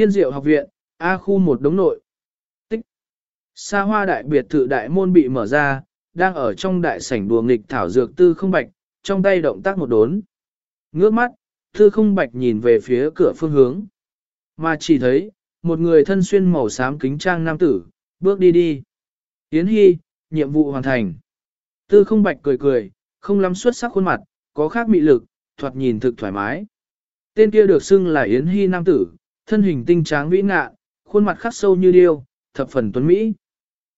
Thiên diệu học viện, A khu một đống nội. Tích. Sa hoa đại biệt thự đại môn bị mở ra, đang ở trong đại sảnh đùa nghịch thảo dược tư không bạch, trong tay động tác một đốn. Ngước mắt, tư không bạch nhìn về phía cửa phương hướng. Mà chỉ thấy, một người thân xuyên màu xám kính trang nam tử, bước đi đi. Yến Hy, nhiệm vụ hoàn thành. Tư không bạch cười cười, không lắm xuất sắc khuôn mặt, có khác mị lực, thoạt nhìn thực thoải mái. Tên kia được xưng là Yến Hy nam tử, thân hình tinh tráng vĩ ngạ, khuôn mặt khắc sâu như điêu, thập phần tuấn Mỹ.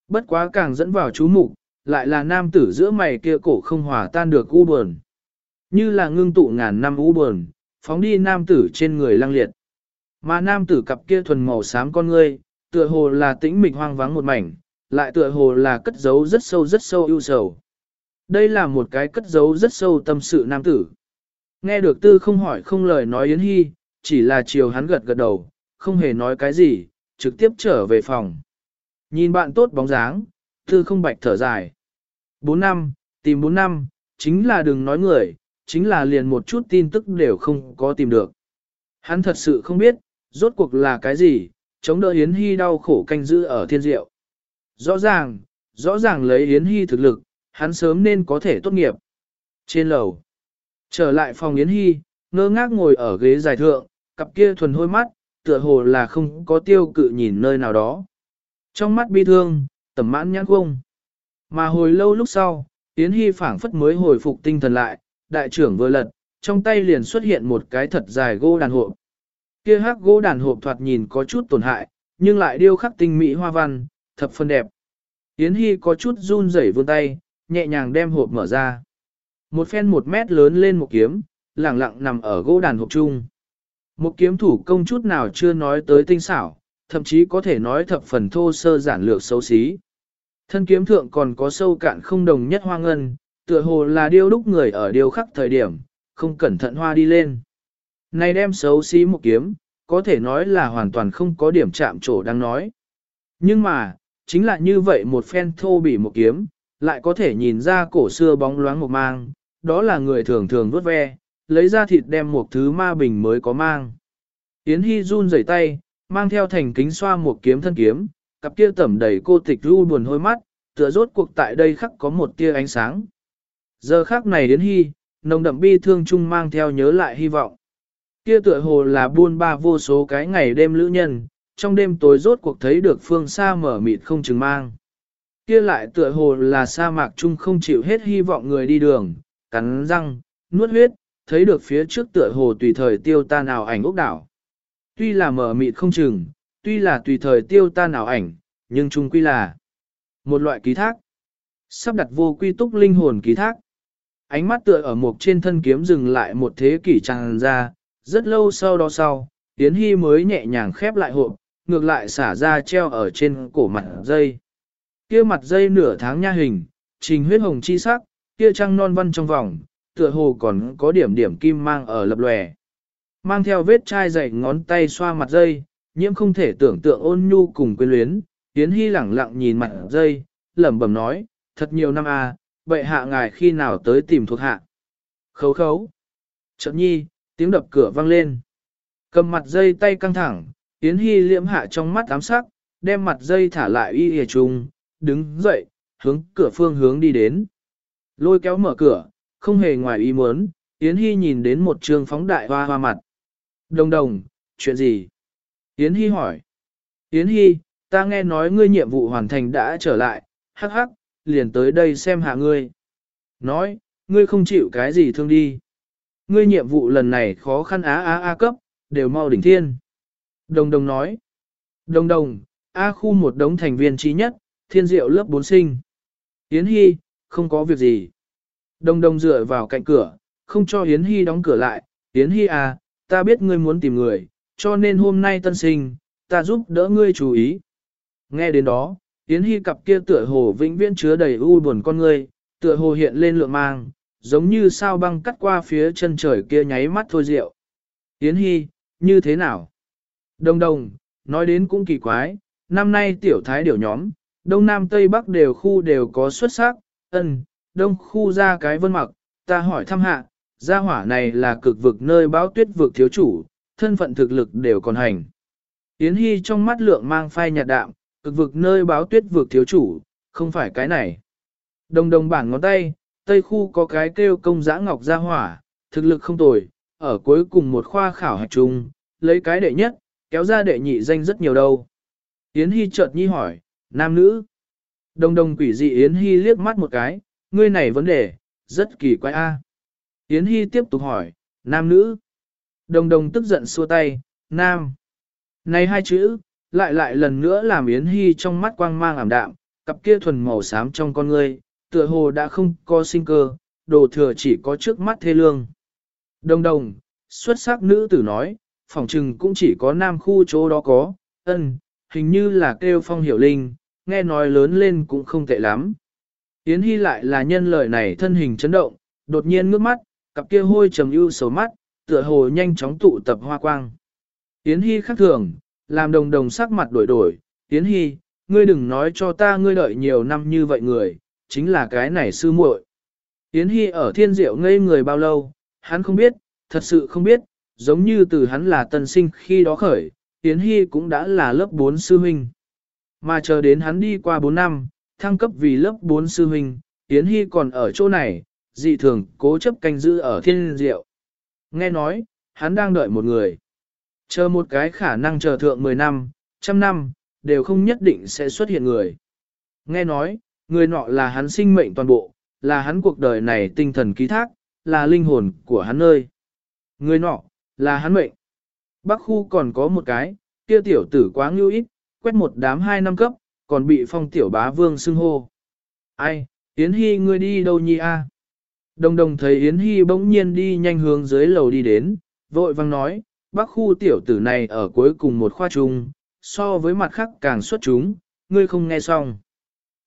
Bất quá càng dẫn vào chú mục lại là nam tử giữa mày kia cổ không hòa tan được u buồn. Như là ngưng tụ ngàn năm u buồn, phóng đi nam tử trên người lăng liệt. Mà nam tử cặp kia thuần màu xám con ngươi, tựa hồ là tĩnh mịch hoang vắng một mảnh, lại tựa hồ là cất giấu rất sâu rất sâu ưu sầu. Đây là một cái cất giấu rất sâu tâm sự nam tử. Nghe được tư không hỏi không lời nói Yến Hy, chỉ là chiều hắn gật gật đầu, không hề nói cái gì, trực tiếp trở về phòng. Nhìn bạn tốt bóng dáng, tư không bạch thở dài. 4 năm, tìm 4 năm, chính là đừng nói người, chính là liền một chút tin tức đều không có tìm được. Hắn thật sự không biết, rốt cuộc là cái gì, chống đỡ Yến Hy đau khổ canh giữ ở thiên diệu. Rõ ràng, rõ ràng lấy Yến Hy thực lực, hắn sớm nên có thể tốt nghiệp. Trên lầu, trở lại phòng Yến Hy, ngơ ngác ngồi ở ghế dài thượng, cặp kia thuần hôi mắt, tựa hồ là không có tiêu cự nhìn nơi nào đó. Trong mắt bi thương, tầm mãn nhãn không. Mà hồi lâu lúc sau, Yến Hy phảng phất mới hồi phục tinh thần lại, đại trưởng vừa lật, trong tay liền xuất hiện một cái thật dài gỗ đàn hộp. Kia hắc gỗ đàn hộp thoạt nhìn có chút tổn hại, nhưng lại điêu khắc tinh mỹ hoa văn, thập phân đẹp. Yến Hy có chút run rẩy vươn tay, nhẹ nhàng đem hộp mở ra. Một phen một mét lớn lên một kiếm, lẳng lặng nằm ở gỗ đàn hộp chung. Một kiếm thủ công chút nào chưa nói tới tinh xảo, thậm chí có thể nói thập phần thô sơ giản lược xấu xí. Thân kiếm thượng còn có sâu cạn không đồng nhất hoa ngân, tựa hồ là điêu đúc người ở điêu khắc thời điểm, không cẩn thận hoa đi lên. Này đem xấu xí một kiếm, có thể nói là hoàn toàn không có điểm chạm trổ đang nói. Nhưng mà, chính là như vậy một phen thô bỉ một kiếm, lại có thể nhìn ra cổ xưa bóng loáng một mang, đó là người thường thường vuốt ve, lấy ra thịt đem một thứ ma bình mới có mang. Yến Hy run rẩy tay, mang theo thành kính xoa một kiếm thân kiếm, cặp kia tẩm đầy cô tịch ru buồn hôi mắt, tựa rốt cuộc tại đây khắc có một tia ánh sáng. Giờ khắc này Yến Hy, nồng đậm bi thương chung mang theo nhớ lại hy vọng. Kia tựa hồ là buôn ba vô số cái ngày đêm lữ nhân, trong đêm tối rốt cuộc thấy được phương xa mở mịt không chừng mang. Kia lại tựa hồ là sa mạc chung không chịu hết hy vọng người đi đường, cắn răng, nuốt huyết, thấy được phía trước tựa hồ tùy thời tiêu tan ảo ảnh ốc đảo. Tuy là mở mịt không chừng, tuy là tùy thời tiêu tan ảo ảnh, nhưng chung quy là một loại ký thác. Sắp đặt vô quy túc linh hồn ký thác. Ánh mắt tựa ở một trên thân kiếm dừng lại một thế kỷ tràn ra, rất lâu sau đó sau, Tiến Hy mới nhẹ nhàng khép lại hộp, ngược lại xả ra treo ở trên cổ mặt dây. Kia mặt dây nửa tháng nha hình, trình huyết hồng chi sắc, kia trăng non văn trong vòng, tựa hồ còn có điểm điểm kim mang ở lập lòe. Mang theo vết chai dày ngón tay xoa mặt dây, nhiễm không thể tưởng tượng ôn nhu cùng quyến luyến, Yến Hy lẳng lặng nhìn mặt dây, lẩm bẩm nói, thật nhiều năm à, vậy hạ ngài khi nào tới tìm thuộc hạ. Khấu khấu. Chợt nhi, tiếng đập cửa vang lên. Cầm mặt dây tay căng thẳng, Yến Hy liễm hạ trong mắt ám sắc, đem mặt dây thả lại y hề trùng, đứng dậy, hướng cửa phương hướng đi đến. Lôi kéo mở cửa, không hề ngoài ý muốn, Yến Hy nhìn đến một trường phóng đại hoa hoa mặt. Đồng đồng, chuyện gì? Yến Hy hỏi. Yến Hy, ta nghe nói ngươi nhiệm vụ hoàn thành đã trở lại, hắc hắc, liền tới đây xem hạ ngươi. Nói, ngươi không chịu cái gì thương đi. Ngươi nhiệm vụ lần này khó khăn á á á cấp, đều mau đỉnh thiên. Đồng đồng nói. Đồng đồng, A khu một đống thành viên trí nhất, thiên diệu lớp 4 sinh. Yến Hy, không có việc gì. Đồng đồng dựa vào cạnh cửa, không cho Yến Hy đóng cửa lại. Yến Hy à, ta biết ngươi muốn tìm người, cho nên hôm nay tân sinh, ta giúp đỡ ngươi chú ý. Nghe đến đó, Yến Hy cặp kia tựa hồ vĩnh viễn chứa đầy u buồn con ngươi, tựa hồ hiện lên lượng mang, giống như sao băng cắt qua phía chân trời kia nháy mắt thôi rượu. Yến Hy, như thế nào? Đồng đồng, nói đến cũng kỳ quái, năm nay tiểu thái điều nhóm, đông nam tây bắc đều khu đều có xuất sắc, ân, đông khu ra cái vân mặc, ta hỏi thăm hạ, gia hỏa này là cực vực nơi báo tuyết vực thiếu chủ, thân phận thực lực đều còn hành. Yến Hy trong mắt lượng mang phai nhạt đạm, cực vực nơi báo tuyết vực thiếu chủ, không phải cái này. Đồng đồng bản ngón tay, tây khu có cái kêu công giã ngọc gia hỏa, thực lực không tồi, ở cuối cùng một khoa khảo hạch chung, lấy cái đệ nhất, kéo ra đệ nhị danh rất nhiều đâu. Yến Hy chợt nhi hỏi, nam nữ. Đồng đồng quỷ dị Yến Hy liếc mắt một cái, ngươi này vấn đề, rất kỳ quái a. Yến Hy tiếp tục hỏi, nam nữ. Đồng đồng tức giận xua tay, nam. Này hai chữ, lại lại lần nữa làm Yến Hy trong mắt quang mang ảm đạm, cặp kia thuần màu xám trong con ngươi, tựa hồ đã không có sinh cơ, đồ thừa chỉ có trước mắt thê lương. Đồng đồng, xuất sắc nữ tử nói, phòng trừng cũng chỉ có nam khu chỗ đó có, ân, hình như là kêu phong hiểu linh, nghe nói lớn lên cũng không tệ lắm. Yến Hy lại là nhân lời này thân hình chấn động, đột nhiên ngước mắt, cặp kia hôi trầm ưu sầu mắt, tựa hồ nhanh chóng tụ tập hoa quang. Yến Hy khác thường, làm đồng đồng sắc mặt đổi đổi, Yến Hy, ngươi đừng nói cho ta ngươi đợi nhiều năm như vậy người, chính là cái này sư muội. Yến Hy ở thiên diệu ngây người bao lâu, hắn không biết, thật sự không biết, giống như từ hắn là tân sinh khi đó khởi, Yến Hy cũng đã là lớp 4 sư huynh. Mà chờ đến hắn đi qua 4 năm, thăng cấp vì lớp 4 sư huynh, Yến Hy còn ở chỗ này, dị thường cố chấp canh giữ ở thiên diệu. Nghe nói, hắn đang đợi một người. Chờ một cái khả năng chờ thượng 10 năm, trăm năm, đều không nhất định sẽ xuất hiện người. Nghe nói, người nọ là hắn sinh mệnh toàn bộ, là hắn cuộc đời này tinh thần ký thác, là linh hồn của hắn ơi Người nọ, là hắn mệnh. Bắc khu còn có một cái, kia tiểu tử quá ngưu ít, quét một đám hai năm cấp, còn bị phong tiểu bá vương xưng hô. Ai, Yến Hy ngươi đi đâu nhi a? Đồng đồng thấy Yến Hy bỗng nhiên đi nhanh hướng dưới lầu đi đến, vội vang nói, bác khu tiểu tử này ở cuối cùng một khoa trung, so với mặt khác càng xuất chúng, ngươi không nghe xong.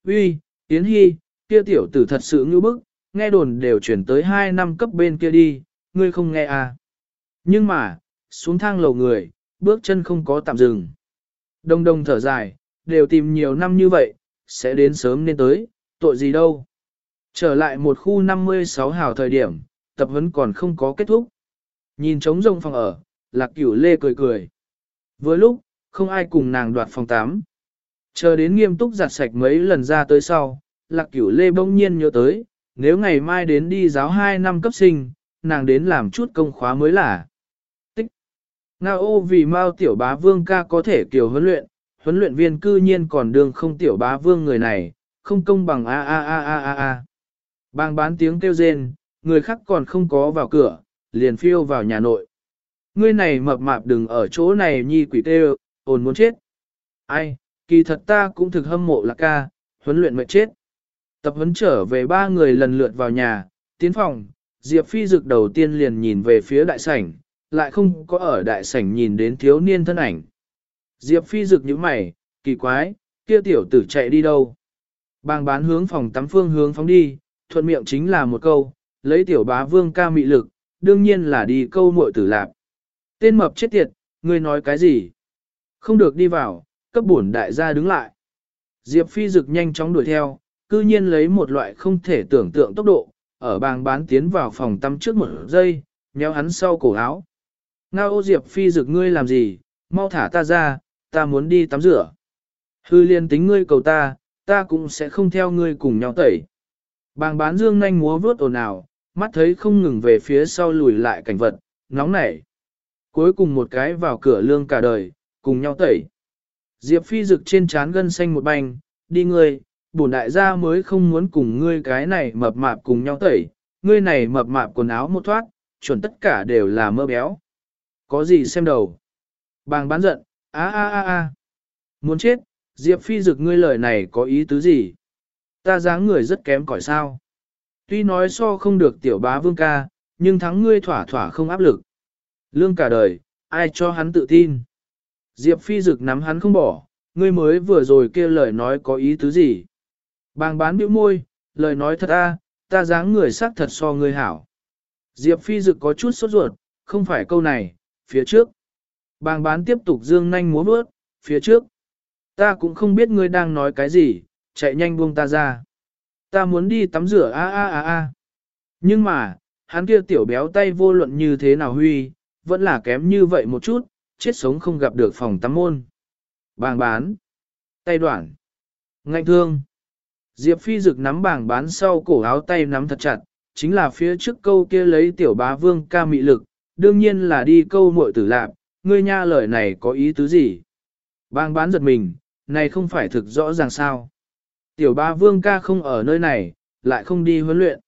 Uy, Yến Hy, kia tiểu tử thật sự ngữ bức, nghe đồn đều chuyển tới 2 năm cấp bên kia đi, ngươi không nghe à. Nhưng mà, xuống thang lầu người, bước chân không có tạm dừng. Đông đông thở dài, đều tìm nhiều năm như vậy, sẽ đến sớm nên tới, tội gì đâu. Trở lại một khu 56 hào thời điểm, tập huấn còn không có kết thúc. Nhìn trống rông phòng ở, lạc cửu lê cười cười. Với lúc, không ai cùng nàng đoạt phòng 8. Chờ đến nghiêm túc giặt sạch mấy lần ra tới sau, lạc cửu lê bỗng nhiên nhớ tới, nếu ngày mai đến đi giáo 2 năm cấp sinh, nàng đến làm chút công khóa mới là. Tích. Ngao ô vì Mao tiểu bá vương ca có thể kiểu huấn luyện, huấn luyện viên cư nhiên còn đương không tiểu bá vương người này, không công bằng a a a a a a. Bang bán tiếng kêu rên, người khác còn không có vào cửa, liền phiêu vào nhà nội. Ngươi này mập mạp đừng ở chỗ này nhi quỷ tê ồn muốn chết. Ai, kỳ thật ta cũng thực hâm mộ là ca, huấn luyện mệt chết. Tập huấn trở về ba người lần lượt vào nhà, tiến phòng, Diệp Phi dực đầu tiên liền nhìn về phía đại sảnh, lại không có ở đại sảnh nhìn đến thiếu niên thân ảnh. Diệp Phi rực những mày, kỳ quái, kia tiểu tử chạy đi đâu? Bang bán hướng phòng tắm phương hướng phóng đi, thuận miệng chính là một câu, lấy tiểu bá vương ca mị lực, đương nhiên là đi câu muội tử lạp. Tên mập chết tiệt, ngươi nói cái gì? Không được đi vào, cấp bổn đại gia đứng lại. Diệp Phi rực nhanh chóng đuổi theo, cư nhiên lấy một loại không thể tưởng tượng tốc độ, ở bang bán tiến vào phòng tắm trước một giây, nhéo hắn sau cổ áo. Ngao ô Diệp Phi rực ngươi làm gì, mau thả ta ra, ta muốn đi tắm rửa. Hư liên tính ngươi cầu ta, ta cũng sẽ không theo ngươi cùng nhau tẩy. Bàng bán dương nhanh múa vướt ồn ào, mắt thấy không ngừng về phía sau lùi lại cảnh vật, nóng nảy. Cuối cùng một cái vào cửa lương cả đời, cùng nhau tẩy. Diệp phi rực trên trán gân xanh một banh, đi ngươi, bổn đại gia mới không muốn cùng ngươi cái này mập mạp cùng nhau tẩy, ngươi này mập mạp quần áo một thoát, chuẩn tất cả đều là mơ béo. Có gì xem đầu? Bàng bán giận, a a a a. Muốn chết, Diệp Phi dực ngươi lời này có ý tứ gì? Ta dáng người rất kém cỏi sao. Tuy nói so không được tiểu bá vương ca, nhưng thắng ngươi thỏa thỏa không áp lực. Lương cả đời, ai cho hắn tự tin? Diệp Phi dực nắm hắn không bỏ, ngươi mới vừa rồi kia lời nói có ý tứ gì? Bàng bán biểu môi, lời nói thật a, ta dáng người sắc thật so ngươi hảo. Diệp Phi dực có chút sốt ruột, không phải câu này, phía trước. Bàng bán tiếp tục dương nhanh múa bước, phía trước. Ta cũng không biết ngươi đang nói cái gì, chạy nhanh buông ta ra. Ta muốn đi tắm rửa a a a a. Nhưng mà, hắn kia tiểu béo tay vô luận như thế nào huy, vẫn là kém như vậy một chút, chết sống không gặp được phòng tắm môn. Bàng bán. Tay đoạn. Ngạnh thương. Diệp Phi rực nắm bảng bán sau cổ áo tay nắm thật chặt, chính là phía trước câu kia lấy tiểu bá vương ca mị lực, đương nhiên là đi câu muội tử lạp, ngươi nha lời này có ý tứ gì? Bang bán giật mình, này không phải thực rõ ràng sao. Tiểu bá vương ca không ở nơi này, lại không đi huấn luyện.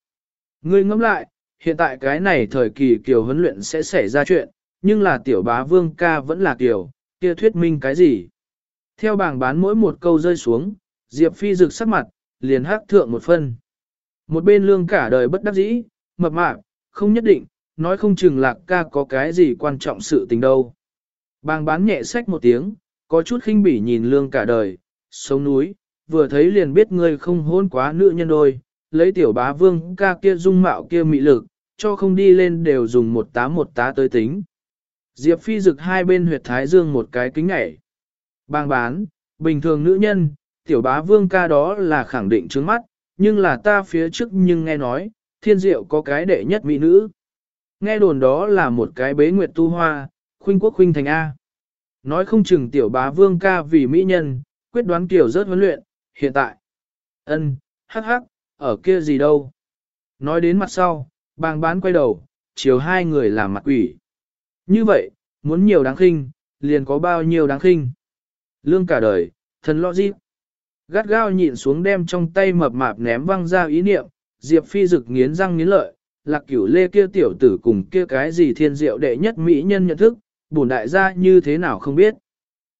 Ngươi ngẫm lại, hiện tại cái này thời kỳ kiều huấn luyện sẽ xảy ra chuyện, nhưng là tiểu bá vương ca vẫn là kiều, kia thuyết minh cái gì? Theo bảng bán mỗi một câu rơi xuống, Diệp Phi rực sắc mặt, liền hắc thượng một phân. Một bên lương cả đời bất đắc dĩ, mập mạp, không nhất định, nói không chừng lạc ca có cái gì quan trọng sự tình đâu. Bàng bán nhẹ sách một tiếng, có chút khinh bỉ nhìn lương cả đời, sống núi, vừa thấy liền biết ngươi không hôn quá nữ nhân đôi, lấy tiểu bá vương ca kia dung mạo kia mị lực, cho không đi lên đều dùng một tá một tá tới tính. Diệp phi rực hai bên huyệt thái dương một cái kính ngảy. Bàng bán, bình thường nữ nhân, tiểu bá vương ca đó là khẳng định trước mắt, nhưng là ta phía trước nhưng nghe nói, thiên diệu có cái đệ nhất mỹ nữ. Nghe đồn đó là một cái bế nguyệt tu hoa, khuynh quốc khuynh thành A. Nói không chừng tiểu bá vương ca vì mỹ nhân, quyết đoán kiểu rớt huấn luyện, hiện tại. ân hắc hắc, ở kia gì đâu. Nói đến mặt sau, bàng bán quay đầu, chiều hai người làm mặt quỷ. Như vậy, muốn nhiều đáng khinh, liền có bao nhiêu đáng khinh. Lương cả đời, thần lo dịp. Gắt gao nhịn xuống đem trong tay mập mạp ném văng ra ý niệm, Diệp Phi rực nghiến răng nghiến lợi, lạc cửu lê kia tiểu tử cùng kia cái gì thiên diệu đệ nhất mỹ nhân nhận thức, bổn đại gia như thế nào không biết.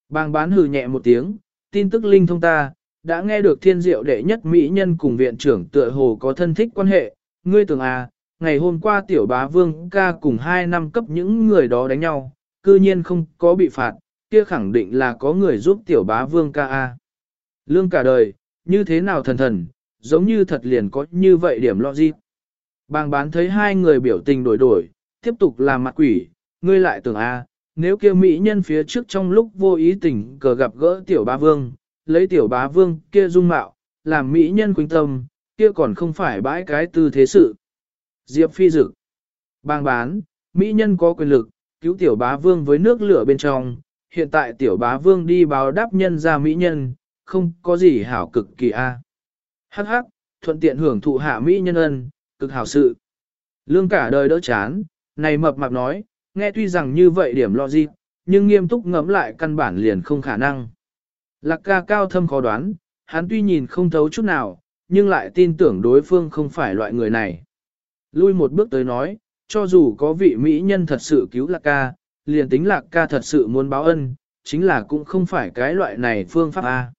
Bang bán hừ nhẹ một tiếng, tin tức linh thông ta, đã nghe được thiên diệu đệ nhất mỹ nhân cùng viện trưởng tựa hồ có thân thích quan hệ, ngươi tưởng à, ngày hôm qua tiểu bá vương ca cùng hai năm cấp những người đó đánh nhau, cư nhiên không có bị phạt, kia khẳng định là có người giúp tiểu bá vương ca a. Lương cả đời, như thế nào thần thần, giống như thật liền có như vậy điểm lo gì. Bàng bán thấy hai người biểu tình đổi đổi, tiếp tục làm mặt quỷ, ngươi lại tưởng a, nếu kia mỹ nhân phía trước trong lúc vô ý tình cờ gặp gỡ tiểu bá vương, lấy tiểu bá vương kia dung mạo, làm mỹ nhân quỳnh tâm, kia còn không phải bãi cái tư thế sự. Diệp phi dực, bang bán, mỹ nhân có quyền lực, cứu tiểu bá vương với nước lửa bên trong, hiện tại tiểu bá vương đi báo đáp nhân ra mỹ nhân, không có gì hảo cực kỳ a. Hắc hắc, thuận tiện hưởng thụ hạ mỹ nhân ân, cực hảo sự. Lương cả đời đỡ chán, này mập mạp nói, nghe tuy rằng như vậy điểm lo gì, nhưng nghiêm túc ngẫm lại căn bản liền không khả năng. Lạc ca cao thâm khó đoán, hắn tuy nhìn không thấu chút nào, nhưng lại tin tưởng đối phương không phải loại người này. Lui một bước tới nói, cho dù có vị mỹ nhân thật sự cứu lạc ca, liền tính lạc ca thật sự muốn báo ân, chính là cũng không phải cái loại này phương pháp A.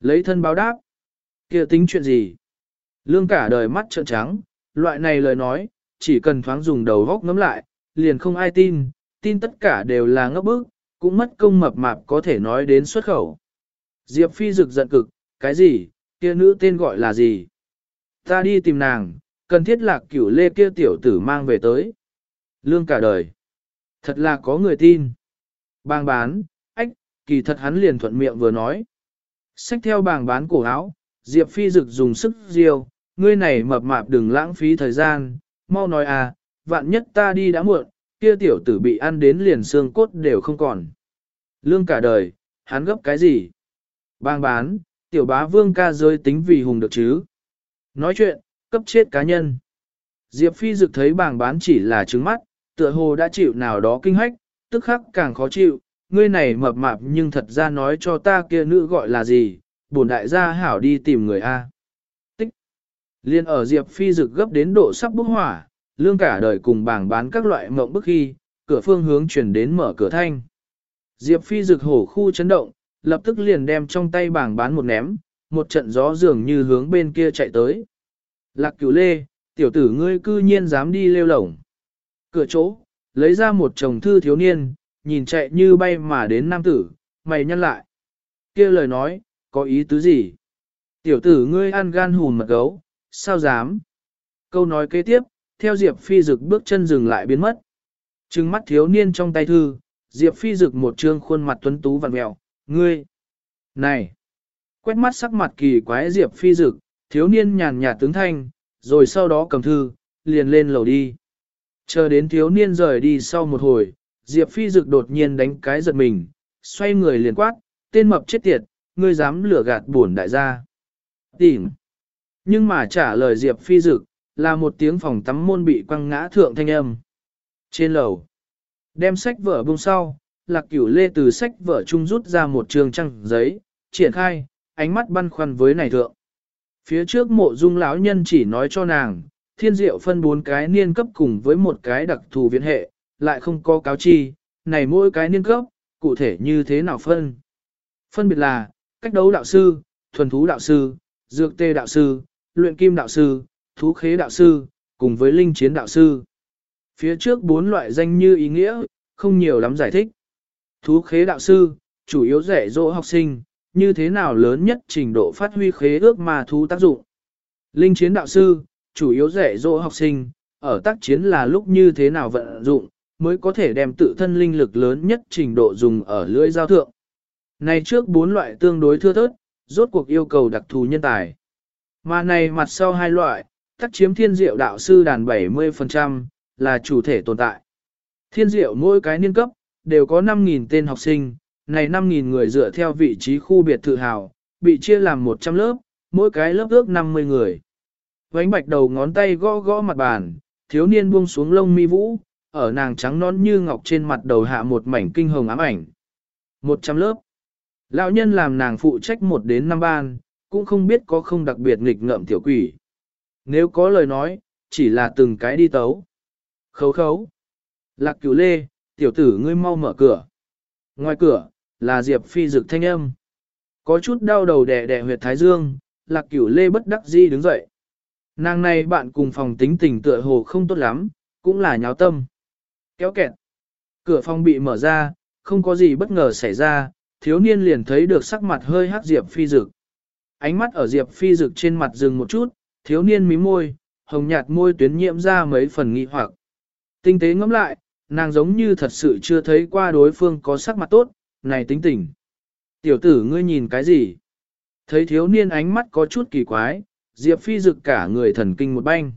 Lấy thân báo đáp, kia tính chuyện gì? Lương cả đời mắt trợn trắng, loại này lời nói, chỉ cần thoáng dùng đầu góc ngắm lại, liền không ai tin, tin tất cả đều là ngốc bức, cũng mất công mập mạp có thể nói đến xuất khẩu. Diệp Phi rực giận cực, cái gì, kia nữ tên gọi là gì? Ta đi tìm nàng, cần thiết lạc cửu lê kia tiểu tử mang về tới. Lương cả đời. Thật là có người tin. Bàng bán, ách, kỳ thật hắn liền thuận miệng vừa nói. Xách theo bàng bán cổ áo, Diệp Phi rực dùng sức riêu, ngươi này mập mạp đừng lãng phí thời gian, mau nói à, vạn nhất ta đi đã muộn, kia tiểu tử bị ăn đến liền xương cốt đều không còn. Lương cả đời, hắn gấp cái gì? Bang bán, tiểu bá vương ca rơi tính vì hùng được chứ? Nói chuyện, cấp chết cá nhân. Diệp Phi dực thấy bàng bán chỉ là trứng mắt, tựa hồ đã chịu nào đó kinh hách, tức khắc càng khó chịu, ngươi này mập mạp nhưng thật ra nói cho ta kia nữ gọi là gì, bổn đại gia hảo đi tìm người A. Tích. Liên ở Diệp Phi dực gấp đến độ sắp bốc hỏa, lương cả đời cùng bảng bán các loại mộng bức khi, cửa phương hướng chuyển đến mở cửa thanh. Diệp Phi dực hổ khu chấn động, lập tức liền đem trong tay bảng bán một ném, một trận gió dường như hướng bên kia chạy tới. Lạc cửu lê, tiểu tử ngươi cư nhiên dám đi lêu lổng. Cửa chỗ, lấy ra một chồng thư thiếu niên, nhìn chạy như bay mà đến nam tử, mày nhăn lại. kia lời nói, có ý tứ gì? Tiểu tử ngươi ăn gan hùn mật gấu, sao dám? Câu nói kế tiếp, theo Diệp Phi Dực bước chân dừng lại biến mất. Trừng mắt thiếu niên trong tay thư, Diệp Phi Dực một trương khuôn mặt tuấn tú vặn mèo. ngươi! Này! Quét mắt sắc mặt kỳ quái Diệp Phi Dực, thiếu niên nhàn nhạt tướng thanh, rồi sau đó cầm thư, liền lên lầu đi. Chờ đến thiếu niên rời đi sau một hồi, Diệp Phi Dực đột nhiên đánh cái giật mình, xoay người liền quát, tên mập chết tiệt, ngươi dám lừa gạt bổn đại gia. Tìm. Nhưng mà trả lời Diệp Phi Dực, là một tiếng phòng tắm môn bị quăng ngã thượng thanh âm. Trên lầu, đem sách vở bông sau, lạc cửu lê từ sách vở chung rút ra một trường trăng giấy, triển khai, ánh mắt băn khoăn với này thượng. Phía trước mộ dung lão nhân chỉ nói cho nàng, thiên diệu phân bốn cái niên cấp cùng với một cái đặc thù viện hệ, lại không có cáo chi, này mỗi cái niên cấp, cụ thể như thế nào phân. Phân biệt là, cách đấu đạo sư, thuần thú đạo sư, dược tê đạo sư, luyện kim đạo sư, thú khế đạo sư, cùng với linh chiến đạo sư. Phía trước bốn loại danh như ý nghĩa, không nhiều lắm giải thích. Thú khế đạo sư, chủ yếu dạy dỗ học sinh, như thế nào lớn nhất trình độ phát huy khế ước mà thú tác dụng. Linh chiến đạo sư, chủ yếu dạy dỗ học sinh, ở tác chiến là lúc như thế nào vận dụng, mới có thể đem tự thân linh lực lớn nhất trình độ dùng ở lưỡi giao thượng. Này trước bốn loại tương đối thưa thớt, rốt cuộc yêu cầu đặc thù nhân tài. Mà này mặt sau hai loại, tác chiếm thiên diệu đạo sư đàn 70%, là chủ thể tồn tại. Thiên diệu mỗi cái niên cấp, đều có 5.000 tên học sinh, này 5.000 người dựa theo vị trí khu biệt thự hào, bị chia làm 100 lớp, mỗi cái lớp ước 50 người. Vánh bạch đầu ngón tay gõ gõ mặt bàn, thiếu niên buông xuống lông mi vũ, ở nàng trắng non như ngọc trên mặt đầu hạ một mảnh kinh hồng ám ảnh. 100 lớp. Lão nhân làm nàng phụ trách một đến năm ban, cũng không biết có không đặc biệt nghịch ngợm tiểu quỷ. Nếu có lời nói, chỉ là từng cái đi tấu. Khấu khấu. Lạc cửu lê, tiểu tử ngươi mau mở cửa. Ngoài cửa, là Diệp Phi dực thanh âm. Có chút đau đầu đẻ đẻ huyệt thái dương, lạc cửu lê bất đắc di đứng dậy. Nàng này bạn cùng phòng tính tình tựa hồ không tốt lắm, cũng là nháo tâm. Kéo kẹt. Cửa phòng bị mở ra, không có gì bất ngờ xảy ra, thiếu niên liền thấy được sắc mặt hơi hắc Diệp Phi dực. Ánh mắt ở Diệp Phi dực trên mặt dừng một chút, thiếu niên mí môi, hồng nhạt môi tuyến nhiễm ra mấy phần nghi hoặc. Tinh tế ngẫm lại, nàng giống như thật sự chưa thấy qua đối phương có sắc mặt tốt, này tính tình. Tiểu tử ngươi nhìn cái gì? Thấy thiếu niên ánh mắt có chút kỳ quái, Diệp Phi rực cả người thần kinh một banh.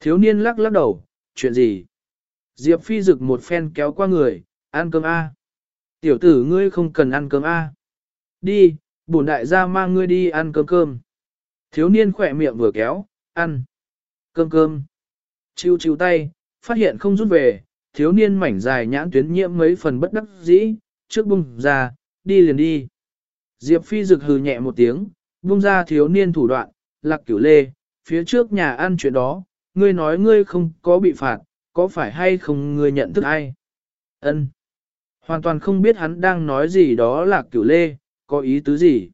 Thiếu niên lắc lắc đầu, chuyện gì? Diệp Phi rực một phen kéo qua người, ăn cơm A. Tiểu tử ngươi không cần ăn cơm A. Đi, bổn đại gia mang ngươi đi ăn cơm cơm. Thiếu niên khỏe miệng vừa kéo, ăn. Cơm cơm. Chiêu chiêu tay, phát hiện không rút về, thiếu niên mảnh dài nhãn tuyến nhiễm mấy phần bất đắc dĩ, trước bung ra, đi liền đi. Diệp Phi rực hừ nhẹ một tiếng, bung ra thiếu niên thủ đoạn, lạc cửu lê, phía trước nhà ăn chuyện đó, ngươi nói ngươi không có bị phạt, có phải hay không ngươi nhận thức ai? Ân. Hoàn toàn không biết hắn đang nói gì đó lạc cửu lê, có ý tứ gì.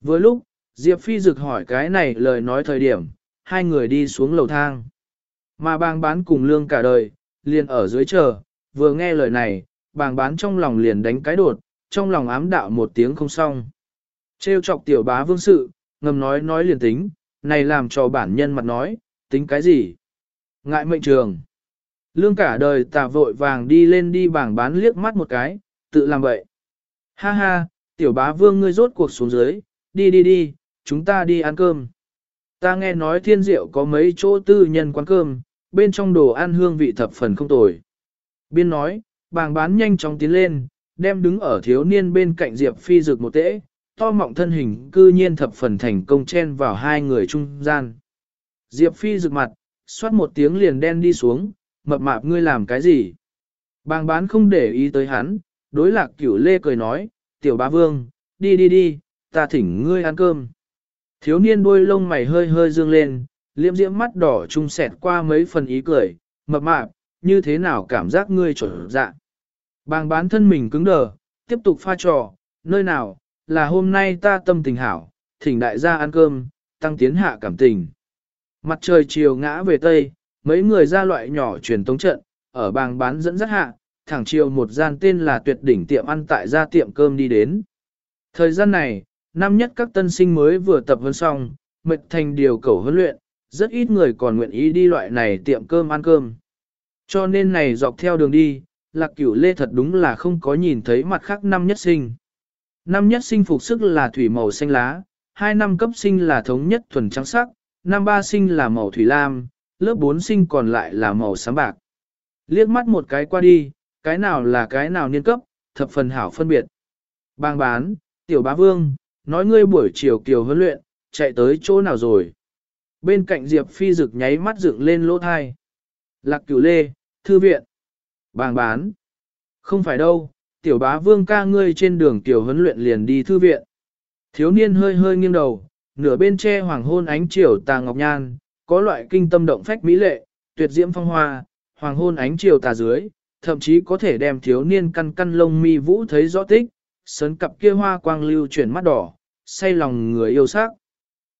Vừa lúc, Diệp Phi Dực hỏi cái này lời nói thời điểm, hai người đi xuống lầu thang. Mà bang bán cùng lương cả đời, liền ở dưới chờ, vừa nghe lời này, bàng bán trong lòng liền đánh cái đột, trong lòng ám đạo một tiếng không xong. Trêu chọc tiểu bá vương sự, ngầm nói nói liền tính, này làm cho bản nhân mặt nói, tính cái gì? Ngại mệnh trường. Lương cả đời tà vội vàng đi lên đi bảng bán liếc mắt một cái, tự làm vậy. Ha ha, tiểu bá vương ngươi rốt cuộc xuống dưới, đi đi đi, chúng ta đi ăn cơm. Ta nghe nói thiên diệu có mấy chỗ tư nhân quán cơm, bên trong đồ ăn hương vị thập phần không tồi. Biên nói, bàng bán nhanh chóng tiến lên, đem đứng ở thiếu niên bên cạnh Diệp Phi rực một tễ, to mọng thân hình cư nhiên thập phần thành công chen vào hai người trung gian. Diệp Phi rực mặt, xoát một tiếng liền đen đi xuống, mập mạp ngươi làm cái gì? Bàng bán không để ý tới hắn, đối lạc cửu lê cười nói, tiểu bá vương, đi đi đi, ta thỉnh ngươi ăn cơm. Thiếu niên đuôi lông mày hơi hơi dương lên, liễm diễm mắt đỏ trung sẹt qua mấy phần ý cười, mập mạp, như thế nào cảm giác ngươi trở dạ. Bàng bán thân mình cứng đờ, tiếp tục pha trò, nơi nào, là hôm nay ta tâm tình hảo, thỉnh đại gia ăn cơm, tăng tiến hạ cảm tình. Mặt trời chiều ngã về tây, mấy người ra loại nhỏ truyền tống trận, ở bàng bán dẫn dắt hạ, thẳng chiều một gian tên là tuyệt đỉnh tiệm ăn tại gia tiệm cơm đi đến. Thời gian này, năm nhất các tân sinh mới vừa tập huấn xong, mệt thành điều cầu huấn luyện, rất ít người còn nguyện ý đi loại này tiệm cơm ăn cơm. Cho nên này dọc theo đường đi, lạc cửu lê thật đúng là không có nhìn thấy mặt khác năm nhất sinh. Năm nhất sinh phục sức là thủy màu xanh lá, hai năm cấp sinh là thống nhất thuần trắng sắc, năm ba sinh là màu thủy lam, lớp bốn sinh còn lại là màu xám bạc. Liếc mắt một cái qua đi, cái nào là cái nào niên cấp, thập phần hảo phân biệt. Bang bán, tiểu bá vương, nói ngươi buổi chiều kiều huấn luyện, chạy tới chỗ nào rồi. Bên cạnh Diệp Phi rực nháy mắt dựng lên lỗ thai. Lạc cửu lê, thư viện. Bàng bán. Không phải đâu, tiểu bá vương ca ngươi trên đường tiểu huấn luyện liền đi thư viện. Thiếu niên hơi hơi nghiêng đầu, nửa bên che hoàng hôn ánh chiều tà ngọc nhan, có loại kinh tâm động phách mỹ lệ, tuyệt diễm phong hoa, hoàng hôn ánh chiều tà dưới, thậm chí có thể đem thiếu niên căn căn lông mi vũ thấy rõ tích, sấn cặp kia hoa quang lưu chuyển mắt đỏ, say lòng người yêu sắc.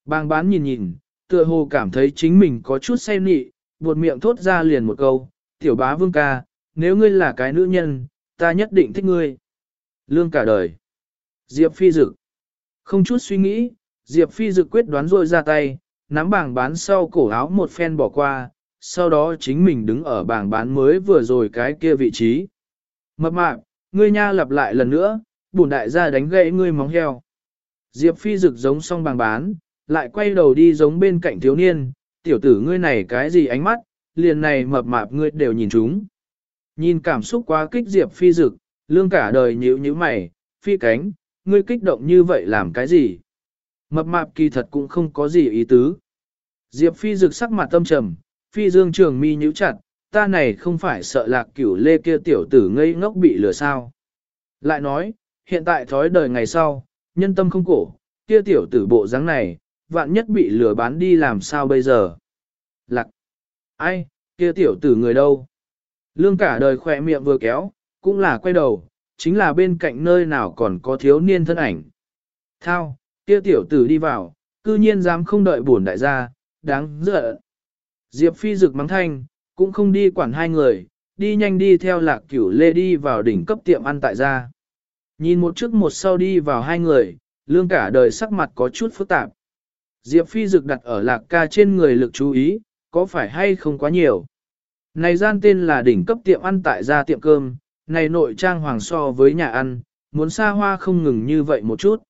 Bang bán nhìn nhìn, tựa hồ cảm thấy chính mình có chút say nị, buột miệng thốt ra liền một câu, tiểu bá vương ca, nếu ngươi là cái nữ nhân, ta nhất định thích ngươi. Lương cả đời. Diệp phi dực. Không chút suy nghĩ, Diệp phi dực quyết đoán rôi ra tay, nắm bảng bán sau cổ áo một phen bỏ qua, sau đó chính mình đứng ở bảng bán mới vừa rồi cái kia vị trí. Mập mạp, ngươi nha lặp lại lần nữa, bổn đại gia đánh gãy ngươi móng heo. Diệp phi rực giống xong bằng bán, lại quay đầu đi giống bên cạnh thiếu niên, tiểu tử ngươi này cái gì ánh mắt, liền này mập mạp ngươi đều nhìn chúng. Nhìn cảm xúc quá kích Diệp phi rực, lương cả đời nhíu nhíu mày, phi cánh, ngươi kích động như vậy làm cái gì? Mập mạp kỳ thật cũng không có gì ý tứ. Diệp phi rực sắc mặt tâm trầm, phi dương trường mi nhíu chặt, ta này không phải sợ lạc cửu lê kia tiểu tử ngây ngốc bị lừa sao. Lại nói, hiện tại thói đời ngày sau, nhân tâm không cổ, kia tiểu tử bộ dáng này, vạn nhất bị lừa bán đi làm sao bây giờ. Lạc, ai, kia tiểu tử người đâu? Lương cả đời khỏe miệng vừa kéo, cũng là quay đầu, chính là bên cạnh nơi nào còn có thiếu niên thân ảnh. Thao, kia tiểu tử đi vào, cư nhiên dám không đợi bổn đại gia, đáng giận. Diệp Phi rực mắng thanh, cũng không đi quản hai người, đi nhanh đi theo lạc cửu lê đi vào đỉnh cấp tiệm ăn tại gia. Nhìn một trước một sau đi vào hai người, lương cả đời sắc mặt có chút phức tạp. Diệp Phi dực đặt ở lạc ca trên người lực chú ý, có phải hay không quá nhiều. Này gian tên là đỉnh cấp tiệm ăn tại gia tiệm cơm, này nội trang hoàng so với nhà ăn, muốn xa hoa không ngừng như vậy một chút.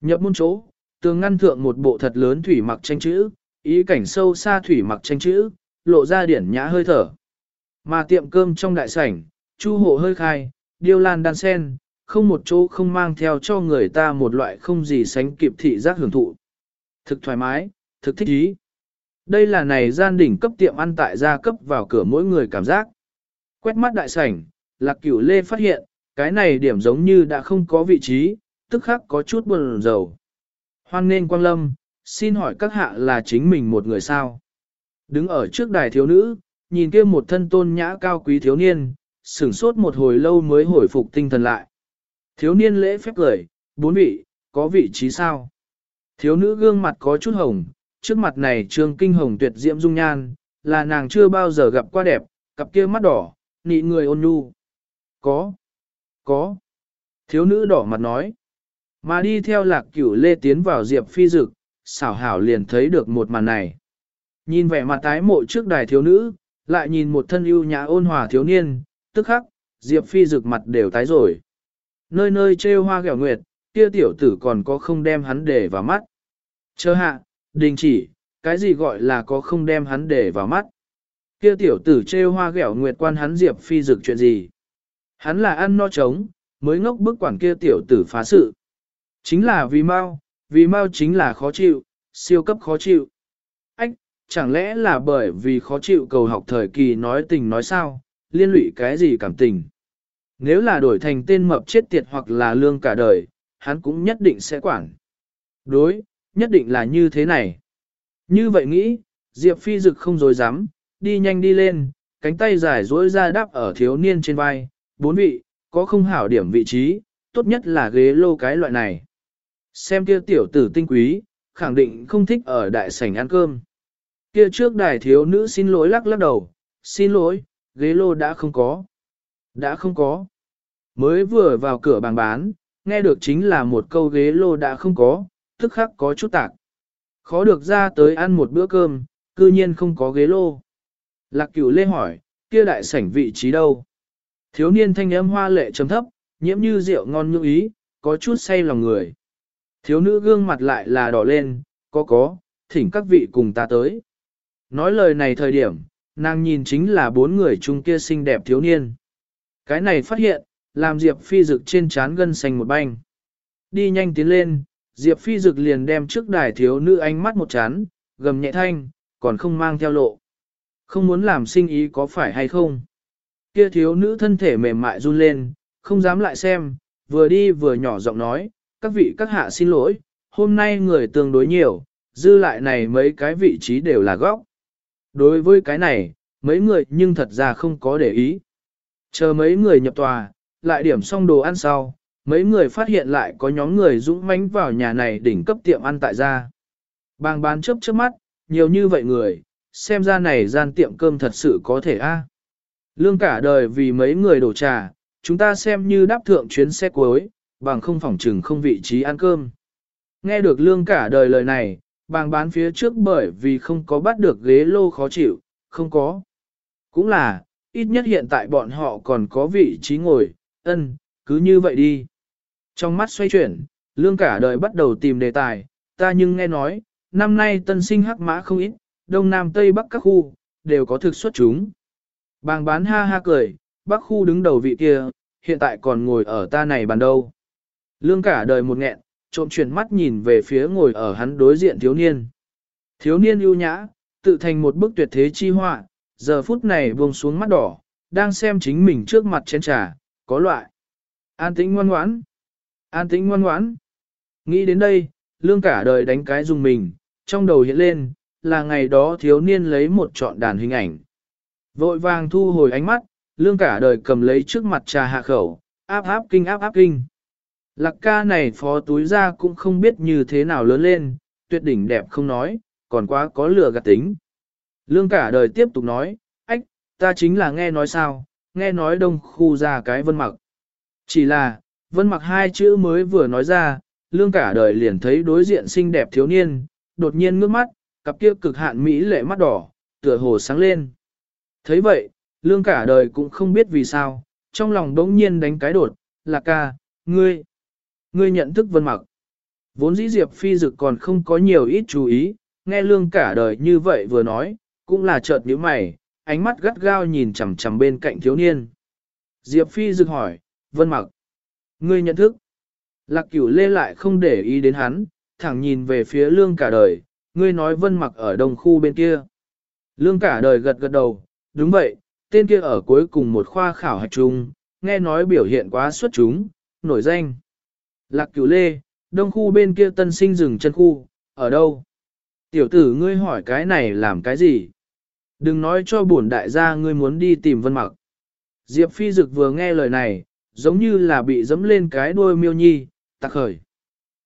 Nhập môn chỗ, tường ngăn thượng một bộ thật lớn thủy mặc tranh chữ, ý cảnh sâu xa thủy mặc tranh chữ, lộ ra điển nhã hơi thở. Mà tiệm cơm trong đại sảnh, chu hộ hơi khai, điêu lan đan sen, không một chỗ không mang theo cho người ta một loại không gì sánh kịp thị giác hưởng thụ. Thực thoải mái, thực thích ý. Đây là này gian đỉnh cấp tiệm ăn tại gia cấp vào cửa mỗi người cảm giác. Quét mắt đại sảnh, lạc cửu lê phát hiện, cái này điểm giống như đã không có vị trí, tức khắc có chút buồn rầu. Hoan nên quang lâm, xin hỏi các hạ là chính mình một người sao? Đứng ở trước đài thiếu nữ, nhìn kia một thân tôn nhã cao quý thiếu niên, sửng sốt một hồi lâu mới hồi phục tinh thần lại. Thiếu niên lễ phép cười, bốn vị, có vị trí sao? Thiếu nữ gương mặt có chút hồng, trước mặt này trương kinh hồng tuyệt diễm dung nhan, là nàng chưa bao giờ gặp qua đẹp, cặp kia mắt đỏ, nị người ôn nhu. Có, có. Thiếu nữ đỏ mặt nói. Mà đi theo lạc cửu lê tiến vào diệp phi dực, xảo hảo liền thấy được một màn này. Nhìn vẻ mặt tái mộ trước đài thiếu nữ, lại nhìn một thân ưu nhã ôn hòa thiếu niên, tức khắc, diệp phi dực mặt đều tái rồi. Nơi nơi trêu hoa ghẹo nguyệt, kia tiểu tử còn có không đem hắn để vào mắt. Chờ hạ, đình chỉ, cái gì gọi là có không đem hắn để vào mắt. Kia tiểu tử trêu hoa ghẹo nguyệt quan hắn diệp phi dực chuyện gì. Hắn là ăn no trống, mới ngốc bức quản kia tiểu tử phá sự. Chính là vì mau, vì mau chính là khó chịu, siêu cấp khó chịu. Ách, chẳng lẽ là bởi vì khó chịu cầu học thời kỳ nói tình nói sao, liên lụy cái gì cảm tình. Nếu là đổi thành tên mập chết tiệt hoặc là lương cả đời, hắn cũng nhất định sẽ quản. Đối, nhất định là như thế này. Như vậy nghĩ, Diệp Phi Dực không dối dám, đi nhanh đi lên, cánh tay dài dối ra đáp ở thiếu niên trên vai, bốn vị, có không hảo điểm vị trí, tốt nhất là ghế lô cái loại này. Xem kia tiểu tử tinh quý, khẳng định không thích ở đại sảnh ăn cơm. Kia trước đài thiếu nữ xin lỗi lắc lắc đầu, xin lỗi, ghế lô đã không có. Đã không có. Mới vừa vào cửa bàn bán, nghe được chính là một câu ghế lô đã không có, tức khắc có chút tạc. Khó được ra tới ăn một bữa cơm, cư nhiên không có ghế lô. Lạc cửu lê hỏi, kia đại sảnh vị trí đâu? Thiếu niên thanh âm hoa lệ trầm thấp, nhiễm như rượu ngon như ý, có chút say lòng người. Thiếu nữ gương mặt lại là đỏ lên, có có, thỉnh các vị cùng ta tới. Nói lời này thời điểm, nàng nhìn chính là bốn người chung kia xinh đẹp thiếu niên. Cái này phát hiện, làm Diệp Phi Dực trên trán gân xanh một banh. Đi nhanh tiến lên, Diệp Phi Dực liền đem trước đài thiếu nữ ánh mắt một chán, gầm nhẹ thanh, còn không mang theo lộ. Không muốn làm sinh ý có phải hay không? Kia thiếu nữ thân thể mềm mại run lên, không dám lại xem, vừa đi vừa nhỏ giọng nói, các vị các hạ xin lỗi, hôm nay người tương đối nhiều, dư lại này mấy cái vị trí đều là góc. Đối với cái này, mấy người nhưng thật ra không có để ý. Chờ mấy người nhập tòa, lại điểm xong đồ ăn sau, mấy người phát hiện lại có nhóm người dũng mãnh vào nhà này đỉnh cấp tiệm ăn tại gia. Bang bán chớp chớp mắt, nhiều như vậy người, xem ra này gian tiệm cơm thật sự có thể a. Lương cả đời vì mấy người đổ trà, chúng ta xem như đáp thượng chuyến xe cuối, bằng không phòng trừng không vị trí ăn cơm. Nghe được lương cả đời lời này, bàng bán phía trước bởi vì không có bắt được ghế lô khó chịu, không có. Cũng là, ít nhất hiện tại bọn họ còn có vị trí ngồi, ân, cứ như vậy đi. Trong mắt xoay chuyển, lương cả đời bắt đầu tìm đề tài, ta nhưng nghe nói, năm nay tân sinh hắc mã không ít, đông nam tây bắc các khu, đều có thực xuất chúng. Bàng bán ha ha cười, bắc khu đứng đầu vị kia, hiện tại còn ngồi ở ta này bàn đâu. Lương cả đời một nghẹn, trộm chuyển mắt nhìn về phía ngồi ở hắn đối diện thiếu niên. Thiếu niên ưu nhã, tự thành một bức tuyệt thế chi họa, giờ phút này buông xuống mắt đỏ, đang xem chính mình trước mặt chén trà, có loại. An tĩnh ngoan ngoãn. An tĩnh ngoan ngoãn. Nghĩ đến đây, lương cả đời đánh cái dùng mình, trong đầu hiện lên, là ngày đó thiếu niên lấy một trọn đàn hình ảnh. Vội vàng thu hồi ánh mắt, lương cả đời cầm lấy trước mặt trà hạ khẩu, áp áp kinh áp áp kinh. Lạc ca này phó túi ra cũng không biết như thế nào lớn lên, tuyệt đỉnh đẹp không nói, còn quá có lửa gạt tính. Lương cả đời tiếp tục nói, ách, ta chính là nghe nói sao, nghe nói đông khu ra cái vân mặc. Chỉ là, vân mặc hai chữ mới vừa nói ra, lương cả đời liền thấy đối diện xinh đẹp thiếu niên, đột nhiên ngước mắt, cặp kia cực hạn mỹ lệ mắt đỏ, tựa hồ sáng lên. thấy vậy, lương cả đời cũng không biết vì sao, trong lòng đống nhiên đánh cái đột, là ca, ngươi, ngươi nhận thức vân mặc. Vốn dĩ Diệp Phi Dực còn không có nhiều ít chú ý, nghe lương cả đời như vậy vừa nói, cũng là chợt nhíu mày, ánh mắt gắt gao nhìn chằm chằm bên cạnh thiếu niên. Diệp Phi dừng hỏi, vân mặc, ngươi nhận thức. Lạc cửu lê lại không để ý đến hắn, thẳng nhìn về phía lương cả đời, ngươi nói vân mặc ở đông khu bên kia. Lương cả đời gật gật đầu, đúng vậy, tên kia ở cuối cùng một khoa khảo hạch chung, nghe nói biểu hiện quá xuất chúng, nổi danh. Lạc cửu lê, đông khu bên kia tân sinh rừng chân khu, ở đâu? Tiểu tử ngươi hỏi cái này làm cái gì? Đừng nói cho bổn đại gia ngươi muốn đi tìm vân mặc. Diệp phi dực vừa nghe lời này, giống như là bị dẫm lên cái đuôi miêu nhi, tặc khởi.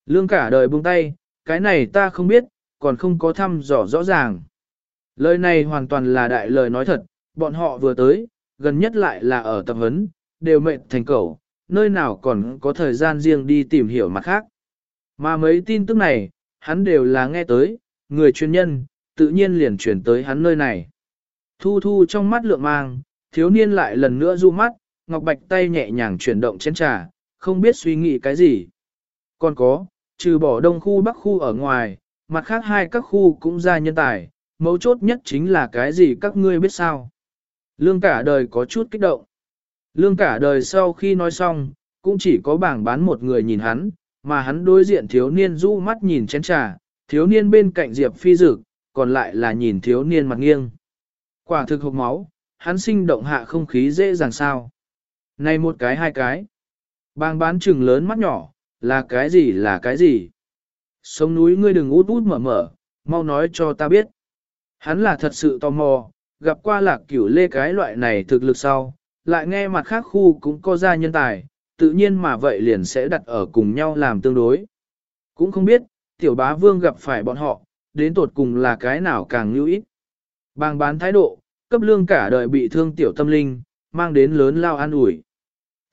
Lương cả đời buông tay, cái này ta không biết, còn không có thăm dò rõ ràng. Lời này hoàn toàn là đại lời nói thật, bọn họ vừa tới, gần nhất lại là ở tập huấn, đều mệt thành cầu, nơi nào còn có thời gian riêng đi tìm hiểu mặt khác. Mà mấy tin tức này, hắn đều là nghe tới, người chuyên nhân, tự nhiên liền chuyển tới hắn nơi này. Thu thu trong mắt lượng mang, thiếu niên lại lần nữa du mắt, Ngọc Bạch tay nhẹ nhàng chuyển động chén trà, không biết suy nghĩ cái gì. Còn có, trừ bỏ đông khu bắc khu ở ngoài, mặt khác hai các khu cũng ra nhân tài, mấu chốt nhất chính là cái gì các ngươi biết sao. Lương cả đời có chút kích động. Lương cả đời sau khi nói xong, cũng chỉ có bảng bán một người nhìn hắn, mà hắn đối diện thiếu niên du mắt nhìn chén trà, thiếu niên bên cạnh Diệp Phi Dực, còn lại là nhìn thiếu niên mặt nghiêng. Quả thực hộp máu, hắn sinh động hạ không khí dễ dàng sao. Này một cái hai cái. Bang bán chừng lớn mắt nhỏ, là cái gì là cái gì? Sống núi ngươi đừng út út mở mở, mau nói cho ta biết. Hắn là thật sự tò mò, gặp qua lạc cửu lê cái loại này thực lực sau, lại nghe mặt khác khu cũng có ra nhân tài, tự nhiên mà vậy liền sẽ đặt ở cùng nhau làm tương đối. Cũng không biết, tiểu bá vương gặp phải bọn họ, đến tột cùng là cái nào càng lưu ít. Bàng bán thái độ, cấp lương cả đời bị thương tiểu tâm linh, mang đến lớn lao an ủi.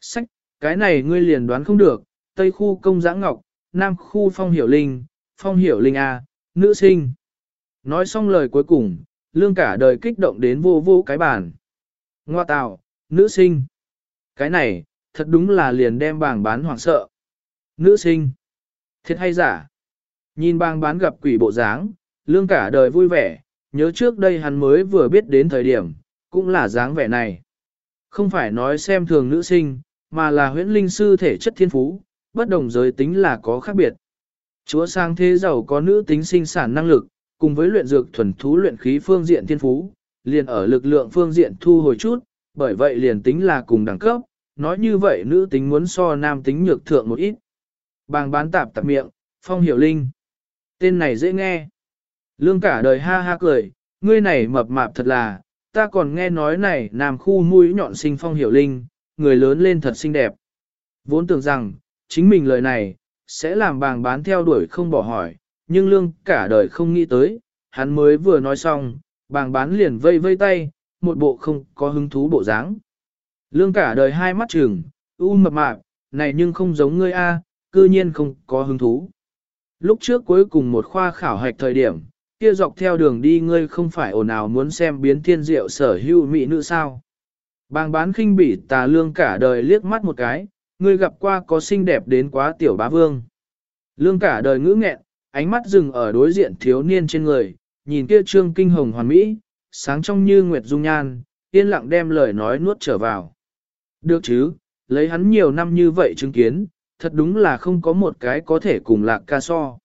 Sách, cái này ngươi liền đoán không được, Tây khu công giã ngọc, Nam khu phong hiểu linh, phong hiểu linh A, nữ sinh. Nói xong lời cuối cùng, lương cả đời kích động đến vô vô cái bàn. Ngoa tạo, nữ sinh. Cái này, thật đúng là liền đem bảng bán hoảng sợ. Nữ sinh. Thiệt hay giả? Nhìn bang bán gặp quỷ bộ dáng, lương cả đời vui vẻ, nhớ trước đây hắn mới vừa biết đến thời điểm, cũng là dáng vẻ này. Không phải nói xem thường nữ sinh, mà là huyễn linh sư thể chất thiên phú, bất đồng giới tính là có khác biệt. Chúa sang thế giàu có nữ tính sinh sản năng lực, cùng với luyện dược thuần thú luyện khí phương diện thiên phú, liền ở lực lượng phương diện thu hồi chút, bởi vậy liền tính là cùng đẳng cấp, nói như vậy nữ tính muốn so nam tính nhược thượng một ít. Bàng bán tạp tạp miệng, phong hiểu linh. Tên này dễ nghe. Lương cả đời ha ha cười, ngươi này mập mạp thật là, ta còn nghe nói này nam khu mũi nhọn sinh phong hiểu linh, người lớn lên thật xinh đẹp. Vốn tưởng rằng, chính mình lời này, sẽ làm bàng bán theo đuổi không bỏ hỏi, nhưng lương cả đời không nghĩ tới, hắn mới vừa nói xong, bàng bán liền vây vây tay, một bộ không có hứng thú bộ dáng. Lương cả đời hai mắt trừng, u mập mạp, này nhưng không giống ngươi a, cư nhiên không có hứng thú. Lúc trước cuối cùng một khoa khảo hạch thời điểm, kia dọc theo đường đi ngươi không phải ồn ào muốn xem biến thiên diệu sở hữu mỹ nữ sao. Bàng bán khinh bỉ tà lương cả đời liếc mắt một cái, ngươi gặp qua có xinh đẹp đến quá tiểu bá vương. Lương cả đời ngữ nghẹn, ánh mắt dừng ở đối diện thiếu niên trên người, nhìn kia trương kinh hồng hoàn mỹ, sáng trong như nguyệt dung nhan, yên lặng đem lời nói nuốt trở vào. Được chứ, lấy hắn nhiều năm như vậy chứng kiến, thật đúng là không có một cái có thể cùng lạc ca so.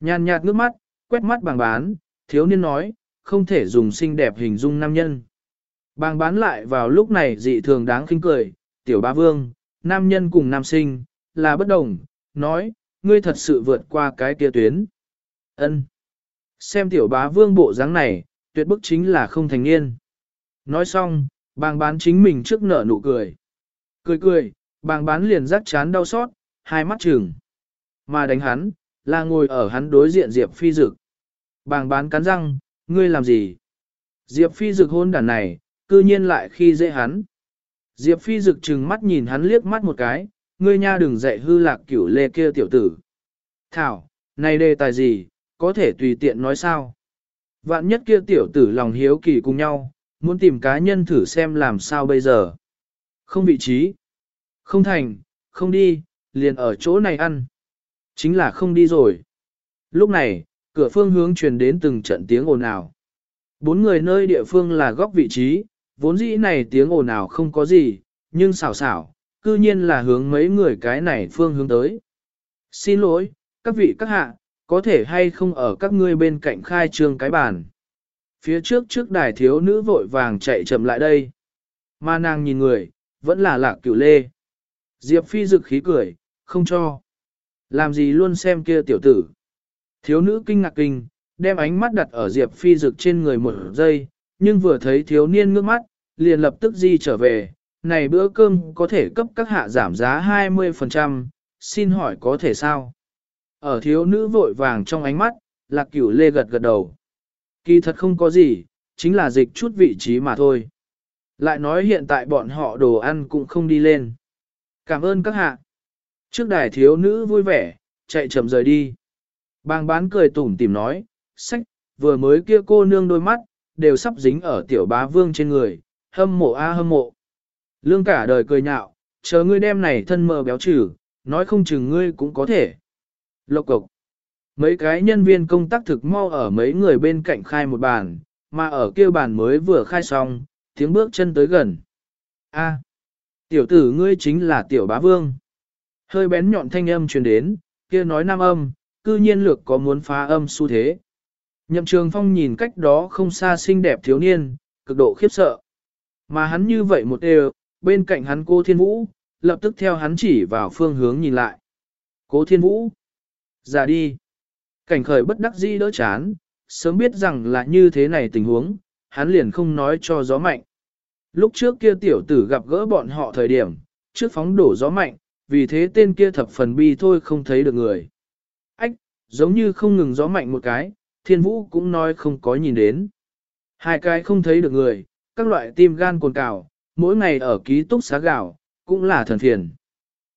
Nhàn nhạt ngước mắt, quét mắt bàng bán, thiếu niên nói, không thể dùng xinh đẹp hình dung nam nhân. Bàng bán lại vào lúc này dị thường đáng khinh cười, tiểu ba vương, nam nhân cùng nam sinh, là bất đồng, nói, ngươi thật sự vượt qua cái kia tuyến. ân Xem tiểu bá vương bộ dáng này, tuyệt bức chính là không thành niên. Nói xong, bàng bán chính mình trước nở nụ cười. Cười cười, bàng bán liền rắc chán đau xót, hai mắt trừng. Mà đánh hắn, là ngồi ở hắn đối diện Diệp Phi Dực. Bàng bán cắn răng, ngươi làm gì? Diệp Phi Dực hôn đàn này, cư nhiên lại khi dễ hắn. Diệp Phi Dực trừng mắt nhìn hắn liếc mắt một cái, ngươi nha đừng dạy hư lạc cửu lê kia tiểu tử. Thảo, này đề tài gì, có thể tùy tiện nói sao? Vạn nhất kia tiểu tử lòng hiếu kỳ cùng nhau, muốn tìm cá nhân thử xem làm sao bây giờ. Không vị trí. Không thành, không đi, liền ở chỗ này ăn. Chính là không đi rồi. Lúc này, cửa phương hướng truyền đến từng trận tiếng ồn ào. Bốn người nơi địa phương là góc vị trí, vốn dĩ này tiếng ồn ào không có gì, nhưng xảo xảo, cư nhiên là hướng mấy người cái này phương hướng tới. Xin lỗi, các vị các hạ, có thể hay không ở các ngươi bên cạnh khai trương cái bàn. Phía trước trước đài thiếu nữ vội vàng chạy chậm lại đây. Mà nàng nhìn người, vẫn là lạc cửu lê. Diệp phi rực khí cười, không cho. Làm gì luôn xem kia tiểu tử. Thiếu nữ kinh ngạc kinh, đem ánh mắt đặt ở Diệp phi dực trên người một giây, nhưng vừa thấy thiếu niên ngước mắt, liền lập tức di trở về. Này bữa cơm có thể cấp các hạ giảm giá 20%, xin hỏi có thể sao? Ở thiếu nữ vội vàng trong ánh mắt, lạc cửu lê gật gật đầu. Kỳ thật không có gì, chính là dịch chút vị trí mà thôi. Lại nói hiện tại bọn họ đồ ăn cũng không đi lên. Cảm ơn các hạ. Trước đài thiếu nữ vui vẻ, chạy chậm rời đi. Bàng bán cười tủm tìm nói, sách, vừa mới kia cô nương đôi mắt, đều sắp dính ở tiểu bá vương trên người, hâm mộ a hâm mộ. Lương cả đời cười nhạo, chờ ngươi đem này thân mờ béo trừ, nói không chừng ngươi cũng có thể. Lộc cộc. Mấy cái nhân viên công tác thực mau ở mấy người bên cạnh khai một bàn, mà ở kia bàn mới vừa khai xong, tiếng bước chân tới gần. A, tiểu tử ngươi chính là tiểu bá vương. Hơi bén nhọn thanh âm truyền đến, kia nói nam âm, cư nhiên lược có muốn phá âm xu thế. Nhậm trường phong nhìn cách đó không xa xinh đẹp thiếu niên, cực độ khiếp sợ. Mà hắn như vậy một đều, bên cạnh hắn cô thiên vũ, lập tức theo hắn chỉ vào phương hướng nhìn lại. Cố thiên vũ, ra đi. Cảnh khởi bất đắc dĩ đỡ chán, sớm biết rằng là như thế này tình huống, hắn liền không nói cho gió mạnh. Lúc trước kia tiểu tử gặp gỡ bọn họ thời điểm, trước phóng đổ gió mạnh, vì thế tên kia thập phần bi thôi không thấy được người. Giống như không ngừng gió mạnh một cái, thiên vũ cũng nói không có nhìn đến. Hai cái không thấy được người, các loại tim gan cồn cào, mỗi ngày ở ký túc xá gạo, cũng là thần phiền.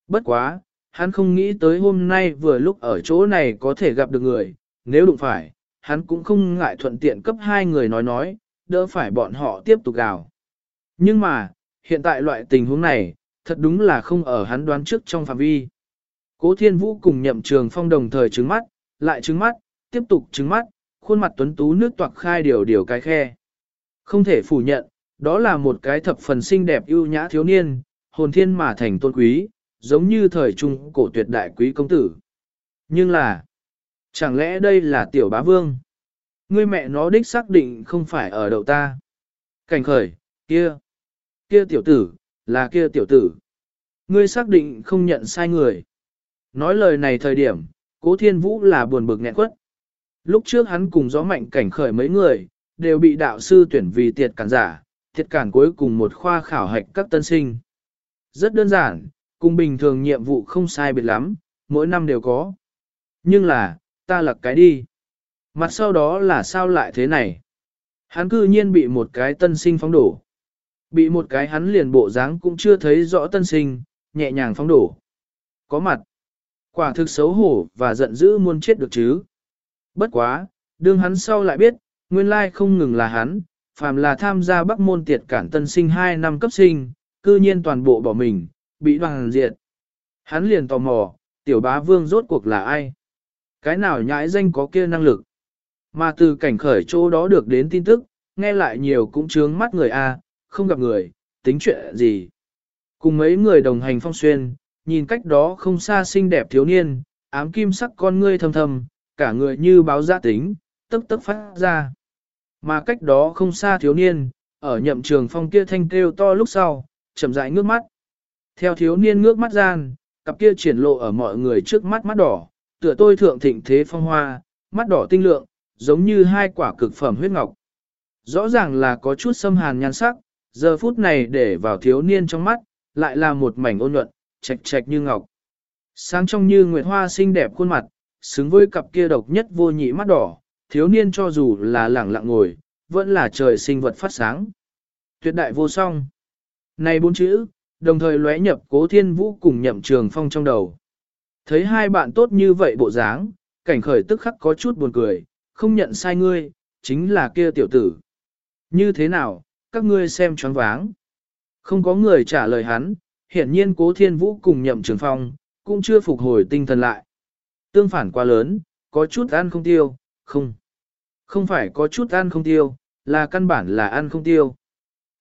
Bất quá, hắn không nghĩ tới hôm nay vừa lúc ở chỗ này có thể gặp được người, nếu đụng phải, hắn cũng không ngại thuận tiện cấp hai người nói nói, đỡ phải bọn họ tiếp tục gào. Nhưng mà, hiện tại loại tình huống này, thật đúng là không ở hắn đoán trước trong phạm vi. Cố thiên vũ cùng nhậm trường phong đồng thời trứng mắt, lại trứng mắt, tiếp tục trứng mắt, khuôn mặt tuấn tú nước toạc khai điều điều cái khe. Không thể phủ nhận, đó là một cái thập phần xinh đẹp ưu nhã thiếu niên, hồn thiên mà thành tôn quý, giống như thời trung cổ tuyệt đại quý công tử. Nhưng là, chẳng lẽ đây là tiểu bá vương? Ngươi mẹ nó đích xác định không phải ở đậu ta. Cảnh khởi, kia, kia tiểu tử, là kia tiểu tử. Ngươi xác định không nhận sai người. Nói lời này thời điểm, cố thiên vũ là buồn bực nghẹn quất. Lúc trước hắn cùng gió mạnh cảnh khởi mấy người, đều bị đạo sư tuyển vì tiệt cản giả, tiệt cản cuối cùng một khoa khảo hạch các tân sinh. Rất đơn giản, cùng bình thường nhiệm vụ không sai biệt lắm, mỗi năm đều có. Nhưng là, ta lật cái đi. Mặt sau đó là sao lại thế này? Hắn cư nhiên bị một cái tân sinh phóng đổ. Bị một cái hắn liền bộ dáng cũng chưa thấy rõ tân sinh, nhẹ nhàng phóng đổ. Có mặt. Quả thực xấu hổ và giận dữ muốn chết được chứ. Bất quá, đương hắn sau lại biết, nguyên lai không ngừng là hắn, phàm là tham gia bắc môn tiệt cản tân sinh 2 năm cấp sinh, cư nhiên toàn bộ bỏ mình, bị đoàn diện. Hắn liền tò mò, tiểu bá vương rốt cuộc là ai? Cái nào nhãi danh có kia năng lực? Mà từ cảnh khởi chỗ đó được đến tin tức, nghe lại nhiều cũng chướng mắt người A, không gặp người, tính chuyện gì. Cùng mấy người đồng hành phong xuyên, nhìn cách đó không xa xinh đẹp thiếu niên, ám kim sắc con ngươi thầm thầm, cả người như báo giã tính, tức tức phát ra. Mà cách đó không xa thiếu niên, ở nhậm trường phong kia thanh kêu to lúc sau, chậm rãi ngước mắt. Theo thiếu niên ngước mắt gian, cặp kia triển lộ ở mọi người trước mắt mắt đỏ, tựa tôi thượng thịnh thế phong hoa, mắt đỏ tinh lượng, giống như hai quả cực phẩm huyết ngọc. Rõ ràng là có chút xâm hàn nhan sắc, giờ phút này để vào thiếu niên trong mắt, lại là một mảnh ôn nhuận, trạch trạch như ngọc. Sáng trong như nguyệt hoa xinh đẹp khuôn mặt, xứng với cặp kia độc nhất vô nhị mắt đỏ, thiếu niên cho dù là lẳng lặng ngồi, vẫn là trời sinh vật phát sáng. Tuyệt đại vô song. Này bốn chữ, đồng thời lóe nhập cố thiên vũ cùng nhậm trường phong trong đầu. Thấy hai bạn tốt như vậy bộ dáng, cảnh khởi tức khắc có chút buồn cười, không nhận sai ngươi, chính là kia tiểu tử. Như thế nào, các ngươi xem choáng váng. Không có người trả lời hắn, hiển nhiên cố thiên vũ cùng nhậm trường phong, cũng chưa phục hồi tinh thần lại. Tương phản quá lớn, có chút ăn không tiêu, không. Không phải có chút ăn không tiêu, là căn bản là ăn không tiêu.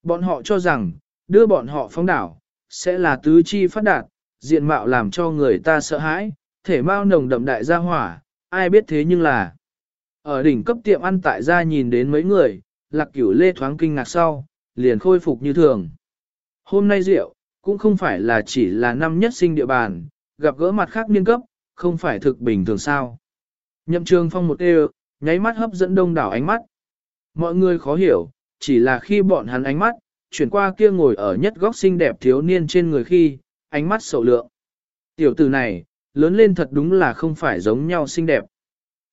Bọn họ cho rằng, đưa bọn họ phóng đảo, sẽ là tứ chi phát đạt, diện mạo làm cho người ta sợ hãi, thể mau nồng đậm đại gia hỏa, ai biết thế nhưng là. Ở đỉnh cấp tiệm ăn tại gia nhìn đến mấy người, lạc cửu lê thoáng kinh ngạc sau, liền khôi phục như thường. Hôm nay rượu, cũng không phải là chỉ là năm nhất sinh địa bàn, gặp gỡ mặt khác niên cấp, không phải thực bình thường sao. Nhậm trường phong một đều, nháy mắt hấp dẫn đông đảo ánh mắt. Mọi người khó hiểu, chỉ là khi bọn hắn ánh mắt, chuyển qua kia ngồi ở nhất góc xinh đẹp thiếu niên trên người khi, ánh mắt sầu lượng. Tiểu tử này, lớn lên thật đúng là không phải giống nhau xinh đẹp.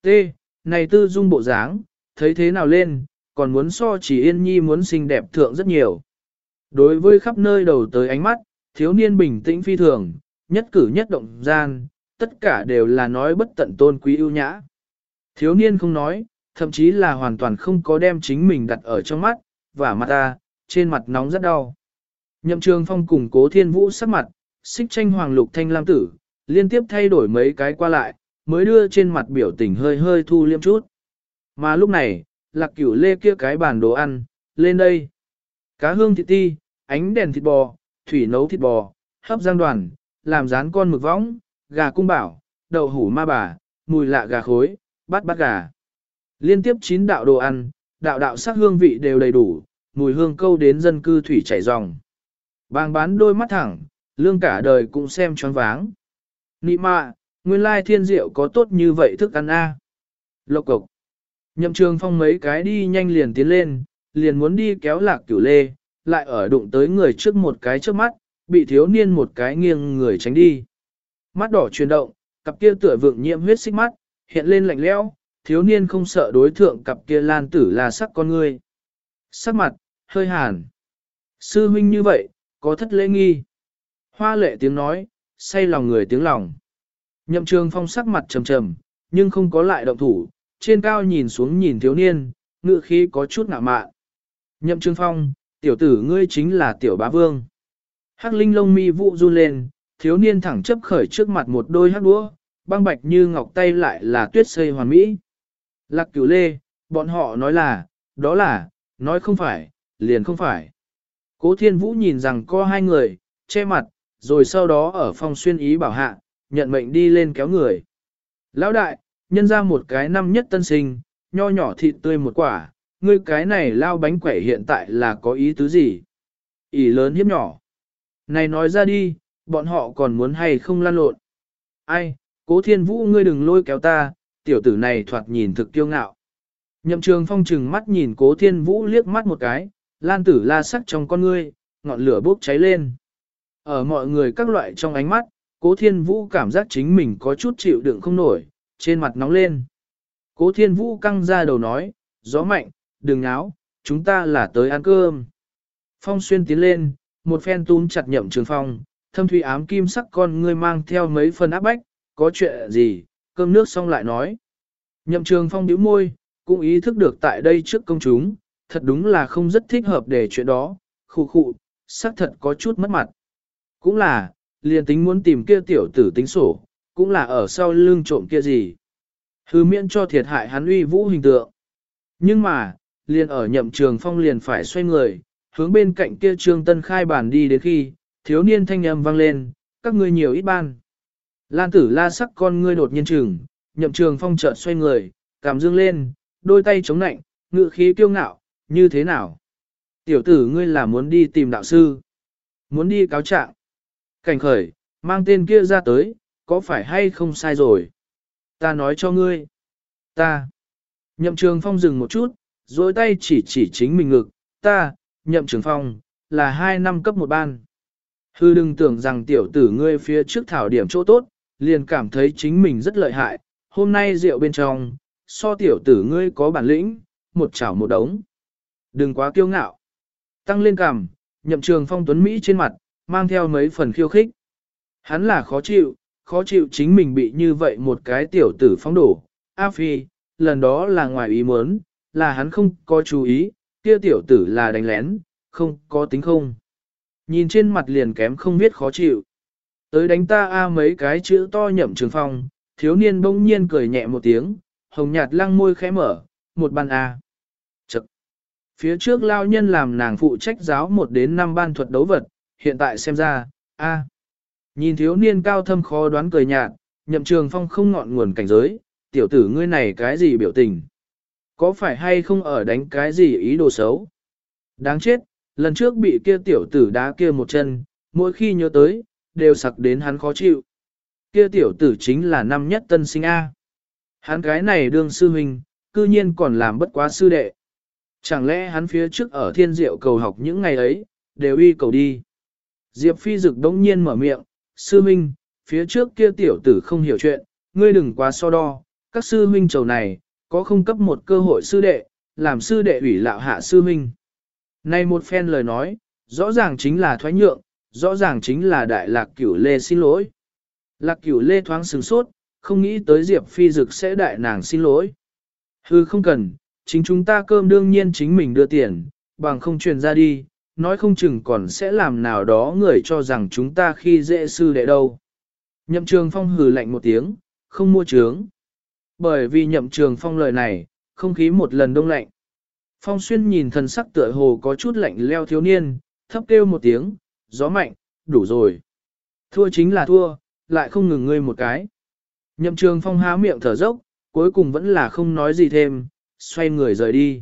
T. Này tư dung bộ dáng, thấy thế nào lên, còn muốn so chỉ yên nhi muốn xinh đẹp thượng rất nhiều. Đối với khắp nơi đầu tới ánh mắt, thiếu niên bình tĩnh phi thường, nhất cử nhất động gian, tất cả đều là nói bất tận tôn quý ưu nhã. Thiếu niên không nói, thậm chí là hoàn toàn không có đem chính mình đặt ở trong mắt, và mặt ta, trên mặt nóng rất đau. Nhậm trường phong cùng cố thiên vũ sắc mặt, xích tranh hoàng lục thanh lam tử, liên tiếp thay đổi mấy cái qua lại, mới đưa trên mặt biểu tình hơi hơi thu liêm chút. Mà lúc này, lạc cửu lê kia cái bàn đồ ăn, lên đây. Cá hương thịt ti, ánh đèn thịt bò, thủy nấu thịt bò, hấp giang đoàn, làm rán con mực võng, gà cung bảo, đậu hủ ma bà, mùi lạ gà khối, bát bát gà. Liên tiếp chín đạo đồ ăn, đạo đạo sắc hương vị đều đầy đủ, mùi hương câu đến dân cư thủy chảy ròng. Bàng bán đôi mắt thẳng, lương cả đời cũng xem choáng váng. Nị mạ, nguyên lai thiên diệu có tốt như vậy thức ăn a. Lộc cục. Nhậm trường phong mấy cái đi nhanh liền tiến lên, liền muốn đi kéo lạc cửu lê, lại ở đụng tới người trước một cái trước mắt, bị thiếu niên một cái nghiêng người tránh đi. Mắt đỏ chuyển động, cặp kia tựa vượng nhiễm huyết xích mắt, hiện lên lạnh lẽo, thiếu niên không sợ đối thượng cặp kia lan tử là sắc con người. Sắc mặt, hơi hàn. Sư huynh như vậy, có thất lễ nghi. Hoa lệ tiếng nói, say lòng người tiếng lòng. Nhậm trường phong sắc mặt trầm trầm, nhưng không có lại động thủ, trên cao nhìn xuống nhìn thiếu niên, ngự khí có chút ngạ mạn. Nhậm trường phong, tiểu tử ngươi chính là tiểu bá vương. Hắc linh lông mi vụ run lên, thiếu niên thẳng chấp khởi trước mặt một đôi hắc đũa, băng bạch như ngọc tay lại là tuyết xây hoàn mỹ. Lạc cửu lê, bọn họ nói là, đó là, nói không phải, liền không phải. Cố thiên vũ nhìn rằng có hai người, che mặt, rồi sau đó ở phòng xuyên ý bảo hạ, nhận mệnh đi lên kéo người. Lão đại, nhân ra một cái năm nhất tân sinh, nho nhỏ thịt tươi một quả, ngươi cái này lao bánh quẩy hiện tại là có ý tứ gì? ỉ lớn hiếp nhỏ. Này nói ra đi, bọn họ còn muốn hay không lan lộn. Ai, cố thiên vũ ngươi đừng lôi kéo ta, tiểu tử này thoạt nhìn thực kiêu ngạo. Nhậm trường phong trừng mắt nhìn cố thiên vũ liếc mắt một cái, lan tử la sắc trong con ngươi, ngọn lửa bốc cháy lên. Ở mọi người các loại trong ánh mắt, cố thiên vũ cảm giác chính mình có chút chịu đựng không nổi, trên mặt nóng lên. Cố thiên vũ căng ra đầu nói, gió mạnh, đừng náo, chúng ta là tới ăn cơm. Phong xuyên tiến lên, một phen túm chặt nhậm trường phong, thâm thủy ám kim sắc con ngươi mang theo mấy phần áp bách, có chuyện gì, cơm nước xong lại nói. Nhậm trường phong bĩu môi, cũng ý thức được tại đây trước công chúng, thật đúng là không rất thích hợp để chuyện đó, khụ khụ, xác thật có chút mất mặt. Cũng là, liền tính muốn tìm kia tiểu tử tính sổ, cũng là ở sau lưng trộm kia gì. Hư miễn cho thiệt hại hắn uy vũ hình tượng. Nhưng mà, liền ở nhậm trường phong liền phải xoay người, hướng bên cạnh kia trương tân khai bàn đi đến khi, thiếu niên thanh âm vang lên, các ngươi nhiều ít ban. Lan tử la sắc con ngươi đột nhiên trừng, nhậm trường phong chợt xoay người, cảm dương lên, đôi tay chống nạnh, ngự khí kiêu ngạo, như thế nào? Tiểu tử ngươi là muốn đi tìm đạo sư, muốn đi cáo trạng. Cảnh khởi, mang tên kia ra tới, có phải hay không sai rồi? Ta nói cho ngươi. Ta. Nhậm trường phong dừng một chút, dối tay chỉ chỉ chính mình ngực. Ta, nhậm trường phong, là hai năm cấp một ban. Hư đừng tưởng rằng tiểu tử ngươi phía trước thảo điểm chỗ tốt, liền cảm thấy chính mình rất lợi hại. Hôm nay rượu bên trong, so tiểu tử ngươi có bản lĩnh, một chảo một đống. Đừng quá kiêu ngạo. Tăng lên cằm, nhậm trường phong tuấn Mỹ trên mặt, mang theo mấy phần khiêu khích. Hắn là khó chịu, khó chịu chính mình bị như vậy một cái tiểu tử phóng đổ. A Phi, lần đó là ngoài ý muốn, là hắn không có chú ý, kia tiểu tử là đánh lén, không có tính không. Nhìn trên mặt liền kém không biết khó chịu. Tới đánh ta A mấy cái chữ to nhậm trường phong, thiếu niên bỗng nhiên cười nhẹ một tiếng, hồng nhạt lăng môi khẽ mở, một ban A. Chật. Phía trước lao nhân làm nàng phụ trách giáo một đến năm ban thuật đấu vật, hiện tại xem ra, A. Nhìn thiếu niên cao thâm khó đoán cười nhạt, nhậm trường phong không ngọn nguồn cảnh giới, tiểu tử ngươi này cái gì biểu tình? Có phải hay không ở đánh cái gì ý đồ xấu? Đáng chết, lần trước bị kia tiểu tử đá kia một chân, mỗi khi nhớ tới, đều sặc đến hắn khó chịu. Kia tiểu tử chính là năm nhất tân sinh A. Hắn cái này đương sư huynh, cư nhiên còn làm bất quá sư đệ. Chẳng lẽ hắn phía trước ở thiên diệu cầu học những ngày ấy, đều y cầu đi. Diệp phi dực đống nhiên mở miệng, sư huynh, phía trước kia tiểu tử không hiểu chuyện, ngươi đừng quá so đo, các sư huynh chầu này, có không cấp một cơ hội sư đệ, làm sư đệ ủy lạo hạ sư minh. Này một phen lời nói, rõ ràng chính là thoái nhượng, rõ ràng chính là đại lạc cửu lê xin lỗi. Lạc cửu lê thoáng sừng sốt, không nghĩ tới Diệp Phi Dực sẽ đại nàng xin lỗi. Hư không cần, chính chúng ta cơm đương nhiên chính mình đưa tiền, bằng không truyền ra đi, nói không chừng còn sẽ làm nào đó người cho rằng chúng ta khi dễ sư đệ đâu. Nhậm trường phong hừ lạnh một tiếng, không mua trướng. Bởi vì nhậm trường phong lời này, không khí một lần đông lạnh. Phong xuyên nhìn thần sắc tựa hồ có chút lạnh leo thiếu niên, thấp kêu một tiếng, gió mạnh, đủ rồi. Thua chính là thua, lại không ngừng ngươi một cái. Nhậm trường phong há miệng thở dốc, cuối cùng vẫn là không nói gì thêm, xoay người rời đi.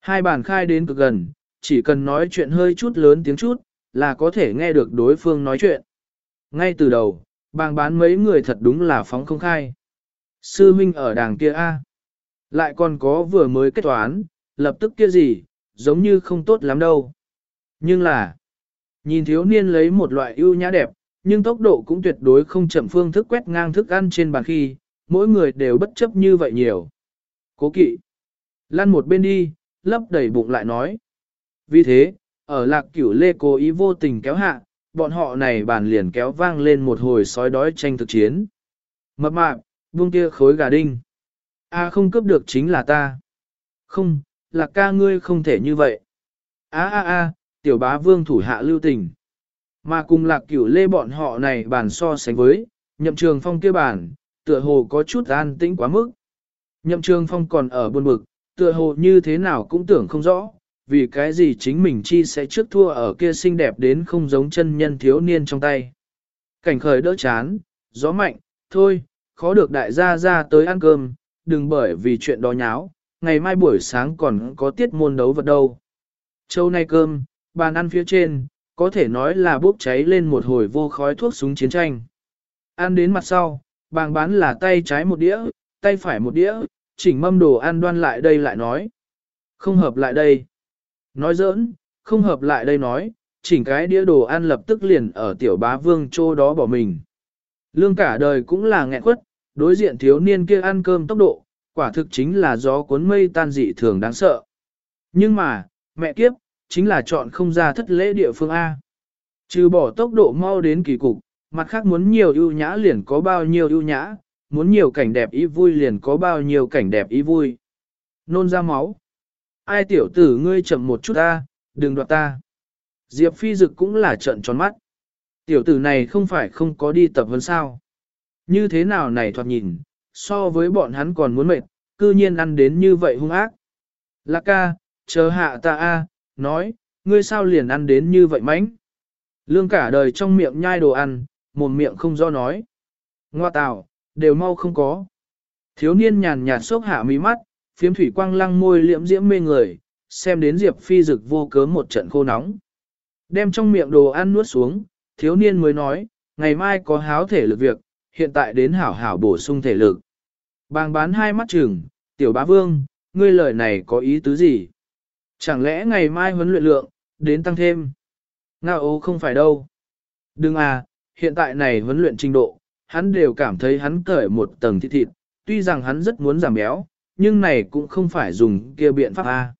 Hai bàn khai đến cực gần, chỉ cần nói chuyện hơi chút lớn tiếng chút, là có thể nghe được đối phương nói chuyện. Ngay từ đầu, bàng bán mấy người thật đúng là phóng không khai. Sư huynh ở đàng kia A. Lại còn có vừa mới kết toán, lập tức kia gì, giống như không tốt lắm đâu. Nhưng là, nhìn thiếu niên lấy một loại ưu nhã đẹp, nhưng tốc độ cũng tuyệt đối không chậm phương thức quét ngang thức ăn trên bàn khi, mỗi người đều bất chấp như vậy nhiều. Cố kỵ, lăn một bên đi, lấp đầy bụng lại nói. Vì thế, ở lạc cửu lê cố ý vô tình kéo hạ, bọn họ này bàn liền kéo vang lên một hồi sói đói tranh thực chiến. Mập mạp, buông kia khối gà đinh. A không cướp được chính là ta. Không, là ca ngươi không thể như vậy. A a a, tiểu bá vương thủ hạ lưu tình. Mà cùng lạc cửu lê bọn họ này bàn so sánh với, nhậm trường phong kia bàn, tựa hồ có chút an tĩnh quá mức. Nhậm trường phong còn ở buồn bực, tựa hồ như thế nào cũng tưởng không rõ, vì cái gì chính mình chi sẽ trước thua ở kia xinh đẹp đến không giống chân nhân thiếu niên trong tay. Cảnh khởi đỡ chán, gió mạnh, thôi, khó được đại gia ra tới ăn cơm, đừng bởi vì chuyện đó nháo, ngày mai buổi sáng còn có tiết môn đấu vật đâu. Châu nay cơm, bàn ăn phía trên, có thể nói là bốc cháy lên một hồi vô khói thuốc súng chiến tranh. Ăn đến mặt sau, bàng bán là tay trái một đĩa, tay phải một đĩa, chỉnh mâm đồ ăn đoan lại đây lại nói. Không hợp lại đây. Nói giỡn, không hợp lại đây nói, chỉnh cái đĩa đồ ăn lập tức liền ở tiểu bá vương chỗ đó bỏ mình. Lương cả đời cũng là nghẹn quất, đối diện thiếu niên kia ăn cơm tốc độ, quả thực chính là gió cuốn mây tan dị thường đáng sợ. Nhưng mà, mẹ kiếp, chính là chọn không ra thất lễ địa phương A. Trừ bỏ tốc độ mau đến kỳ cục, mặt khác muốn nhiều ưu nhã liền có bao nhiêu ưu nhã, muốn nhiều cảnh đẹp ý vui liền có bao nhiêu cảnh đẹp ý vui. Nôn ra máu. Ai tiểu tử ngươi chậm một chút ta, đừng đoạt ta. Diệp phi dực cũng là trận tròn mắt. Tiểu tử này không phải không có đi tập huấn sao. Như thế nào này thoạt nhìn, so với bọn hắn còn muốn mệt, cư nhiên ăn đến như vậy hung ác. Lạc ca, chờ hạ ta a, nói, ngươi sao liền ăn đến như vậy mánh. Lương cả đời trong miệng nhai đồ ăn, một miệng không do nói. Ngoa tào, đều mau không có. Thiếu niên nhàn nhạt sốc hạ mí mắt, phiếm thủy quang lăng môi liễm diễm mê người, xem đến Diệp Phi dực vô cớ một trận khô nóng. Đem trong miệng đồ ăn nuốt xuống, thiếu niên mới nói, ngày mai có háo thể lực việc, hiện tại đến hảo hảo bổ sung thể lực. Bàng bán hai mắt trừng, tiểu bá vương, ngươi lời này có ý tứ gì? Chẳng lẽ ngày mai huấn luyện lượng, đến tăng thêm? Nga không phải đâu. Đừng à, hiện tại này huấn luyện trình độ, hắn đều cảm thấy hắn cởi một tầng thịt thịt, tuy rằng hắn rất muốn giảm béo, nhưng này cũng không phải dùng kia biện pháp A.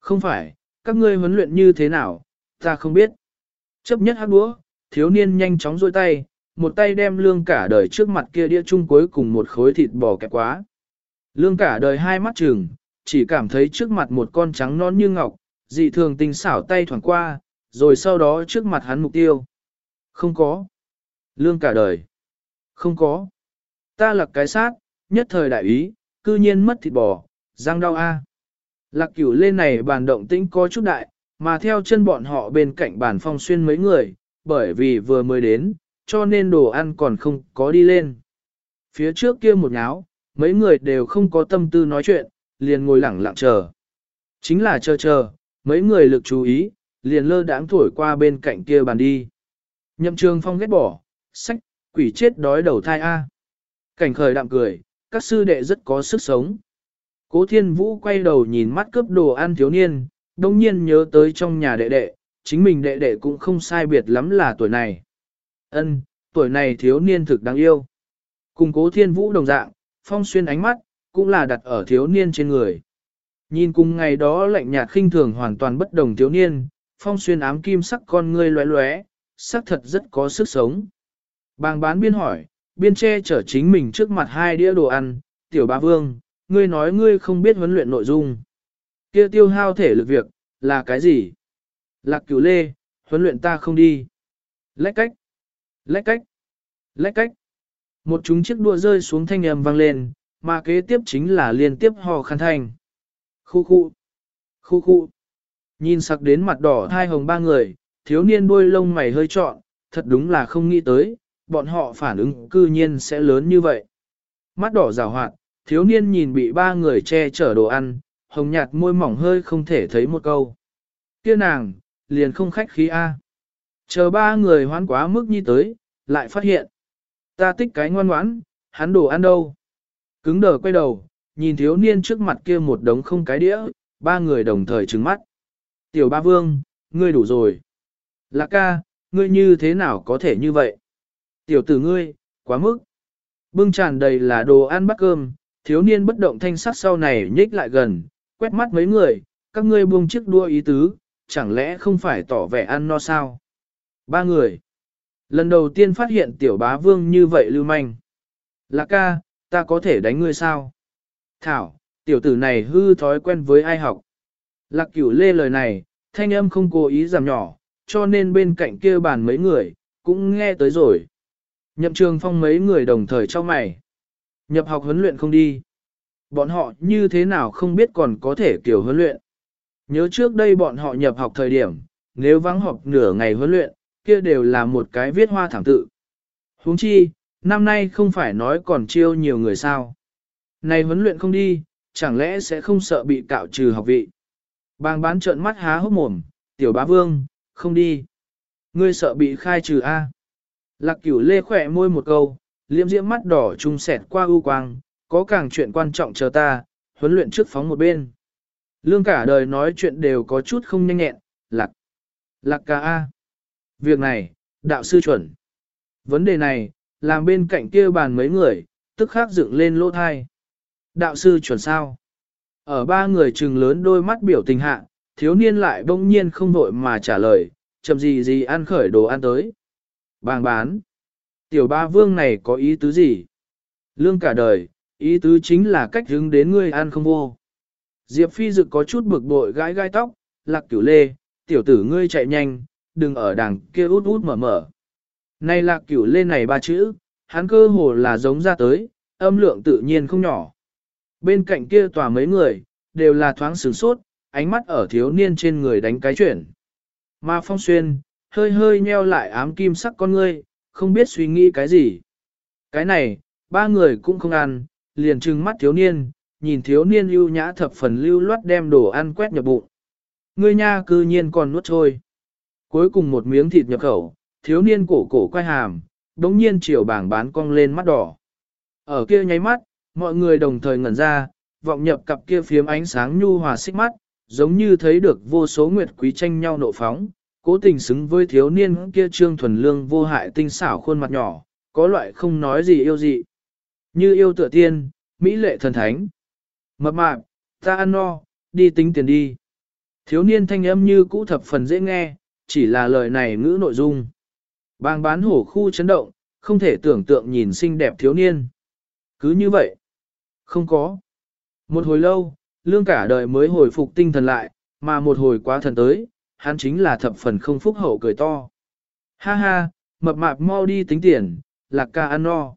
Không phải, các ngươi huấn luyện như thế nào, ta không biết. Chấp nhất hát đũa, thiếu niên nhanh chóng dôi tay, một tay đem lương cả đời trước mặt kia đĩa chung cuối cùng một khối thịt bò kẹp quá. Lương cả đời hai mắt trừng, chỉ cảm thấy trước mặt một con trắng non như ngọc, dị thường tình xảo tay thoảng qua, rồi sau đó trước mặt hắn mục tiêu. Không có. Lương cả đời. Không có. Ta là cái sát, nhất thời đại ý, cư nhiên mất thịt bò, răng đau a. Lạc cửu lên này bàn động tĩnh có chút đại, mà theo chân bọn họ bên cạnh bàn phong xuyên mấy người, bởi vì vừa mới đến, cho nên đồ ăn còn không có đi lên. Phía trước kia một nháo, mấy người đều không có tâm tư nói chuyện, liền ngồi lẳng lặng chờ. Chính là chờ chờ, mấy người lực chú ý, liền lơ đãng thổi qua bên cạnh kia bàn đi. Nhậm trường phong ghét bỏ, sách, quỷ chết đói đầu thai A. Cảnh khởi đạm cười, các sư đệ rất có sức sống. Cố thiên vũ quay đầu nhìn mắt cướp đồ ăn thiếu niên, đông nhiên nhớ tới trong nhà đệ đệ, chính mình đệ đệ cũng không sai biệt lắm là tuổi này. Ân, tuổi này thiếu niên thực đáng yêu. Cùng cố thiên vũ đồng dạng, phong xuyên ánh mắt, cũng là đặt ở thiếu niên trên người. Nhìn cùng ngày đó lạnh nhạt khinh thường hoàn toàn bất đồng thiếu niên, phong xuyên ám kim sắc con ngươi lóe lóe, sắc thật rất có sức sống. Bàng bán biên hỏi, biên che chở chính mình trước mặt hai đĩa đồ ăn, tiểu ba vương, ngươi nói ngươi không biết huấn luyện nội dung. kia tiêu hao thể lực việc, là cái gì? Lạc cửu lê, huấn luyện ta không đi. Lách cách, lách cách, lách cách. Một chúng chiếc đua rơi xuống thanh âm vang lên, mà kế tiếp chính là liên tiếp hò khăn thanh. Khu khu, khu khu. Nhìn sặc đến mặt đỏ hai hồng ba người, thiếu niên đuôi lông mày hơi trọn, thật đúng là không nghĩ tới, bọn họ phản ứng cư nhiên sẽ lớn như vậy. Mắt đỏ rào hoạt, thiếu niên nhìn bị ba người che chở đồ ăn, hồng nhạt môi mỏng hơi không thể thấy một câu. Kia nàng, liền không khách khí A. Chờ ba người hoán quá mức như tới, lại phát hiện. Ta tích cái ngoan ngoãn, hắn đồ ăn đâu. Cứng đờ quay đầu, nhìn thiếu niên trước mặt kia một đống không cái đĩa, ba người đồng thời trừng mắt. Tiểu ba vương, ngươi đủ rồi. Lạc ca, ngươi như thế nào có thể như vậy? Tiểu tử ngươi, quá mức. Bưng tràn đầy là đồ ăn bắt cơm, thiếu niên bất động thanh sắc sau này nhích lại gần, quét mắt mấy người, các ngươi buông chiếc đua ý tứ, chẳng lẽ không phải tỏ vẻ ăn no sao? Ba người. Lần đầu tiên phát hiện tiểu bá vương như vậy lưu manh. Lạc ca, ta có thể đánh ngươi sao? Thảo, tiểu tử này hư thói quen với ai học. Lạc cửu lê lời này, thanh âm không cố ý giảm nhỏ, cho nên bên cạnh kia bàn mấy người, cũng nghe tới rồi. Nhậm trường phong mấy người đồng thời cho mày. Nhập học huấn luyện không đi. Bọn họ như thế nào không biết còn có thể kiểu huấn luyện. Nhớ trước đây bọn họ nhập học thời điểm, nếu vắng học nửa ngày huấn luyện, kia đều là một cái viết hoa thẳng tự. huống chi, năm nay không phải nói còn chiêu nhiều người sao. Này huấn luyện không đi, chẳng lẽ sẽ không sợ bị cạo trừ học vị. Bang bán trợn mắt há hốc mồm, tiểu bá vương, không đi. Ngươi sợ bị khai trừ A. Lạc cửu lê khỏe môi một câu, liễm diễm mắt đỏ trung sẹt qua ưu quang, có càng chuyện quan trọng chờ ta, huấn luyện trước phóng một bên. Lương cả đời nói chuyện đều có chút không nhanh nhẹn, lạc, lạc ca A. Việc này, đạo sư chuẩn. Vấn đề này, làm bên cạnh kia bàn mấy người, tức khắc dựng lên lỗ thai. Đạo sư chuẩn sao? Ở ba người trừng lớn đôi mắt biểu tình hạ, thiếu niên lại bỗng nhiên không vội mà trả lời, chậm gì gì ăn khởi đồ ăn tới. Bàng bán. Tiểu ba vương này có ý tứ gì? Lương cả đời, ý tứ chính là cách hướng đến ngươi ăn không vô. Diệp phi dực có chút bực bội gãi gai tóc, lạc cửu lê, tiểu tử ngươi chạy nhanh, đừng ở đằng kia út út mở mở. Này lạc cửu lê này ba chữ, hắn cơ hồ là giống ra tới, âm lượng tự nhiên không nhỏ. Bên cạnh kia tòa mấy người, đều là thoáng sửng sốt, ánh mắt ở thiếu niên trên người đánh cái chuyển. Mà phong xuyên, hơi hơi nheo lại ám kim sắc con ngươi, không biết suy nghĩ cái gì. Cái này, ba người cũng không ăn, liền trừng mắt thiếu niên, nhìn thiếu niên lưu nhã thập phần lưu loát đem đồ ăn quét nhập bụng. Ngươi nha cư nhiên còn nuốt trôi. Cuối cùng một miếng thịt nhập khẩu, thiếu niên cổ cổ quay hàm, đống nhiên chiều bảng bán cong lên mắt đỏ. Ở kia nháy mắt, mọi người đồng thời ngẩn ra, vọng nhập cặp kia phiếm ánh sáng nhu hòa xích mắt, giống như thấy được vô số nguyệt quý tranh nhau nộ phóng, cố tình xứng với thiếu niên kia trương thuần lương vô hại tinh xảo khuôn mặt nhỏ, có loại không nói gì yêu gì. Như yêu tựa tiên, mỹ lệ thần thánh. Mập mạp, ta ăn no, đi tính tiền đi. Thiếu niên thanh âm như cũ thập phần dễ nghe, chỉ là lời này ngữ nội dung. Bang bán hổ khu chấn động, không thể tưởng tượng nhìn xinh đẹp thiếu niên. Cứ như vậy. Không có. Một hồi lâu, lương cả đời mới hồi phục tinh thần lại, mà một hồi quá thần tới, hắn chính là thập phần không phúc hậu cười to. Ha ha, mập mạp mau đi tính tiền, lạc ca ăn no.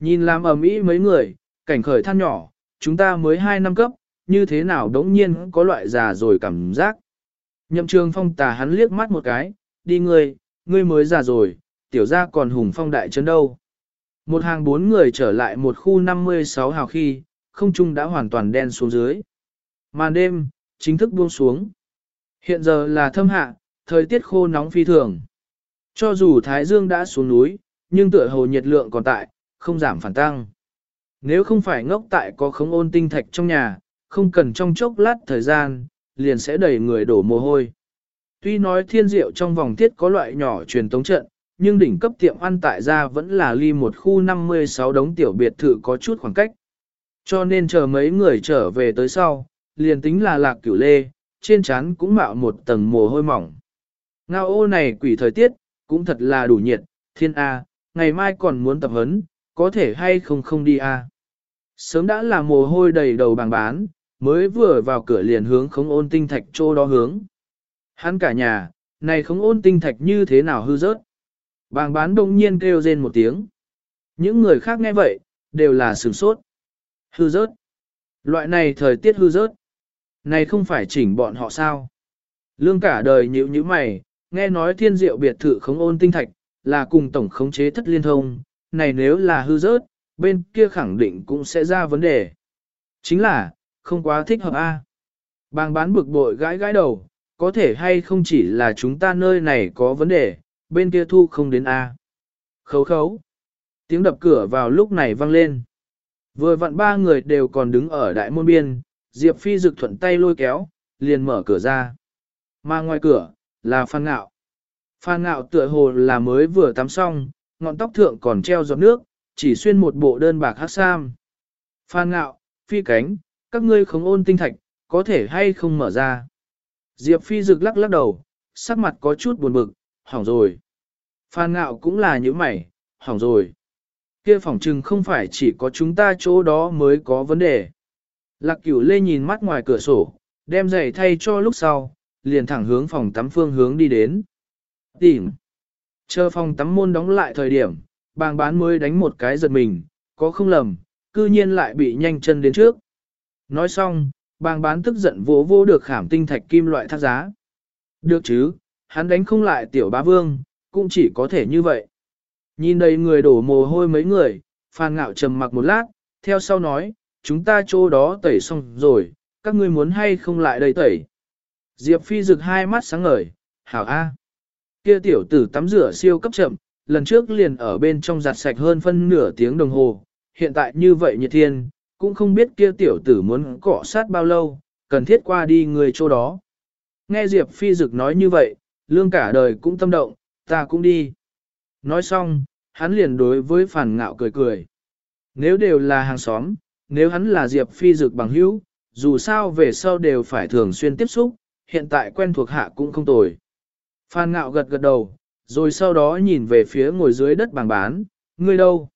Nhìn làm ầm ĩ mấy người, cảnh khởi than nhỏ, chúng ta mới hai năm cấp, như thế nào đống nhiên có loại già rồi cảm giác. Nhậm trường phong tà hắn liếc mắt một cái, đi ngươi, ngươi mới già rồi, tiểu ra còn hùng phong đại trấn đâu. Một hàng bốn người trở lại một khu 56 hào khi, không trung đã hoàn toàn đen xuống dưới. Màn đêm, chính thức buông xuống. Hiện giờ là thâm hạ, thời tiết khô nóng phi thường. Cho dù Thái Dương đã xuống núi, nhưng tựa hồ nhiệt lượng còn tại, không giảm phản tăng. Nếu không phải ngốc tại có khống ôn tinh thạch trong nhà, không cần trong chốc lát thời gian, liền sẽ đầy người đổ mồ hôi. Tuy nói thiên diệu trong vòng tiết có loại nhỏ truyền tống trận, nhưng đỉnh cấp tiệm ăn tại gia vẫn là ly một khu 56 đống tiểu biệt thự có chút khoảng cách. Cho nên chờ mấy người trở về tới sau, liền tính là lạc cửu lê, trên trán cũng mạo một tầng mồ hôi mỏng. Ngao ô này quỷ thời tiết, cũng thật là đủ nhiệt, thiên A, ngày mai còn muốn tập huấn, có thể hay không không đi A. Sớm đã là mồ hôi đầy đầu bằng bán, mới vừa vào cửa liền hướng không ôn tinh thạch chỗ đó hướng. Hắn cả nhà, này không ôn tinh thạch như thế nào hư rớt. Bàng bán đông nhiên kêu rên một tiếng. Những người khác nghe vậy, đều là sửng sốt. Hư rớt. Loại này thời tiết hư rớt. Này không phải chỉnh bọn họ sao. Lương cả đời nhịu như mày, nghe nói thiên diệu biệt thự không ôn tinh thạch, là cùng tổng khống chế thất liên thông. Này nếu là hư rớt, bên kia khẳng định cũng sẽ ra vấn đề. Chính là, không quá thích hợp a. Bàng bán bực bội gãi gãi đầu, có thể hay không chỉ là chúng ta nơi này có vấn đề, bên kia thu không đến A. Khấu khấu. Tiếng đập cửa vào lúc này vang lên. Vừa vặn ba người đều còn đứng ở đại môn biên, Diệp Phi rực thuận tay lôi kéo, liền mở cửa ra. Mà ngoài cửa, là Phan Ngạo. Phan Ngạo tựa hồ là mới vừa tắm xong, ngọn tóc thượng còn treo giọt nước, chỉ xuyên một bộ đơn bạc hát sam. Phan Ngạo, Phi cánh, các ngươi không ôn tinh thạch, có thể hay không mở ra. Diệp Phi rực lắc lắc đầu, sắc mặt có chút buồn bực, hỏng rồi. Phan ngạo cũng là như mày, hỏng rồi. Kia phòng trừng không phải chỉ có chúng ta chỗ đó mới có vấn đề. Lạc cửu lê nhìn mắt ngoài cửa sổ, đem giày thay cho lúc sau, liền thẳng hướng phòng tắm phương hướng đi đến. Tìm. Chờ phòng tắm môn đóng lại thời điểm, bàng bán mới đánh một cái giật mình, có không lầm, cư nhiên lại bị nhanh chân đến trước. Nói xong, Bàng bán tức giận vỗ vô được khảm tinh thạch kim loại thác giá. Được chứ, hắn đánh không lại tiểu bá vương, cũng chỉ có thể như vậy. Nhìn đầy người đổ mồ hôi mấy người, Phan Ngạo trầm mặc một lát, theo sau nói, chúng ta chỗ đó tẩy xong rồi, các ngươi muốn hay không lại đây tẩy. Diệp Phi rực hai mắt sáng ngời, hảo a. Kia tiểu tử tắm rửa siêu cấp chậm, lần trước liền ở bên trong giặt sạch hơn phân nửa tiếng đồng hồ, hiện tại như vậy nhiệt thiên, cũng không biết kia tiểu tử muốn cọ sát bao lâu, cần thiết qua đi người chỗ đó. Nghe Diệp Phi Dực nói như vậy, lương cả đời cũng tâm động, ta cũng đi. Nói xong, hắn liền đối với phản ngạo cười cười. Nếu đều là hàng xóm, nếu hắn là Diệp Phi Dực bằng hữu, dù sao về sau đều phải thường xuyên tiếp xúc, hiện tại quen thuộc hạ cũng không tồi. Phan ngạo gật gật đầu, rồi sau đó nhìn về phía ngồi dưới đất bàng bán, ngươi đâu?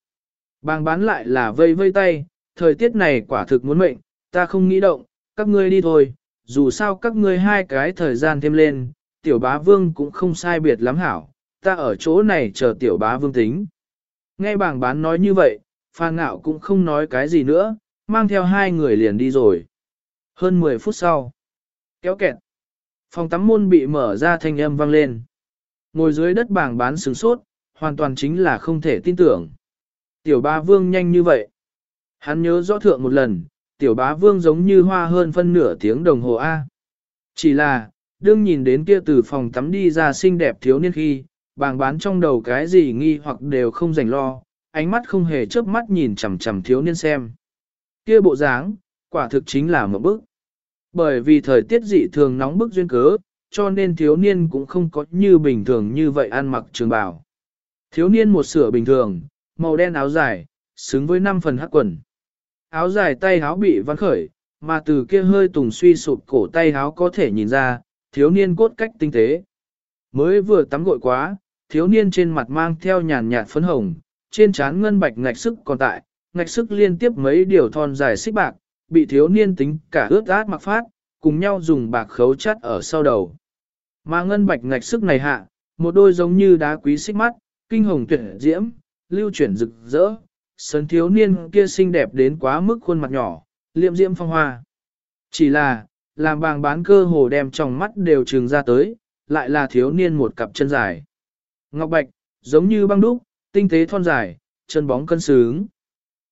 Bàng bán lại là vây vây tay, thời tiết này quả thực muốn mệnh, ta không nghĩ động, các ngươi đi thôi, dù sao các ngươi hai cái thời gian thêm lên, tiểu bá vương cũng không sai biệt lắm hảo, ta ở chỗ này chờ tiểu bá vương tính. Nghe bảng bán nói như vậy, Phan Ngạo cũng không nói cái gì nữa, mang theo hai người liền đi rồi. Hơn 10 phút sau, kéo kẹt, phòng tắm môn bị mở ra thanh âm vang lên. Ngồi dưới đất bảng bán sướng sốt, hoàn toàn chính là không thể tin tưởng. Tiểu bá vương nhanh như vậy. Hắn nhớ rõ thượng một lần, tiểu bá vương giống như hoa hơn phân nửa tiếng đồng hồ A. Chỉ là, đương nhìn đến kia từ phòng tắm đi ra xinh đẹp thiếu niên khi, bàng bán trong đầu cái gì nghi hoặc đều không dành lo, ánh mắt không hề chớp mắt nhìn chằm chằm thiếu niên xem. Kia bộ dáng, quả thực chính là một bức. Bởi vì thời tiết dị thường nóng bức duyên cớ, cho nên thiếu niên cũng không có như bình thường như vậy ăn mặc trường bào. Thiếu niên một sửa bình thường, màu đen áo dài, xứng với 5 phần hắc quần. Áo dài tay áo bị vắn khởi, mà từ kia hơi tùng suy sụp cổ tay áo có thể nhìn ra, thiếu niên cốt cách tinh tế. Mới vừa tắm gội quá, thiếu niên trên mặt mang theo nhàn nhạt phấn hồng, trên trán ngân bạch ngạch sức còn tại, ngạch sức liên tiếp mấy điều thon dài xích bạc, bị thiếu niên tính cả ướt át mặc phát, cùng nhau dùng bạc khấu chắt ở sau đầu. Mà ngân bạch ngạch sức này hạ, một đôi giống như đá quý xích mắt, kinh hồng tuyệt diễm, lưu chuyển rực rỡ, sấn thiếu niên kia xinh đẹp đến quá mức khuôn mặt nhỏ, liệm diễm phong hoa. Chỉ là, làm bàng bán cơ hồ đem trong mắt đều trừng ra tới, lại là thiếu niên một cặp chân dài. Ngọc bạch, giống như băng đúc, tinh tế thon dài, chân bóng cân sướng.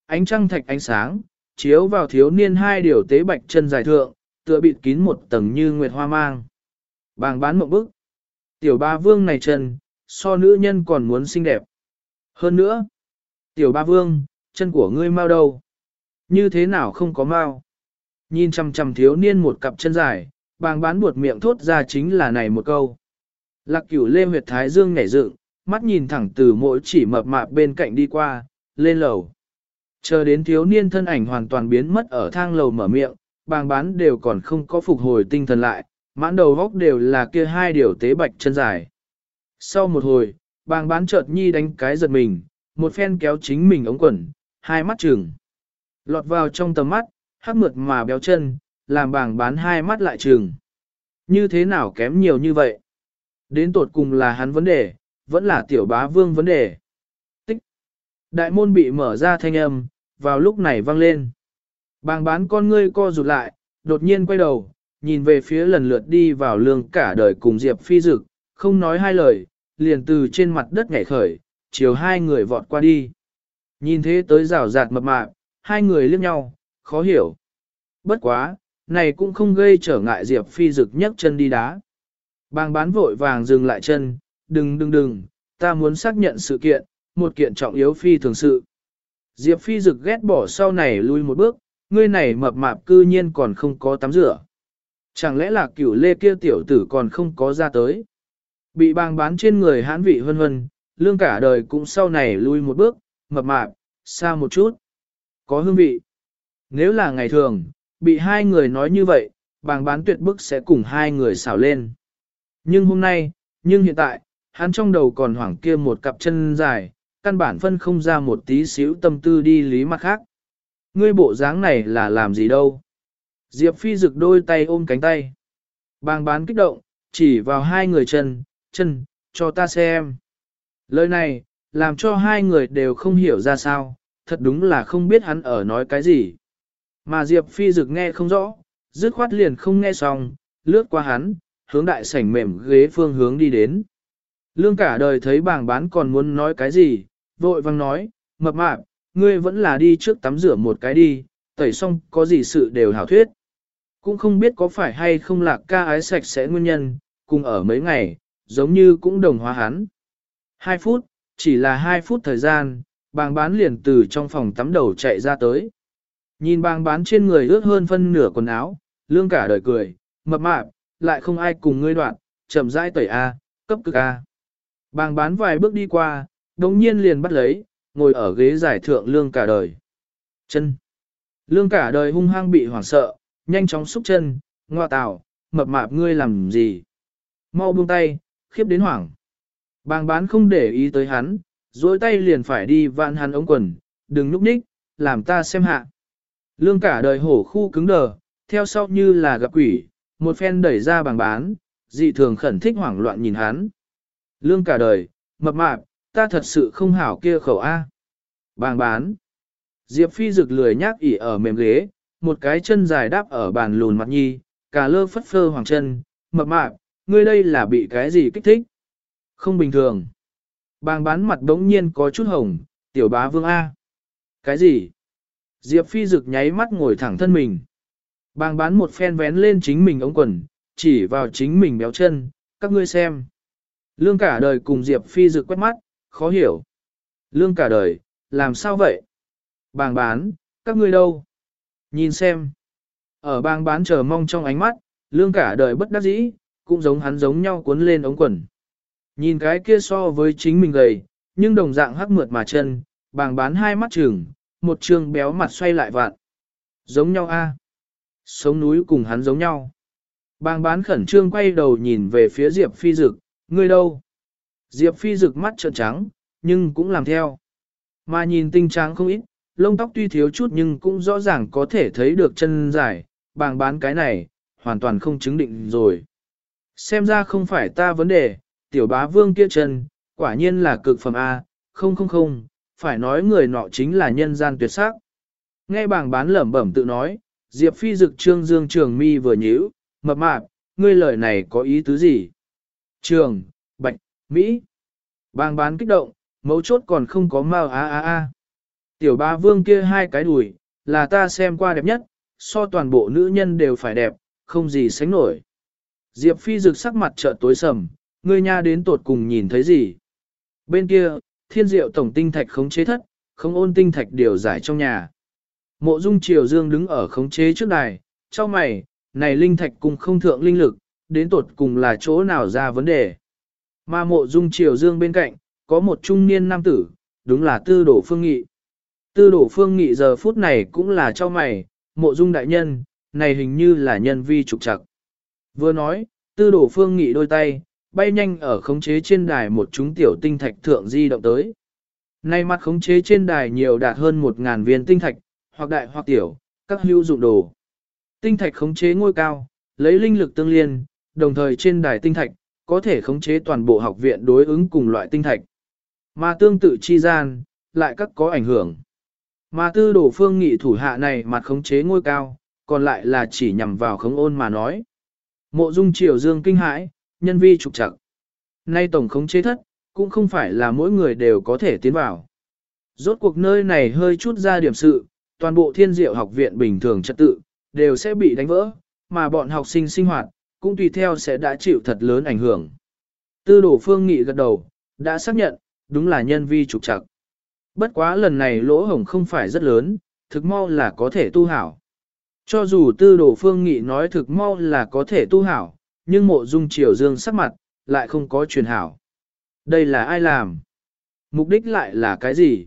Ánh trăng thạch ánh sáng, chiếu vào thiếu niên hai điều tế bạch chân dài thượng, tựa bịt kín một tầng như nguyệt hoa mang. Bàng bán một bức. Tiểu ba vương này chân, so nữ nhân còn muốn xinh đẹp. Hơn nữa, tiểu ba vương, chân của ngươi mau đâu? Như thế nào không có mau? Nhìn chằm chằm thiếu niên một cặp chân dài, bàng bán buột miệng thốt ra chính là này một câu. Lạc cửu lê huyệt thái dương nhảy dựng, mắt nhìn thẳng từ mỗi chỉ mập mạp bên cạnh đi qua, lên lầu. Chờ đến thiếu niên thân ảnh hoàn toàn biến mất ở thang lầu mở miệng, bàng bán đều còn không có phục hồi tinh thần lại, mãn đầu góc đều là kia hai điều tế bạch chân dài. Sau một hồi, bàng bán chợt nhi đánh cái giật mình, một phen kéo chính mình ống quần, hai mắt trừng. Lọt vào trong tầm mắt, hát mượt mà béo chân, làm bảng bán hai mắt lại trừng. Như thế nào kém nhiều như vậy? Đến tột cùng là hắn vấn đề, vẫn là tiểu bá vương vấn đề. Tích. Đại môn bị mở ra thanh âm, vào lúc này vang lên. Bàng bán con ngươi co rụt lại, đột nhiên quay đầu, nhìn về phía lần lượt đi vào lương cả đời cùng Diệp Phi Dực, không nói hai lời, liền từ trên mặt đất nhảy khởi, chiều hai người vọt qua đi. Nhìn thế tới rào rạt mập mạp, hai người liếc nhau, khó hiểu. Bất quá, này cũng không gây trở ngại Diệp Phi Dực nhấc chân đi đá. Bàng bán vội vàng dừng lại chân, đừng đừng đừng, ta muốn xác nhận sự kiện, một kiện trọng yếu phi thường sự. Diệp Phi Dực ghét bỏ sau này lui một bước, ngươi này mập mạp cư nhiên còn không có tắm rửa. Chẳng lẽ là cửu lê kia tiểu tử còn không có ra tới. Bị bàng bán trên người hãn vị hân hân, lương cả đời cũng sau này lui một bước, mập mạp, xa một chút. Có hương vị. Nếu là ngày thường, bị hai người nói như vậy, bàng bán tuyệt bức sẽ cùng hai người xảo lên. Nhưng hôm nay, nhưng hiện tại, hắn trong đầu còn hoảng kia một cặp chân dài, căn bản phân không ra một tí xíu tâm tư đi lý mặt khác. Ngươi bộ dáng này là làm gì đâu? Diệp Phi rực đôi tay ôm cánh tay. Bàng bán kích động, chỉ vào hai người chân, chân, cho ta xem. Lời này, làm cho hai người đều không hiểu ra sao, thật đúng là không biết hắn ở nói cái gì. Mà Diệp Phi dực nghe không rõ, Dứt khoát liền không nghe xong, lướt qua hắn, hướng đại sảnh mềm ghế phương hướng đi đến. Lương cả đời thấy bảng bán còn muốn nói cái gì, vội vang nói, mập mạp, ngươi vẫn là đi trước tắm rửa một cái đi, tẩy xong có gì sự đều hảo thuyết. Cũng không biết có phải hay không là ca ái sạch sẽ nguyên nhân, cùng ở mấy ngày, giống như cũng đồng hóa hắn. Hai phút, chỉ là hai phút thời gian, bàng bán liền từ trong phòng tắm đầu chạy ra tới. Nhìn bàng bán trên người ướt hơn phân nửa quần áo, lương cả đời cười, mập mạp, lại không ai cùng ngươi đoạn, chậm rãi tẩy A, cấp cực A. Bàng bán vài bước đi qua, đồng nhiên liền bắt lấy, ngồi ở ghế giải thượng lương cả đời. Chân. Lương cả đời hung hăng bị hoảng sợ, nhanh chóng xúc chân, ngoa tào, mập mạp ngươi làm gì. Mau buông tay, khiếp đến hoảng. Bàng bán không để ý tới hắn, dối tay liền phải đi vạn hắn ống quần, đừng núp ních, làm ta xem hạ. Lương cả đời hổ khu cứng đờ, theo sau như là gặp quỷ, một phen đẩy ra bàng bán, dị thường khẩn thích hoảng loạn nhìn hắn. Lương cả đời, mập mạp, ta thật sự không hảo kia khẩu A. Bàng bán. Diệp phi rực lười nhác ỉ ở mềm ghế, một cái chân dài đáp ở bàn lùn mặt nhi, cả lơ phất phơ hoàng chân, mập mạp, ngươi đây là bị cái gì kích thích? Không bình thường. Bàng bán mặt đống nhiên có chút hồng, tiểu bá vương A. Cái gì? Diệp phi rực nháy mắt ngồi thẳng thân mình. Bàng bán một phen vén lên chính mình ống quần, chỉ vào chính mình béo chân, các ngươi xem. Lương cả đời cùng Diệp phi rực quét mắt, khó hiểu. Lương cả đời, làm sao vậy? Bàng bán, các ngươi đâu? Nhìn xem. Ở bàng bán chờ mong trong ánh mắt, lương cả đời bất đắc dĩ, cũng giống hắn giống nhau cuốn lên ống quần. Nhìn cái kia so với chính mình gầy, nhưng đồng dạng hắc mượt mà chân, bàng bán hai mắt trừng, một trường béo mặt xoay lại vạn. Giống nhau a Sống núi cùng hắn giống nhau. Bàng bán khẩn trương quay đầu nhìn về phía Diệp Phi Dực, ngươi đâu? Diệp Phi Dực mắt trợn trắng, nhưng cũng làm theo. Mà nhìn tinh trắng không ít, lông tóc tuy thiếu chút nhưng cũng rõ ràng có thể thấy được chân dài, bàng bán cái này, hoàn toàn không chứng định rồi. Xem ra không phải ta vấn đề, tiểu bá vương kia chân, quả nhiên là cực phẩm A, không không không, phải nói người nọ chính là nhân gian tuyệt sắc. Nghe bảng bán lẩm bẩm tự nói, Diệp Phi dực trương dương trường mi vừa nhíu, mập mạp, ngươi lời này có ý tứ gì? Trường, bạch, Mỹ. Bàng bán kích động, mấu chốt còn không có mau a a a. Tiểu ba vương kia hai cái đùi, là ta xem qua đẹp nhất, so toàn bộ nữ nhân đều phải đẹp, không gì sánh nổi. Diệp Phi rực sắc mặt trợ tối sầm, ngươi nha đến tột cùng nhìn thấy gì? Bên kia, thiên diệu tổng tinh thạch khống chế thất, không ôn tinh thạch điều giải trong nhà. Mộ dung triều dương đứng ở khống chế trước đài, cho mày, này linh thạch cùng không thượng linh lực, đến tột cùng là chỗ nào ra vấn đề. Mà mộ dung triều dương bên cạnh, có một trung niên nam tử, đúng là tư đổ phương nghị. Tư đổ phương nghị giờ phút này cũng là cho mày, mộ dung đại nhân, này hình như là nhân vi trục trặc. Vừa nói, tư đổ phương nghị đôi tay, bay nhanh ở khống chế trên đài một chúng tiểu tinh thạch thượng di động tới. Nay mặt khống chế trên đài nhiều đạt hơn một ngàn viên tinh thạch, hoặc đại hoặc tiểu, các hữu dụng đồ. Tinh thạch khống chế ngôi cao, lấy linh lực tương liên, đồng thời trên đài tinh thạch, có thể khống chế toàn bộ học viện đối ứng cùng loại tinh thạch. Mà tương tự chi gian, lại các có ảnh hưởng. Mà tư đổ phương nghị thủ hạ này mặt khống chế ngôi cao, còn lại là chỉ nhằm vào khống ôn mà nói. Mộ dung triều dương kinh hãi, nhân vi trục trặc. Nay tổng khống chế thất, cũng không phải là mỗi người đều có thể tiến vào. Rốt cuộc nơi này hơi chút ra điểm sự, toàn bộ thiên diệu học viện bình thường trật tự, đều sẽ bị đánh vỡ, mà bọn học sinh sinh hoạt, cũng tùy theo sẽ đã chịu thật lớn ảnh hưởng. Tư đổ phương nghị gật đầu, đã xác nhận, đúng là nhân vi trục trặc. Bất quá lần này lỗ hổng không phải rất lớn, thực mau là có thể tu hảo. Cho dù tư đồ phương nghị nói thực mau là có thể tu hảo, nhưng mộ dung triều dương sắc mặt, lại không có truyền hảo. Đây là ai làm? Mục đích lại là cái gì?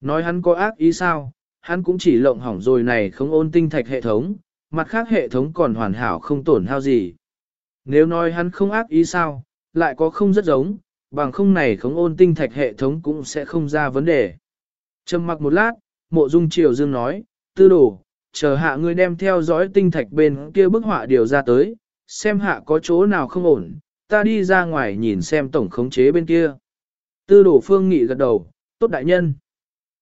Nói hắn có ác ý sao? Hắn cũng chỉ lộng hỏng rồi này không ôn tinh thạch hệ thống, mặt khác hệ thống còn hoàn hảo không tổn hao gì. Nếu nói hắn không ác ý sao, lại có không rất giống, bằng không này không ôn tinh thạch hệ thống cũng sẽ không ra vấn đề. Trầm mặc một lát, mộ dung triều dương nói, tư đồ, chờ hạ ngươi đem theo dõi tinh thạch bên kia bức họa điều ra tới, xem hạ có chỗ nào không ổn, ta đi ra ngoài nhìn xem tổng khống chế bên kia. Tư đổ phương nghị gật đầu, tốt đại nhân.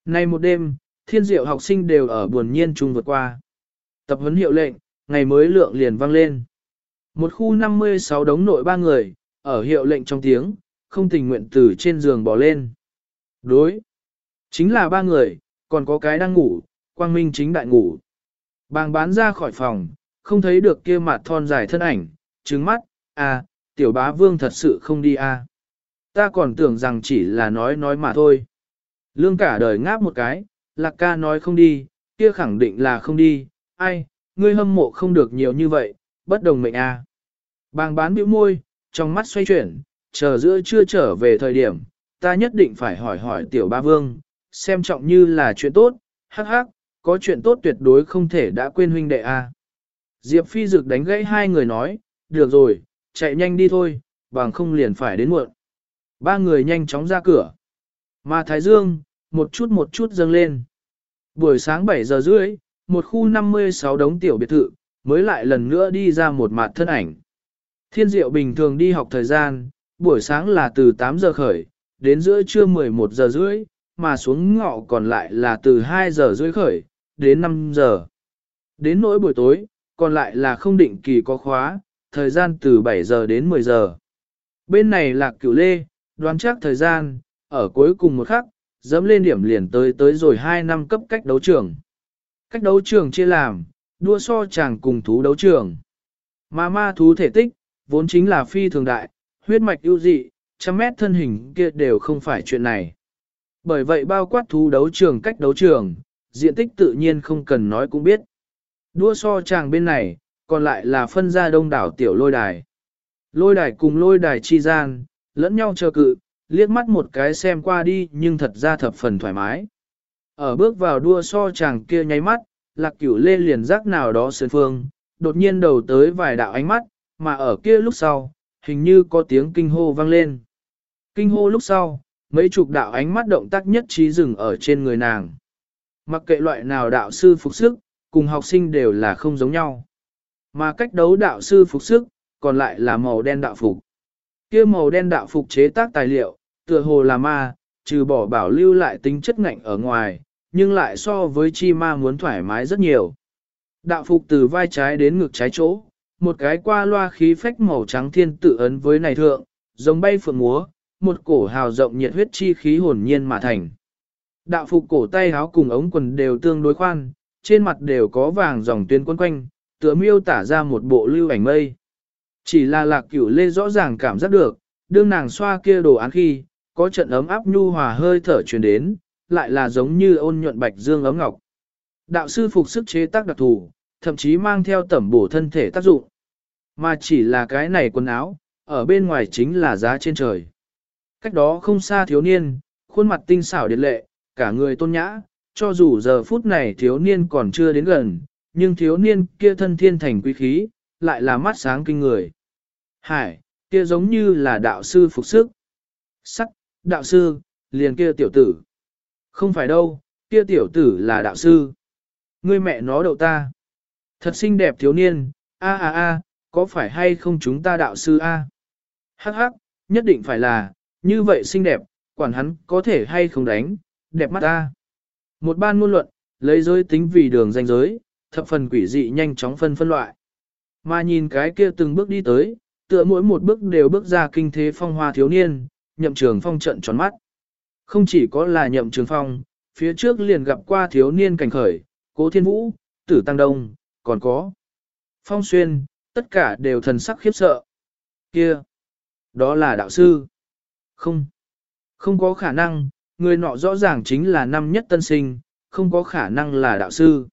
Nay một đêm, thiên diệu học sinh đều ở buồn nhiên chung vượt qua. Tập huấn hiệu lệnh, ngày mới lượng liền vang lên. Một khu 56 đống nội ba người, ở hiệu lệnh trong tiếng, không tình nguyện từ trên giường bỏ lên. Đối. Chính là ba người, còn có cái đang ngủ, quang minh chính đại ngủ. Bàng bán ra khỏi phòng, không thấy được kia mặt thon dài thân ảnh, trứng mắt, à, tiểu bá vương thật sự không đi à. Ta còn tưởng rằng chỉ là nói nói mà thôi. Lương cả đời ngáp một cái, lạc ca nói không đi, kia khẳng định là không đi, ai, ngươi hâm mộ không được nhiều như vậy, bất đồng mệnh à. Bàng bán bĩu môi, trong mắt xoay chuyển, chờ giữa chưa trở về thời điểm, ta nhất định phải hỏi hỏi tiểu ba vương, xem trọng như là chuyện tốt, hắc hắc, có chuyện tốt tuyệt đối không thể đã quên huynh đệ a. Diệp Phi Dực đánh gãy hai người nói, được rồi, chạy nhanh đi thôi, bằng không liền phải đến muộn. Ba người nhanh chóng ra cửa. Mà Thái Dương, một chút một chút dâng lên. Buổi sáng 7 giờ rưỡi, một khu 56 đống tiểu biệt thự, mới lại lần nữa đi ra một mặt thân ảnh. Thiên diệu bình thường đi học thời gian, buổi sáng là từ 8 giờ khởi, đến giữa trưa 11 giờ rưỡi, mà xuống ngọ còn lại là từ 2 giờ rưỡi khởi, đến 5 giờ. Đến nỗi buổi tối, còn lại là không định kỳ có khóa, thời gian từ 7 giờ đến 10 giờ. Bên này là cửu lê, đoán chắc thời gian, ở cuối cùng một khắc, dẫm lên điểm liền tới tới rồi 2 năm cấp cách đấu trường. Cách đấu trường chia làm, đua so chàng cùng thú đấu trường. Mà ma thú thể tích, vốn chính là phi thường đại, huyết mạch ưu dị, trăm mét thân hình kia đều không phải chuyện này. Bởi vậy bao quát thú đấu trường cách đấu trường, diện tích tự nhiên không cần nói cũng biết. Đua so chàng bên này, còn lại là phân ra đông đảo tiểu lôi đài. Lôi đài cùng lôi đài chi gian, lẫn nhau chờ cự, liếc mắt một cái xem qua đi nhưng thật ra thập phần thoải mái. Ở bước vào đua so chàng kia nháy mắt, lạc cửu lê liền giác nào đó sơn phương, đột nhiên đầu tới vài đạo ánh mắt, mà ở kia lúc sau, hình như có tiếng kinh hô vang lên. Kinh hô lúc sau, mấy chục đạo ánh mắt động tác nhất trí dừng ở trên người nàng. Mặc kệ loại nào đạo sư phục sức, cùng học sinh đều là không giống nhau. Mà cách đấu đạo sư phục sức, còn lại là màu đen đạo phục. kia màu đen đạo phục chế tác tài liệu, tựa hồ là ma, trừ bỏ bảo lưu lại tính chất ngạnh ở ngoài, nhưng lại so với chi ma muốn thoải mái rất nhiều. Đạo phục từ vai trái đến ngực trái chỗ, một cái qua loa khí phách màu trắng thiên tự ấn với này thượng, giống bay phượng múa, một cổ hào rộng nhiệt huyết chi khí hồn nhiên mà thành. Đạo phục cổ tay áo cùng ống quần đều tương đối khoan, trên mặt đều có vàng dòng tuyến quấn quanh, tựa miêu tả ra một bộ lưu ảnh mây. Chỉ là lạc cửu lê rõ ràng cảm giác được, đương nàng xoa kia đồ án khi, có trận ấm áp nhu hòa hơi thở truyền đến, lại là giống như ôn nhuận bạch dương ấm ngọc. Đạo sư phục sức chế tác đặc thù, thậm chí mang theo tẩm bổ thân thể tác dụng. Mà chỉ là cái này quần áo, ở bên ngoài chính là giá trên trời. Cách đó không xa thiếu niên, khuôn mặt tinh xảo điệt lệ, cả người tôn nhã, cho dù giờ phút này thiếu niên còn chưa đến gần, nhưng thiếu niên kia thân thiên thành quý khí, lại là mắt sáng kinh người. Hải, kia giống như là đạo sư phục sức. Sắc, đạo sư, liền kia tiểu tử. Không phải đâu, kia tiểu tử là đạo sư. Ngươi mẹ nó đậu ta. Thật xinh đẹp thiếu niên, a a a, có phải hay không chúng ta đạo sư a? Hắc hắc, nhất định phải là, như vậy xinh đẹp, quản hắn có thể hay không đánh, đẹp mắt ta. Một ban ngôn luận, lấy giới tính vì đường danh giới, thập phần quỷ dị nhanh chóng phân phân loại. Mà nhìn cái kia từng bước đi tới, tựa mỗi một bước đều bước ra kinh thế phong hoa thiếu niên, nhậm trường phong trận tròn mắt. Không chỉ có là nhậm trường phong, phía trước liền gặp qua thiếu niên cảnh khởi, cố thiên vũ, tử tăng đông, còn có phong xuyên, tất cả đều thần sắc khiếp sợ. Kia, đó là đạo sư. Không, không có khả năng, người nọ rõ ràng chính là năm nhất tân sinh, không có khả năng là đạo sư.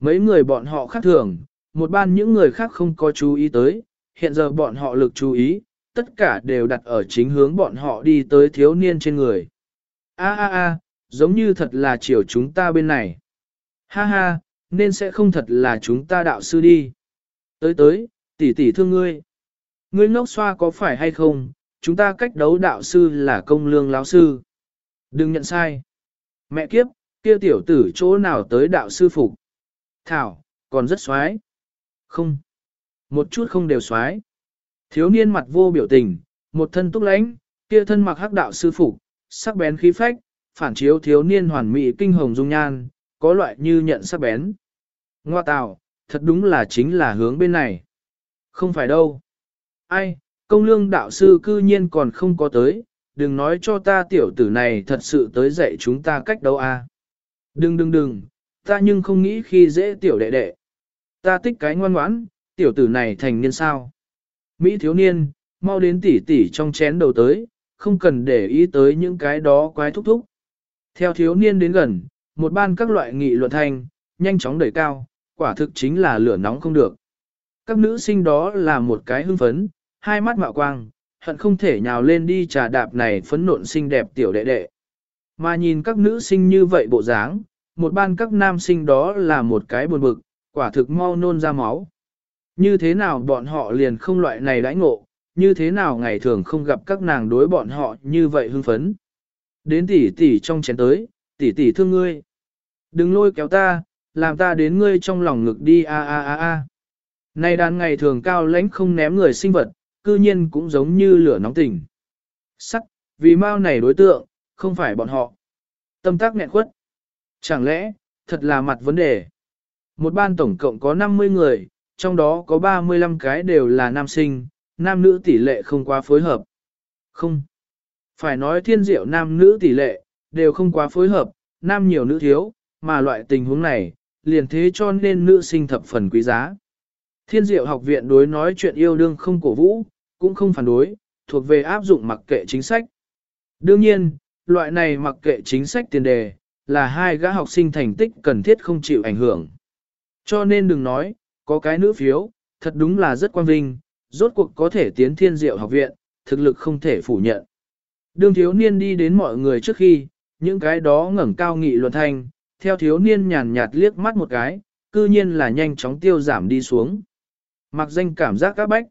Mấy người bọn họ khác thường, một ban những người khác không có chú ý tới, hiện giờ bọn họ lực chú ý, tất cả đều đặt ở chính hướng bọn họ đi tới thiếu niên trên người. A a a, giống như thật là chiều chúng ta bên này. Ha ha, nên sẽ không thật là chúng ta đạo sư đi. Tới tới, tỷ tỷ thương ngươi. Ngươi ngốc xoa có phải hay không, chúng ta cách đấu đạo sư là công lương lão sư. Đừng nhận sai. Mẹ kiếp, kia tiểu tử chỗ nào tới đạo sư phục. Thảo, còn rất xoái. Không. Một chút không đều xoái. Thiếu niên mặt vô biểu tình, một thân túc lãnh, kia thân mặc hắc đạo sư phục, sắc bén khí phách, phản chiếu thiếu niên hoàn mỹ kinh hồng dung nhan, có loại như nhận sắc bén. Ngoa tào, thật đúng là chính là hướng bên này. Không phải đâu. Ai, công lương đạo sư cư nhiên còn không có tới, đừng nói cho ta tiểu tử này thật sự tới dạy chúng ta cách đâu a. Đừng đừng đừng, ta nhưng không nghĩ khi dễ tiểu đệ đệ. Ta thích cái ngoan ngoãn, tiểu tử này thành niên sao. Mỹ thiếu niên, mau đến tỉ tỉ trong chén đầu tới, không cần để ý tới những cái đó quái thúc thúc. Theo thiếu niên đến gần, một ban các loại nghị luận thanh, nhanh chóng đẩy cao, quả thực chính là lửa nóng không được. Các nữ sinh đó là một cái hưng phấn, hai mắt mạo quang, hận không thể nhào lên đi trà đạp này phấn nộn xinh đẹp tiểu đệ đệ. Mà nhìn các nữ sinh như vậy bộ dáng, một ban các nam sinh đó là một cái buồn bực, quả thực mau nôn ra máu. Như thế nào bọn họ liền không loại này đãi ngộ, như thế nào ngày thường không gặp các nàng đối bọn họ như vậy hưng phấn. Đến tỷ tỷ trong chén tới, tỷ tỷ thương ngươi. Đừng lôi kéo ta, làm ta đến ngươi trong lòng ngực đi a a a a. Này đàn ngày thường cao lãnh không ném người sinh vật, cư nhiên cũng giống như lửa nóng tình. Sắc, vì mau này đối tượng, không phải bọn họ. Tâm tác nghẹn khuất. Chẳng lẽ, thật là mặt vấn đề. Một ban tổng cộng có 50 người, trong đó có 35 cái đều là nam sinh, nam nữ tỷ lệ không quá phối hợp. Không. Phải nói thiên diệu nam nữ tỷ lệ, đều không quá phối hợp, nam nhiều nữ thiếu, mà loại tình huống này, liền thế cho nên nữ sinh thập phần quý giá. Thiên diệu học viện đối nói chuyện yêu đương không cổ vũ, cũng không phản đối, thuộc về áp dụng mặc kệ chính sách. Đương nhiên, loại này mặc kệ chính sách tiền đề, là hai gã học sinh thành tích cần thiết không chịu ảnh hưởng. Cho nên đừng nói, có cái nữ phiếu, thật đúng là rất quan vinh, rốt cuộc có thể tiến thiên diệu học viện, thực lực không thể phủ nhận. Đương thiếu niên đi đến mọi người trước khi, những cái đó ngẩng cao nghị luận thanh, theo thiếu niên nhàn nhạt liếc mắt một cái, cư nhiên là nhanh chóng tiêu giảm đi xuống. Mặc danh cảm giác các bách.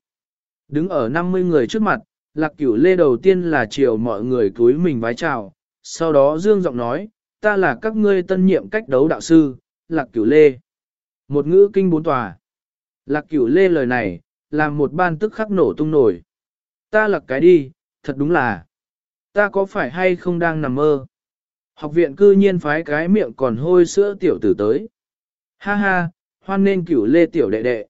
Đứng ở 50 người trước mặt, lạc cửu lê đầu tiên là chiều mọi người cúi mình vái chào, sau đó dương giọng nói, ta là các ngươi tân nhiệm cách đấu đạo sư, lạc cửu lê. Một ngữ kinh bốn tòa. Lạc cửu lê lời này, làm một ban tức khắc nổ tung nổi. Ta lạc cái đi, thật đúng là. Ta có phải hay không đang nằm mơ? Học viện cư nhiên phái cái miệng còn hôi sữa tiểu tử tới. Ha ha, hoan nên cửu lê tiểu đệ đệ.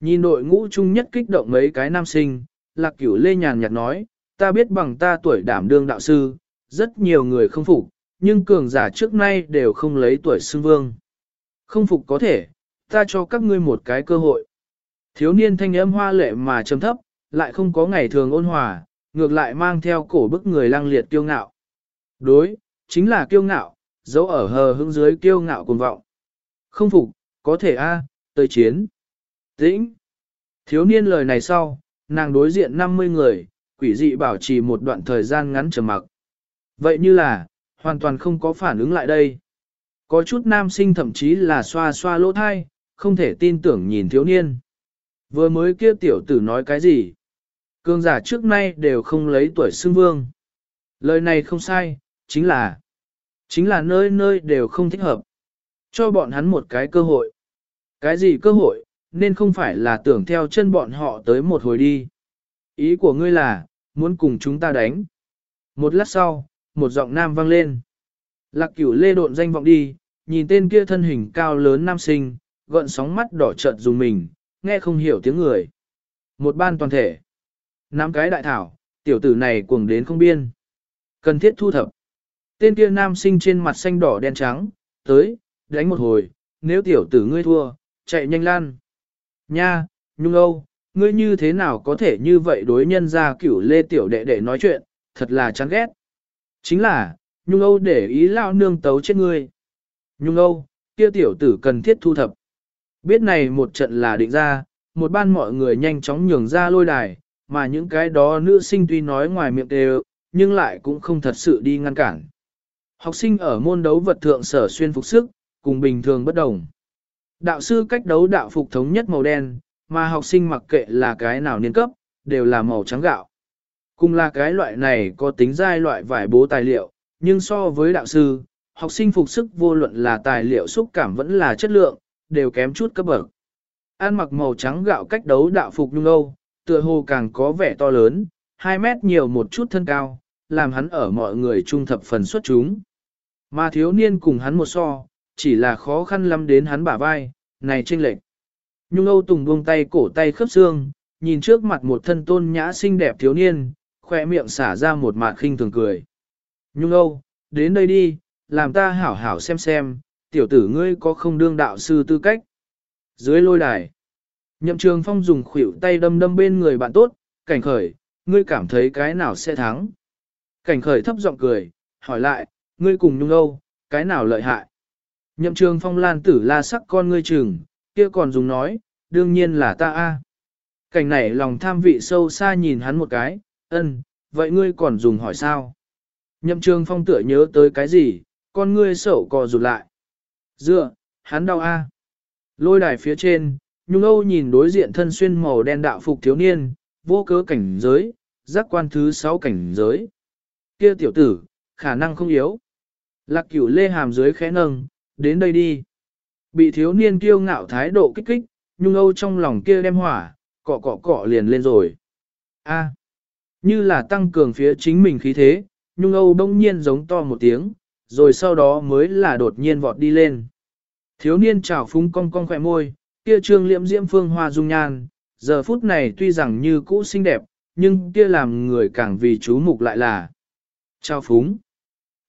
Nhìn đội ngũ chung nhất kích động mấy cái nam sinh, lạc cửu lê nhàn nhạt nói, ta biết bằng ta tuổi đảm đương đạo sư, rất nhiều người không phục, nhưng cường giả trước nay đều không lấy tuổi xưng vương. Không phục có thể, ta cho các ngươi một cái cơ hội. Thiếu niên thanh âm hoa lệ mà trầm thấp, lại không có ngày thường ôn hòa, ngược lại mang theo cổ bức người lang liệt kiêu ngạo. Đối, chính là kiêu ngạo, dấu ở hờ hững dưới kiêu ngạo cuồng vọng. Không phục, có thể a, tới chiến. Tĩnh. Thiếu niên lời này sau, nàng đối diện 50 người, quỷ dị bảo trì một đoạn thời gian ngắn trầm mặc. Vậy như là, hoàn toàn không có phản ứng lại đây. Có chút nam sinh thậm chí là xoa xoa lỗ thai, không thể tin tưởng nhìn thiếu niên. Vừa mới kia tiểu tử nói cái gì? Cương giả trước nay đều không lấy tuổi xưng vương. Lời này không sai, chính là, chính là nơi nơi đều không thích hợp. Cho bọn hắn một cái cơ hội. Cái gì cơ hội, nên không phải là tưởng theo chân bọn họ tới một hồi đi. Ý của ngươi là, muốn cùng chúng ta đánh. Một lát sau, một giọng nam vang lên. Lạc cửu lê độn danh vọng đi, nhìn tên kia thân hình cao lớn nam sinh, gợn sóng mắt đỏ trợn dùng mình, nghe không hiểu tiếng người. Một ban toàn thể. Năm cái đại thảo, tiểu tử này cuồng đến không biên. Cần thiết thu thập. Tên kia nam sinh trên mặt xanh đỏ đen trắng, tới, đánh một hồi, nếu tiểu tử ngươi thua, chạy nhanh lan. Nha, Nhung Âu, ngươi như thế nào có thể như vậy đối nhân ra cửu lê tiểu đệ đệ nói chuyện, thật là chán ghét. Chính là, Nhung Âu để ý lao nương tấu chết ngươi. Nhung Âu, kia tiểu tử cần thiết thu thập. Biết này một trận là định ra, một ban mọi người nhanh chóng nhường ra lôi đài, mà những cái đó nữ sinh tuy nói ngoài miệng đều, nhưng lại cũng không thật sự đi ngăn cản. Học sinh ở môn đấu vật thượng sở xuyên phục sức, cùng bình thường bất đồng. Đạo sư cách đấu đạo phục thống nhất màu đen, mà học sinh mặc kệ là cái nào niên cấp, đều là màu trắng gạo. Cùng là cái loại này có tính giai loại vải bố tài liệu, nhưng so với đạo sư, học sinh phục sức vô luận là tài liệu xúc cảm vẫn là chất lượng, đều kém chút cấp bậc. An mặc màu trắng gạo cách đấu đạo phục nhung âu, tựa hồ càng có vẻ to lớn, 2 mét nhiều một chút thân cao, làm hắn ở mọi người trung thập phần xuất chúng. Mà thiếu niên cùng hắn một so, chỉ là khó khăn lắm đến hắn bả vai, này chênh lệch. Nhung Âu Tùng buông tay cổ tay khớp xương, nhìn trước mặt một thân tôn nhã xinh đẹp thiếu niên, khoe miệng xả ra một mạt khinh thường cười. Nhung Âu, đến đây đi, làm ta hảo hảo xem xem, tiểu tử ngươi có không đương đạo sư tư cách. Dưới lôi đài, nhậm trường phong dùng khuỷu tay đâm đâm bên người bạn tốt, cảnh khởi, ngươi cảm thấy cái nào sẽ thắng. Cảnh khởi thấp giọng cười, hỏi lại, ngươi cùng nhung âu, cái nào lợi hại. Nhậm trường phong lan tử la sắc con ngươi trường, kia còn dùng nói, đương nhiên là ta a. Cảnh này lòng tham vị sâu xa nhìn hắn một cái, ân, vậy ngươi còn dùng hỏi sao? Nhậm trường phong tựa nhớ tới cái gì, con ngươi sậu cò rụt lại. Dựa, hắn đau a. Lôi đài phía trên, Nhung Âu nhìn đối diện thân xuyên màu đen đạo phục thiếu niên, vô cớ cảnh giới, giác quan thứ sáu cảnh giới. Kia tiểu tử, khả năng không yếu. Lạc cửu lê hàm dưới khẽ nâng, đến đây đi. Bị thiếu niên kiêu ngạo thái độ kích kích, Nhung Âu trong lòng kia đem hỏa, cọ cọ cọ liền lên rồi. A, như là tăng cường phía chính mình khí thế, Nhung Âu đông nhiên giống to một tiếng, rồi sau đó mới là đột nhiên vọt đi lên. Thiếu niên trào phúng cong cong khỏe môi, kia trương liễm diễm phương hoa dung nhan, giờ phút này tuy rằng như cũ xinh đẹp, nhưng kia làm người càng vì chú mục lại là trao phúng.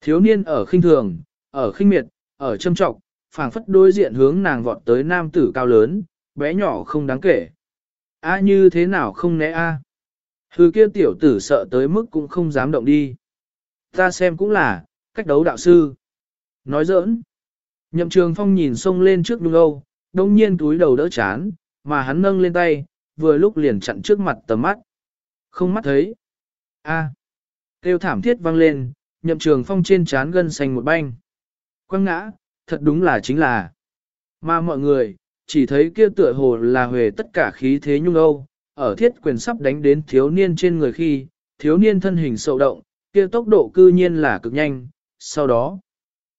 Thiếu niên ở khinh thường, ở khinh miệt, ở châm trọng, phảng phất đối diện hướng nàng vọt tới nam tử cao lớn, bé nhỏ không đáng kể. A như thế nào không né a? Hư kia tiểu tử sợ tới mức cũng không dám động đi. Ta xem cũng là, cách đấu đạo sư. Nói giỡn. Nhậm trường phong nhìn sông lên trước đung âu, đông nhiên túi đầu đỡ chán, mà hắn nâng lên tay, vừa lúc liền chặn trước mặt tầm mắt. Không mắt thấy. A. À. Thảm thiết vang lên, nhậm trường phong trên chán gân xanh một banh. Quăng ngã, thật đúng là chính là. Mà mọi người, chỉ thấy kia tựa hồ là huề tất cả khí thế nhung âu, ở thiết quyền sắp đánh đến thiếu niên trên người khi, thiếu niên thân hình sậu động, kia tốc độ cư nhiên là cực nhanh, sau đó,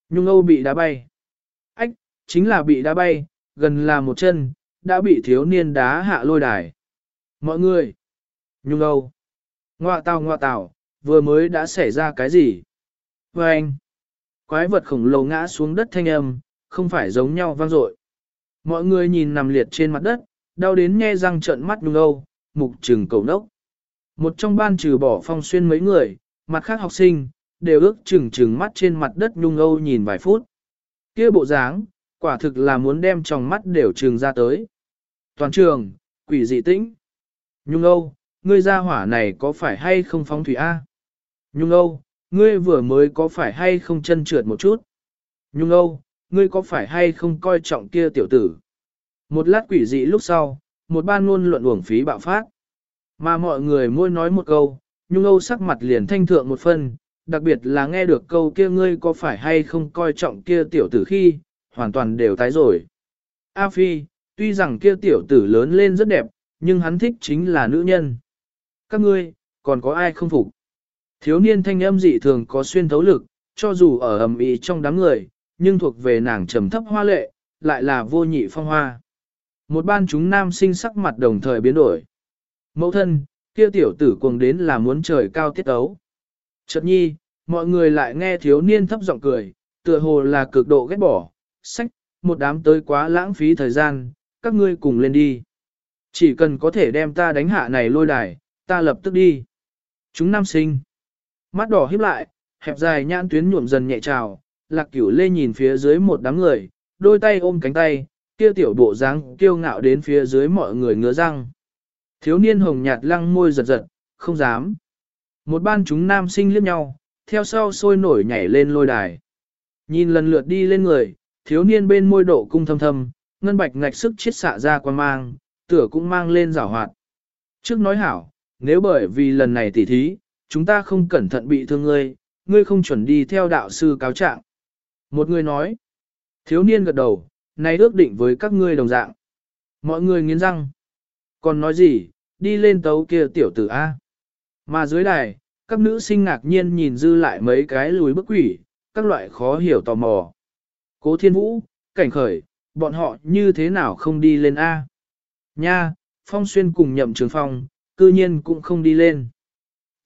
nhung âu bị đá bay. Ách, chính là bị đá bay, gần là một chân, đã bị thiếu niên đá hạ lôi đài. Mọi người, nhung âu, ngoạ tào ngoạ tào, vừa mới đã xảy ra cái gì? Và anh, quái vật khổng lồ ngã xuống đất thanh âm, không phải giống nhau vang dội. Mọi người nhìn nằm liệt trên mặt đất, đau đến nghe răng trợn mắt nhung âu, mục trừng cầu nốc. Một trong ban trừ bỏ phong xuyên mấy người, mặt khác học sinh, đều ước chừng chừng mắt trên mặt đất nhung âu nhìn vài phút. kia bộ dáng, quả thực là muốn đem trong mắt đều trừng ra tới. Toàn trường, quỷ dị tĩnh. Nhung Âu, ngươi ra hỏa này có phải hay không phóng thủy A? Nhung Âu, ngươi vừa mới có phải hay không chân trượt một chút? Nhung Âu, ngươi có phải hay không coi trọng kia tiểu tử? Một lát quỷ dị lúc sau, một ban luôn luận uổng phí bạo phát. Mà mọi người môi nói một câu, Nhung Âu sắc mặt liền thanh thượng một phân, đặc biệt là nghe được câu kia ngươi có phải hay không coi trọng kia tiểu tử khi, hoàn toàn đều tái rồi. A Phi, tuy rằng kia tiểu tử lớn lên rất đẹp, nhưng hắn thích chính là nữ nhân. Các ngươi, còn có ai không phục? Thiếu niên thanh âm dị thường có xuyên thấu lực, cho dù ở ầm ĩ trong đám người, nhưng thuộc về nàng trầm thấp hoa lệ, lại là vô nhị phong hoa. Một ban chúng nam sinh sắc mặt đồng thời biến đổi. Mẫu thân, kia tiểu tử cuồng đến là muốn trời cao tiết ấu. Chợt nhi, mọi người lại nghe thiếu niên thấp giọng cười, tựa hồ là cực độ ghét bỏ, sách, một đám tới quá lãng phí thời gian, các ngươi cùng lên đi. Chỉ cần có thể đem ta đánh hạ này lôi đài, ta lập tức đi. Chúng nam sinh. Mắt đỏ híp lại, hẹp dài nhãn tuyến nhuộm dần nhẹ trào, lạc cửu lê nhìn phía dưới một đám người, đôi tay ôm cánh tay, kia tiểu bộ dáng kiêu ngạo đến phía dưới mọi người ngứa răng. Thiếu niên hồng nhạt lăng môi giật giật, không dám. Một ban chúng nam sinh liếc nhau, theo sau sôi nổi nhảy lên lôi đài. Nhìn lần lượt đi lên người, thiếu niên bên môi độ cung thâm thâm, ngân bạch ngạch sức chiết xạ ra quan mang, tửa cũng mang lên rảo hoạt. Trước nói hảo, nếu bởi vì lần này tỉ thí, chúng ta không cẩn thận bị thương ngươi, ngươi không chuẩn đi theo đạo sư cáo trạng. Một người nói, thiếu niên gật đầu, nay ước định với các ngươi đồng dạng. Mọi người nghiến răng. Còn nói gì, đi lên tấu kia tiểu tử A. Mà dưới đài, các nữ sinh ngạc nhiên nhìn dư lại mấy cái lùi bức quỷ, các loại khó hiểu tò mò. Cố thiên vũ, cảnh khởi, bọn họ như thế nào không đi lên A. Nha, phong xuyên cùng nhậm trường phong, cư nhiên cũng không đi lên.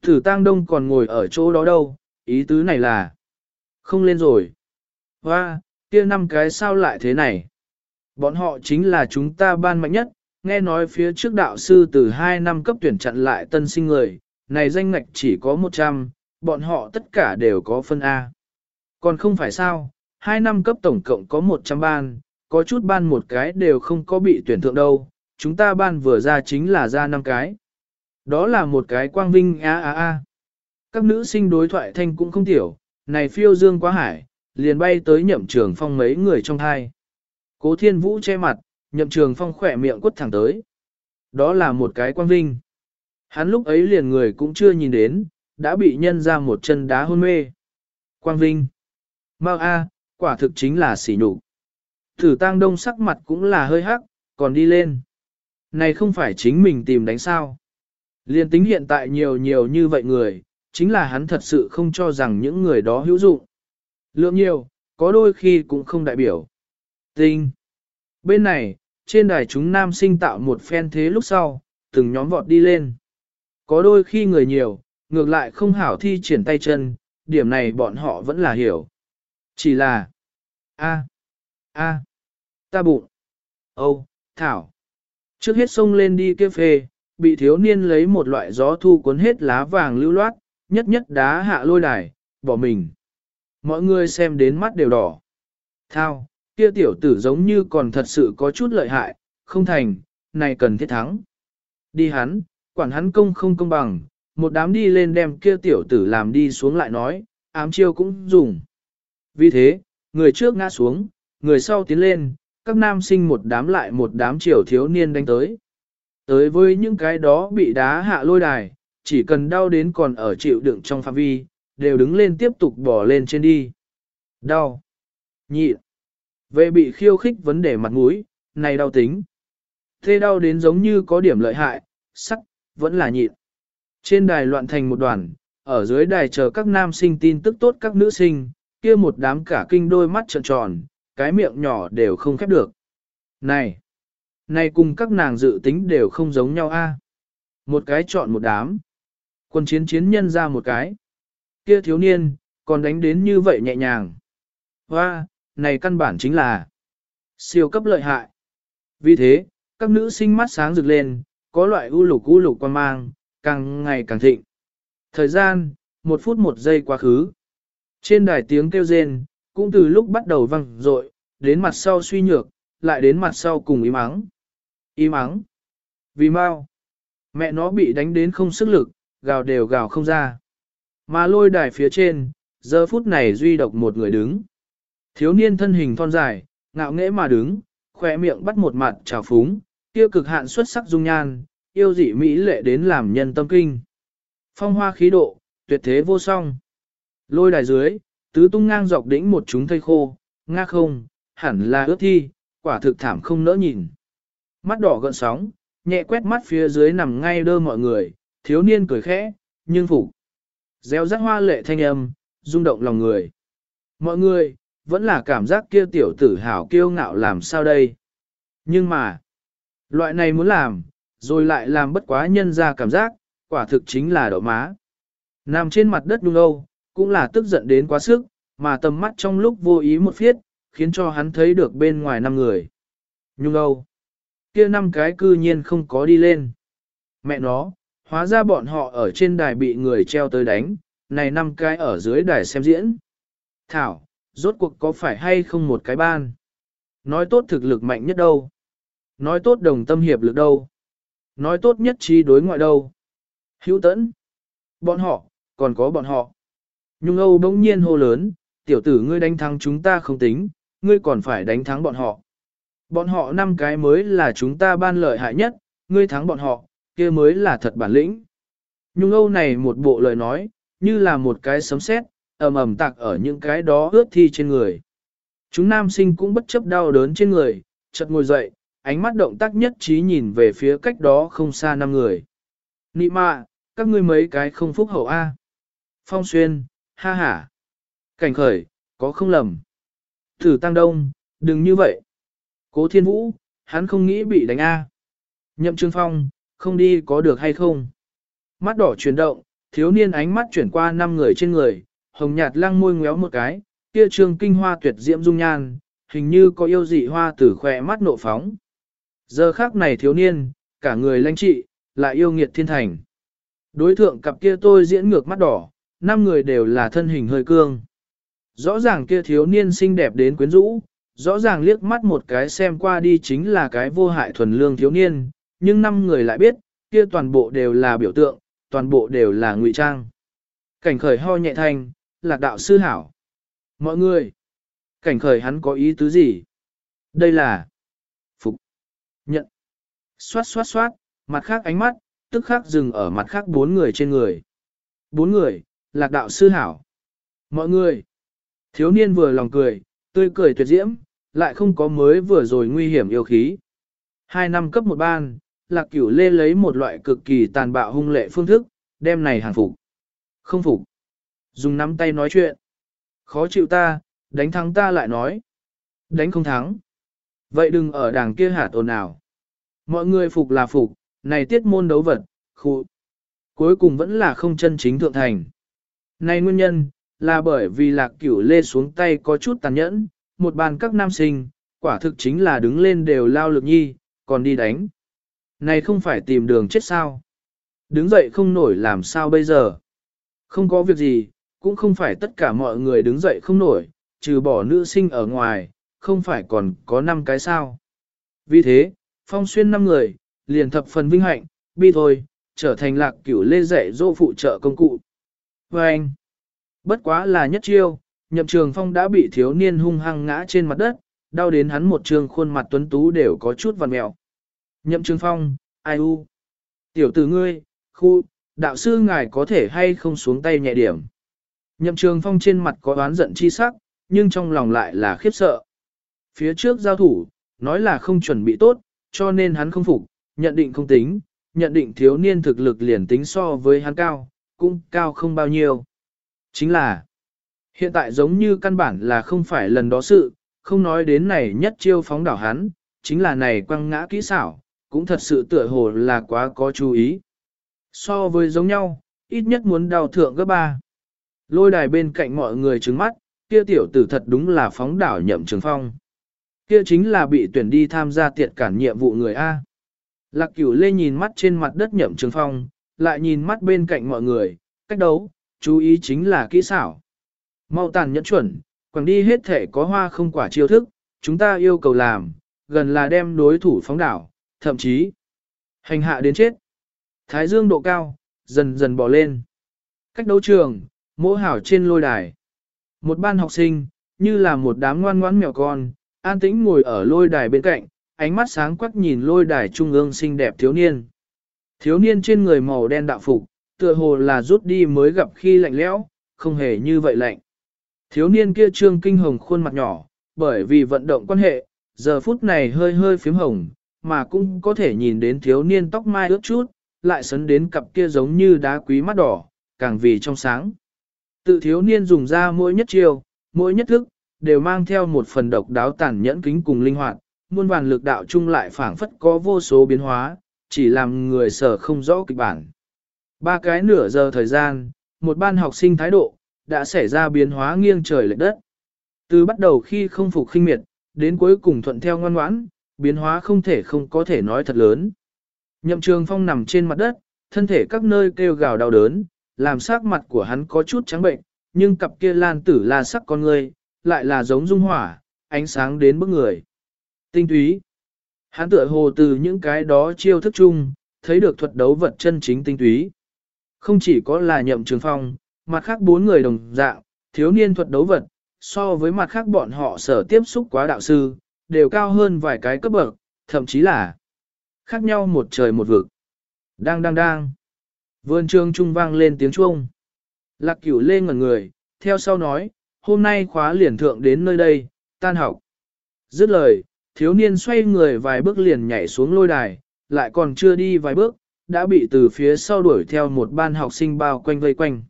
Thử tang đông còn ngồi ở chỗ đó đâu, ý tứ này là không lên rồi. Hoa, kia năm cái sao lại thế này? Bọn họ chính là chúng ta ban mạnh nhất, nghe nói phía trước đạo sư từ 2 năm cấp tuyển chặn lại tân sinh người, này danh ngạch chỉ có 100, bọn họ tất cả đều có phân A. Còn không phải sao, 2 năm cấp tổng cộng có 100 ban, có chút ban một cái đều không có bị tuyển thượng đâu, chúng ta ban vừa ra chính là ra năm cái. Đó là một cái quang vinh a a a. Các nữ sinh đối thoại thanh cũng không tiểu, này phiêu dương quá hải, liền bay tới nhậm trường phong mấy người trong hai. Cố thiên vũ che mặt, nhậm trường phong khỏe miệng quất thẳng tới. Đó là một cái quang vinh. Hắn lúc ấy liền người cũng chưa nhìn đến, đã bị nhân ra một chân đá hôn mê. Quang vinh. Mau A, quả thực chính là xỉ nhục. Thử tang đông sắc mặt cũng là hơi hắc, còn đi lên. Này không phải chính mình tìm đánh sao. Liên tính hiện tại nhiều nhiều như vậy người, chính là hắn thật sự không cho rằng những người đó hữu dụng. Lượng nhiều, có đôi khi cũng không đại biểu. Tinh. Bên này, trên đài chúng nam sinh tạo một phen thế lúc sau, từng nhóm vọt đi lên. Có đôi khi người nhiều, ngược lại không hảo thi triển tay chân, điểm này bọn họ vẫn là hiểu. Chỉ là, a, a, ta bụng, âu, thảo. Trước hết xông lên đi kia phê, bị thiếu niên lấy một loại gió thu cuốn hết lá vàng lưu loát, nhất nhất đá hạ lôi đài, bỏ mình. Mọi người xem đến mắt đều đỏ. Thao, kia tiểu tử giống như còn thật sự có chút lợi hại, không thành, này cần thiết thắng. Đi hắn, quản hắn công không công bằng, một đám đi lên đem kia tiểu tử làm đi xuống lại nói, ám chiêu cũng dùng. Vì thế, người trước ngã xuống, người sau tiến lên, các nam sinh một đám lại một đám triều thiếu niên đánh tới. Tới với những cái đó bị đá hạ lôi đài, chỉ cần đau đến còn ở chịu đựng trong phạm vi, đều đứng lên tiếp tục bỏ lên trên đi. Đau. Nhị. Về bị khiêu khích vấn đề mặt mũi, này đau tính. Thế đau đến giống như có điểm lợi hại, sắc, vẫn là nhịn. Trên đài loạn thành một đoàn, ở dưới đài chờ các nam sinh tin tức tốt các nữ sinh, kia một đám cả kinh đôi mắt trợn tròn, cái miệng nhỏ đều không khép được. Này! Này cùng các nàng dự tính đều không giống nhau a. Một cái chọn một đám. Quân chiến chiến nhân ra một cái. Kia thiếu niên, còn đánh đến như vậy nhẹ nhàng. Hoa, này căn bản chính là siêu cấp lợi hại. Vì thế, các nữ sinh mắt sáng rực lên, có loại u lục u lục quan mang, càng ngày càng thịnh. Thời gian, một phút một giây quá khứ. Trên đài tiếng kêu rên, cũng từ lúc bắt đầu vang dội đến mặt sau suy nhược, lại đến mặt sau cùng ý mắng. Y mắng. Vì mau. Mẹ nó bị đánh đến không sức lực, gào đều gào không ra. Mà lôi đài phía trên, giờ phút này duy độc một người đứng. Thiếu niên thân hình thon dài, ngạo nghễ mà đứng, khỏe miệng bắt một mặt trào phúng, kia cực hạn xuất sắc dung nhan, yêu dị mỹ lệ đến làm nhân tâm kinh. Phong hoa khí độ, tuyệt thế vô song. Lôi đài dưới, tứ tung ngang dọc đỉnh một chúng thây khô, nga không, hẳn là ướt thi, quả thực thảm không nỡ nhìn. Mắt đỏ gợn sóng, nhẹ quét mắt phía dưới nằm ngay đơ mọi người, thiếu niên cười khẽ, nhưng phục. Gieo rắc hoa lệ thanh âm, rung động lòng người. Mọi người, vẫn là cảm giác kia tiểu tử hào kiêu ngạo làm sao đây. Nhưng mà, loại này muốn làm, rồi lại làm bất quá nhân ra cảm giác, quả thực chính là đậu má. Nằm trên mặt đất đung âu, cũng là tức giận đến quá sức, mà tầm mắt trong lúc vô ý một phiết, khiến cho hắn thấy được bên ngoài năm người. Nhung âu, kia năm cái cư nhiên không có đi lên. Mẹ nó, hóa ra bọn họ ở trên đài bị người treo tới đánh, này năm cái ở dưới đài xem diễn. Thảo, rốt cuộc có phải hay không một cái ban? Nói tốt thực lực mạnh nhất đâu? Nói tốt đồng tâm hiệp lực đâu? Nói tốt nhất trí đối ngoại đâu? Hữu tẫn. Bọn họ, còn có bọn họ. Nhung Âu bỗng nhiên hô lớn, tiểu tử ngươi đánh thắng chúng ta không tính, ngươi còn phải đánh thắng bọn họ. Bọn họ năm cái mới là chúng ta ban lợi hại nhất, ngươi thắng bọn họ, kia mới là thật bản lĩnh. Nhung Âu này một bộ lời nói, như là một cái sấm sét, ầm ầm tạc ở những cái đó ướt thi trên người. Chúng nam sinh cũng bất chấp đau đớn trên người, chợt ngồi dậy, ánh mắt động tác nhất trí nhìn về phía cách đó không xa năm người. Nị mạ, các ngươi mấy cái không phúc hậu A. Phong xuyên, ha ha. Cảnh khởi, có không lầm. Thử tăng đông, đừng như vậy. Cố thiên vũ, hắn không nghĩ bị đánh A. Nhậm trương phong, không đi có được hay không. Mắt đỏ chuyển động, thiếu niên ánh mắt chuyển qua năm người trên người, hồng nhạt lăng môi ngéo một cái, kia trương kinh hoa tuyệt diễm dung nhan, hình như có yêu dị hoa tử khỏe mắt nộ phóng. Giờ khác này thiếu niên, cả người lãnh trị, lại yêu nghiệt thiên thành. Đối thượng cặp kia tôi diễn ngược mắt đỏ, năm người đều là thân hình hơi cương. Rõ ràng kia thiếu niên xinh đẹp đến quyến rũ, rõ ràng liếc mắt một cái xem qua đi chính là cái vô hại thuần lương thiếu niên, nhưng năm người lại biết, kia toàn bộ đều là biểu tượng, toàn bộ đều là ngụy trang. Cảnh khởi ho nhẹ thanh, lạc đạo sư hảo. Mọi người, cảnh khởi hắn có ý tứ gì? Đây là phục, nhận, xoát xoát xoát, mặt khác ánh mắt, tức khắc dừng ở mặt khác bốn người trên người. Bốn người, lạc đạo sư hảo. Mọi người, thiếu niên vừa lòng cười, tươi cười tuyệt diễm, lại không có mới vừa rồi nguy hiểm yêu khí. Hai năm cấp một ban, lạc cửu lê lấy một loại cực kỳ tàn bạo hung lệ phương thức, đem này hàng phục. Không phục. Dùng nắm tay nói chuyện. Khó chịu ta, đánh thắng ta lại nói. Đánh không thắng. Vậy đừng ở đàng kia hạt ồn nào. Mọi người phục là phục, này tiết môn đấu vật, khu. Cuối cùng vẫn là không chân chính thượng thành. Này nguyên nhân, là bởi vì lạc cửu lê xuống tay có chút tàn nhẫn, một bàn các nam sinh, quả thực chính là đứng lên đều lao lực nhi, còn đi đánh. Này không phải tìm đường chết sao. Đứng dậy không nổi làm sao bây giờ. Không có việc gì, cũng không phải tất cả mọi người đứng dậy không nổi, trừ bỏ nữ sinh ở ngoài, không phải còn có năm cái sao. Vì thế, phong xuyên năm người, liền thập phần vinh hạnh, bi thôi, trở thành lạc cửu lê dạy dỗ phụ trợ công cụ. Và anh, bất quá là nhất chiêu, nhậm trường phong đã bị thiếu niên hung hăng ngã trên mặt đất, đau đến hắn một trường khuôn mặt tuấn tú đều có chút vằn mẹo. Nhậm trường phong, ai u? Tiểu tử ngươi, khu, đạo sư ngài có thể hay không xuống tay nhẹ điểm. Nhậm trường phong trên mặt có oán giận chi sắc, nhưng trong lòng lại là khiếp sợ. Phía trước giao thủ, nói là không chuẩn bị tốt, cho nên hắn không phục, nhận định không tính, nhận định thiếu niên thực lực liền tính so với hắn cao, cũng cao không bao nhiêu. Chính là, hiện tại giống như căn bản là không phải lần đó sự, không nói đến này nhất chiêu phóng đảo hắn, chính là này quăng ngã kỹ xảo, cũng thật sự tựa hồ là quá có chú ý. So với giống nhau, ít nhất muốn đào thượng gấp ba. Lôi đài bên cạnh mọi người trứng mắt, kia tiểu tử thật đúng là phóng đảo nhậm trường phong. Kia chính là bị tuyển đi tham gia tiệt cản nhiệm vụ người A. Lạc cửu lê nhìn mắt trên mặt đất nhậm trường phong, lại nhìn mắt bên cạnh mọi người, cách đấu, chú ý chính là kỹ xảo. Mau tàn nhẫn chuẩn, quẳng đi hết thể có hoa không quả chiêu thức, chúng ta yêu cầu làm, gần là đem đối thủ phóng đảo, thậm chí hành hạ đến chết. Thái dương độ cao, dần dần bỏ lên. Cách đấu trường, mỗ hảo trên lôi đài. Một ban học sinh, như là một đám ngoan ngoãn mèo con, an tĩnh ngồi ở lôi đài bên cạnh, ánh mắt sáng quắc nhìn lôi đài trung ương xinh đẹp thiếu niên. Thiếu niên trên người màu đen đạo phục, tựa hồ là rút đi mới gặp khi lạnh lẽo, không hề như vậy lạnh. Thiếu niên kia trương kinh hồng khuôn mặt nhỏ, bởi vì vận động quan hệ, giờ phút này hơi hơi phím hồng, mà cũng có thể nhìn đến thiếu niên tóc mai ướt chút, lại sấn đến cặp kia giống như đá quý mắt đỏ, càng vì trong sáng. Tự thiếu niên dùng ra mỗi nhất chiêu, mỗi nhất thức, đều mang theo một phần độc đáo tàn nhẫn kính cùng linh hoạt, muôn vàn lực đạo chung lại phảng phất có vô số biến hóa, chỉ làm người sở không rõ kịch bản. Ba cái nửa giờ thời gian, một ban học sinh thái độ, đã xảy ra biến hóa nghiêng trời lệch đất. Từ bắt đầu khi không phục khinh miệt, đến cuối cùng thuận theo ngoan ngoãn, biến hóa không thể không có thể nói thật lớn. Nhậm trường phong nằm trên mặt đất, thân thể các nơi kêu gào đau đớn, làm sắc mặt của hắn có chút trắng bệnh, nhưng cặp kia lan tử là sắc con người, lại là giống dung hỏa, ánh sáng đến bức người. Tinh túy. Hắn tựa hồ từ những cái đó chiêu thức chung, thấy được thuật đấu vật chân chính tinh túy. Không chỉ có là nhậm trường phong, mặt khác bốn người đồng dạng, thiếu niên thuật đấu vật, so với mặt khác bọn họ sở tiếp xúc quá đạo sư, đều cao hơn vài cái cấp bậc, thậm chí là khác nhau một trời một vực. Đang đang đang. Vườn trường trung vang lên tiếng chuông. Lạc cửu lê ngẩn người, theo sau nói, hôm nay khóa liền thượng đến nơi đây, tan học. Dứt lời, thiếu niên xoay người vài bước liền nhảy xuống lôi đài, lại còn chưa đi vài bước, đã bị từ phía sau đuổi theo một ban học sinh bao quanh vây quanh.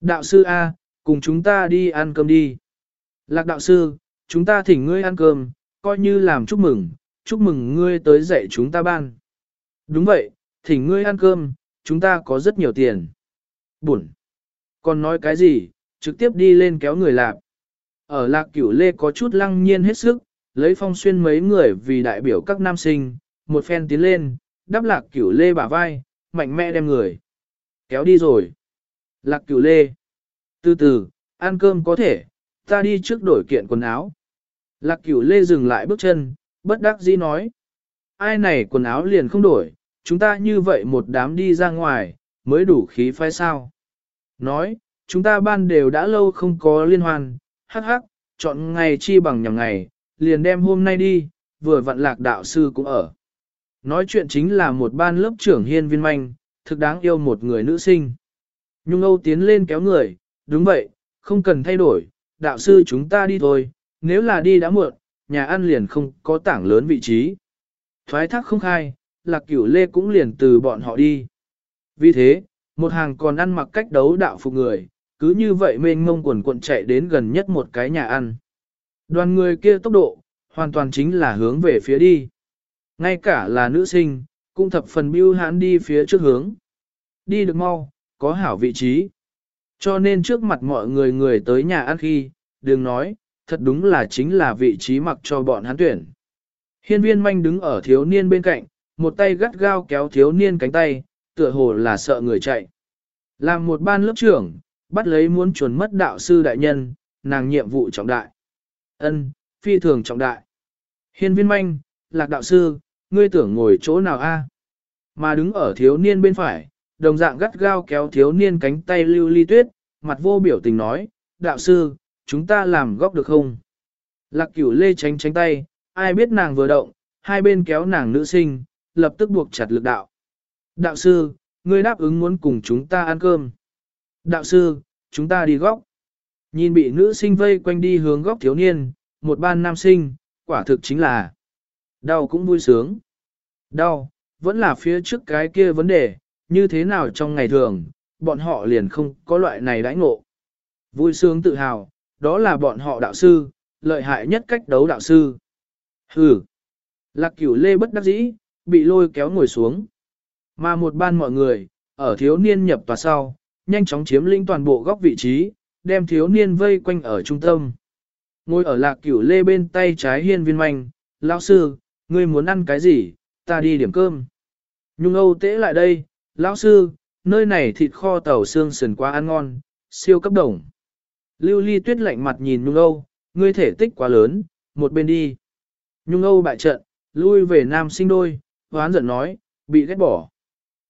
Đạo sư A, cùng chúng ta đi ăn cơm đi. Lạc đạo sư, chúng ta thỉnh ngươi ăn cơm, coi như làm chúc mừng, chúc mừng ngươi tới dạy chúng ta ban. Đúng vậy, thỉnh ngươi ăn cơm, chúng ta có rất nhiều tiền. Buồn. Còn nói cái gì, trực tiếp đi lên kéo người lạc. Ở lạc cửu lê có chút lăng nhiên hết sức, lấy phong xuyên mấy người vì đại biểu các nam sinh, một phen tiến lên, đắp lạc cửu lê bả vai, mạnh mẽ đem người. Kéo đi rồi. Lạc cửu lê. Từ từ, ăn cơm có thể, ta đi trước đổi kiện quần áo. Lạc cửu lê dừng lại bước chân, bất đắc dĩ nói. Ai này quần áo liền không đổi, chúng ta như vậy một đám đi ra ngoài, mới đủ khí phái sao. Nói, chúng ta ban đều đã lâu không có liên hoan, hắc hắc, chọn ngày chi bằng nhằm ngày, liền đem hôm nay đi, vừa vặn lạc đạo sư cũng ở. Nói chuyện chính là một ban lớp trưởng hiên viên manh, thực đáng yêu một người nữ sinh. Nhung Âu tiến lên kéo người, đúng vậy, không cần thay đổi, đạo sư chúng ta đi thôi, nếu là đi đã muộn, nhà ăn liền không có tảng lớn vị trí. Thoái thác không khai, lạc cửu lê cũng liền từ bọn họ đi. Vì thế, một hàng còn ăn mặc cách đấu đạo phục người, cứ như vậy mênh mông quần cuộn chạy đến gần nhất một cái nhà ăn. Đoàn người kia tốc độ, hoàn toàn chính là hướng về phía đi. Ngay cả là nữ sinh, cũng thập phần bưu hãn đi phía trước hướng. Đi được mau, có hảo vị trí. Cho nên trước mặt mọi người người tới nhà ăn khi, đừng nói, thật đúng là chính là vị trí mặc cho bọn hắn tuyển. Hiên viên manh đứng ở thiếu niên bên cạnh, một tay gắt gao kéo thiếu niên cánh tay, tựa hồ là sợ người chạy. Làm một ban lớp trưởng, bắt lấy muốn chuẩn mất đạo sư đại nhân, nàng nhiệm vụ trọng đại. ân phi thường trọng đại. Hiên viên manh, lạc đạo sư, ngươi tưởng ngồi chỗ nào a? Mà đứng ở thiếu niên bên phải, đồng dạng gắt gao kéo thiếu niên cánh tay lưu ly tuyết, mặt vô biểu tình nói, đạo sư, chúng ta làm góc được không? Lạc cửu lê tránh tránh tay, ai biết nàng vừa động, hai bên kéo nàng nữ sinh, lập tức buộc chặt lực đạo. Đạo sư, ngươi đáp ứng muốn cùng chúng ta ăn cơm. Đạo sư, chúng ta đi góc. Nhìn bị nữ sinh vây quanh đi hướng góc thiếu niên, một ban nam sinh, quả thực chính là đau cũng vui sướng. Đau, vẫn là phía trước cái kia vấn đề, như thế nào trong ngày thường, bọn họ liền không có loại này đãi ngộ. Vui sướng tự hào, đó là bọn họ đạo sư, lợi hại nhất cách đấu đạo sư. Hừ. Lạc cửu lê bất đắc dĩ, bị lôi kéo ngồi xuống. Mà một ban mọi người, ở thiếu niên nhập tòa sau, nhanh chóng chiếm lĩnh toàn bộ góc vị trí, đem thiếu niên vây quanh ở trung tâm. Ngồi ở lạc cửu lê bên tay trái hiên viên manh, lão sư, ngươi muốn ăn cái gì, ta đi điểm cơm. Nhung Âu tễ lại đây, lão sư, nơi này thịt kho tàu xương sườn quá ăn ngon, siêu cấp đồng. Lưu ly tuyết lạnh mặt nhìn Nhung Âu, ngươi thể tích quá lớn, một bên đi. Nhung Âu bại trận, lui về nam sinh đôi, hoán giận nói, bị ghét bỏ.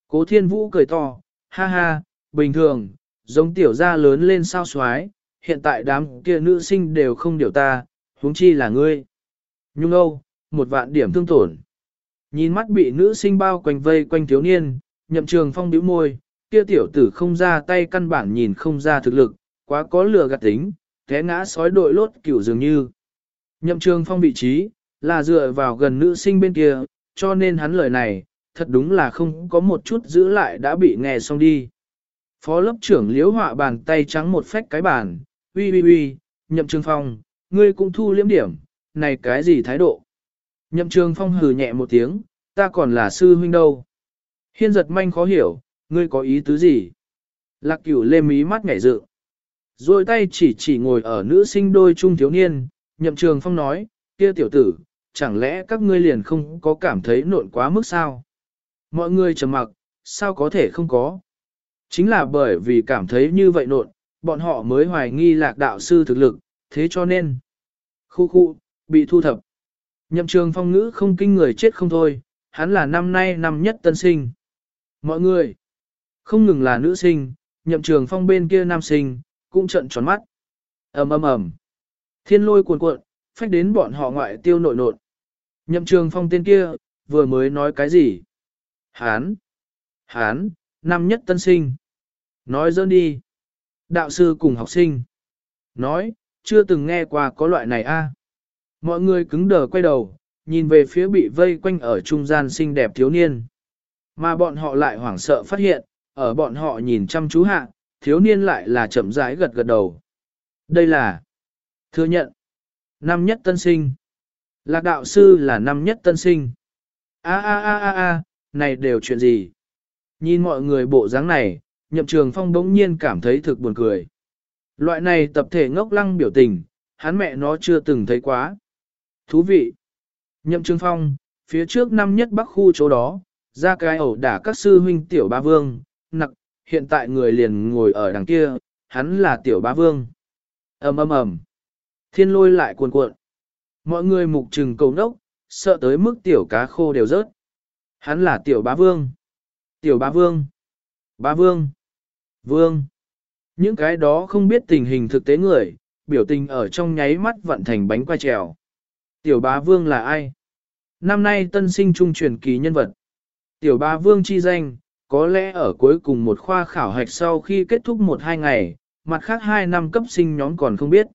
Cố thiên vũ cười to, ha ha, bình thường, giống tiểu gia lớn lên sao xoái, hiện tại đám kia nữ sinh đều không điều ta, huống chi là ngươi. Nhung Âu, một vạn điểm thương tổn. Nhìn mắt bị nữ sinh bao quanh vây quanh thiếu niên, nhậm trường phong bĩu môi, kia tiểu tử không ra tay căn bản nhìn không ra thực lực, quá có lừa gạt tính, thế ngã sói đội lốt kiểu dường như. Nhậm trường phong vị trí, là dựa vào gần nữ sinh bên kia, cho nên hắn lời này, thật đúng là không có một chút giữ lại đã bị nghe xong đi. Phó lớp trưởng liễu họa bàn tay trắng một phách cái bàn, uy uy uy, nhậm trường phong, ngươi cũng thu liếm điểm, này cái gì thái độ. Nhậm trường phong hừ nhẹ một tiếng, ta còn là sư huynh đâu. Hiên giật manh khó hiểu, ngươi có ý tứ gì? Lạc cửu lê mí mắt ngảy dự. Rồi tay chỉ chỉ ngồi ở nữ sinh đôi trung thiếu niên, nhậm trường phong nói, kia tiểu tử, chẳng lẽ các ngươi liền không có cảm thấy nộn quá mức sao? Mọi người trầm mặc, sao có thể không có? Chính là bởi vì cảm thấy như vậy nộn, bọn họ mới hoài nghi lạc đạo sư thực lực, thế cho nên, khu khu, bị thu thập. Nhậm trường phong ngữ không kinh người chết không thôi, hắn là năm nay năm nhất tân sinh. Mọi người, không ngừng là nữ sinh, nhậm trường phong bên kia nam sinh, cũng trận tròn mắt. ầm ầm ầm, Thiên lôi cuồn cuộn, phách đến bọn họ ngoại tiêu nội nột. Nhậm trường phong tên kia, vừa mới nói cái gì? Hán! Hán! Năm nhất tân sinh! Nói dơn đi! Đạo sư cùng học sinh! Nói, chưa từng nghe qua có loại này a. Mọi người cứng đờ quay đầu, nhìn về phía bị vây quanh ở trung gian xinh đẹp thiếu niên. Mà bọn họ lại hoảng sợ phát hiện, ở bọn họ nhìn chăm chú hạ, thiếu niên lại là chậm rãi gật gật đầu. Đây là thừa nhận. Năm nhất tân sinh. Lạc đạo sư là năm nhất tân sinh. A a a a a, này đều chuyện gì? Nhìn mọi người bộ dáng này, nhậm trường phong đống nhiên cảm thấy thực buồn cười. Loại này tập thể ngốc lăng biểu tình, hắn mẹ nó chưa từng thấy quá. Thú vị. Nhậm Trương Phong, phía trước năm nhất bắc khu chỗ đó, ra cái ẩu đả các sư huynh tiểu ba vương, nặc, hiện tại người liền ngồi ở đằng kia, hắn là tiểu ba vương. ầm ầm ầm, thiên lôi lại cuồn cuộn. Mọi người mục trừng cầu nốc, sợ tới mức tiểu cá khô đều rớt. Hắn là tiểu bá vương. Tiểu bá vương. Bá vương. Vương. Những cái đó không biết tình hình thực tế người, biểu tình ở trong nháy mắt vận thành bánh qua trèo. Tiểu bá vương là ai? Năm nay tân sinh trung truyền kỳ nhân vật. Tiểu bá vương chi danh, có lẽ ở cuối cùng một khoa khảo hạch sau khi kết thúc một hai ngày, mặt khác hai năm cấp sinh nhóm còn không biết.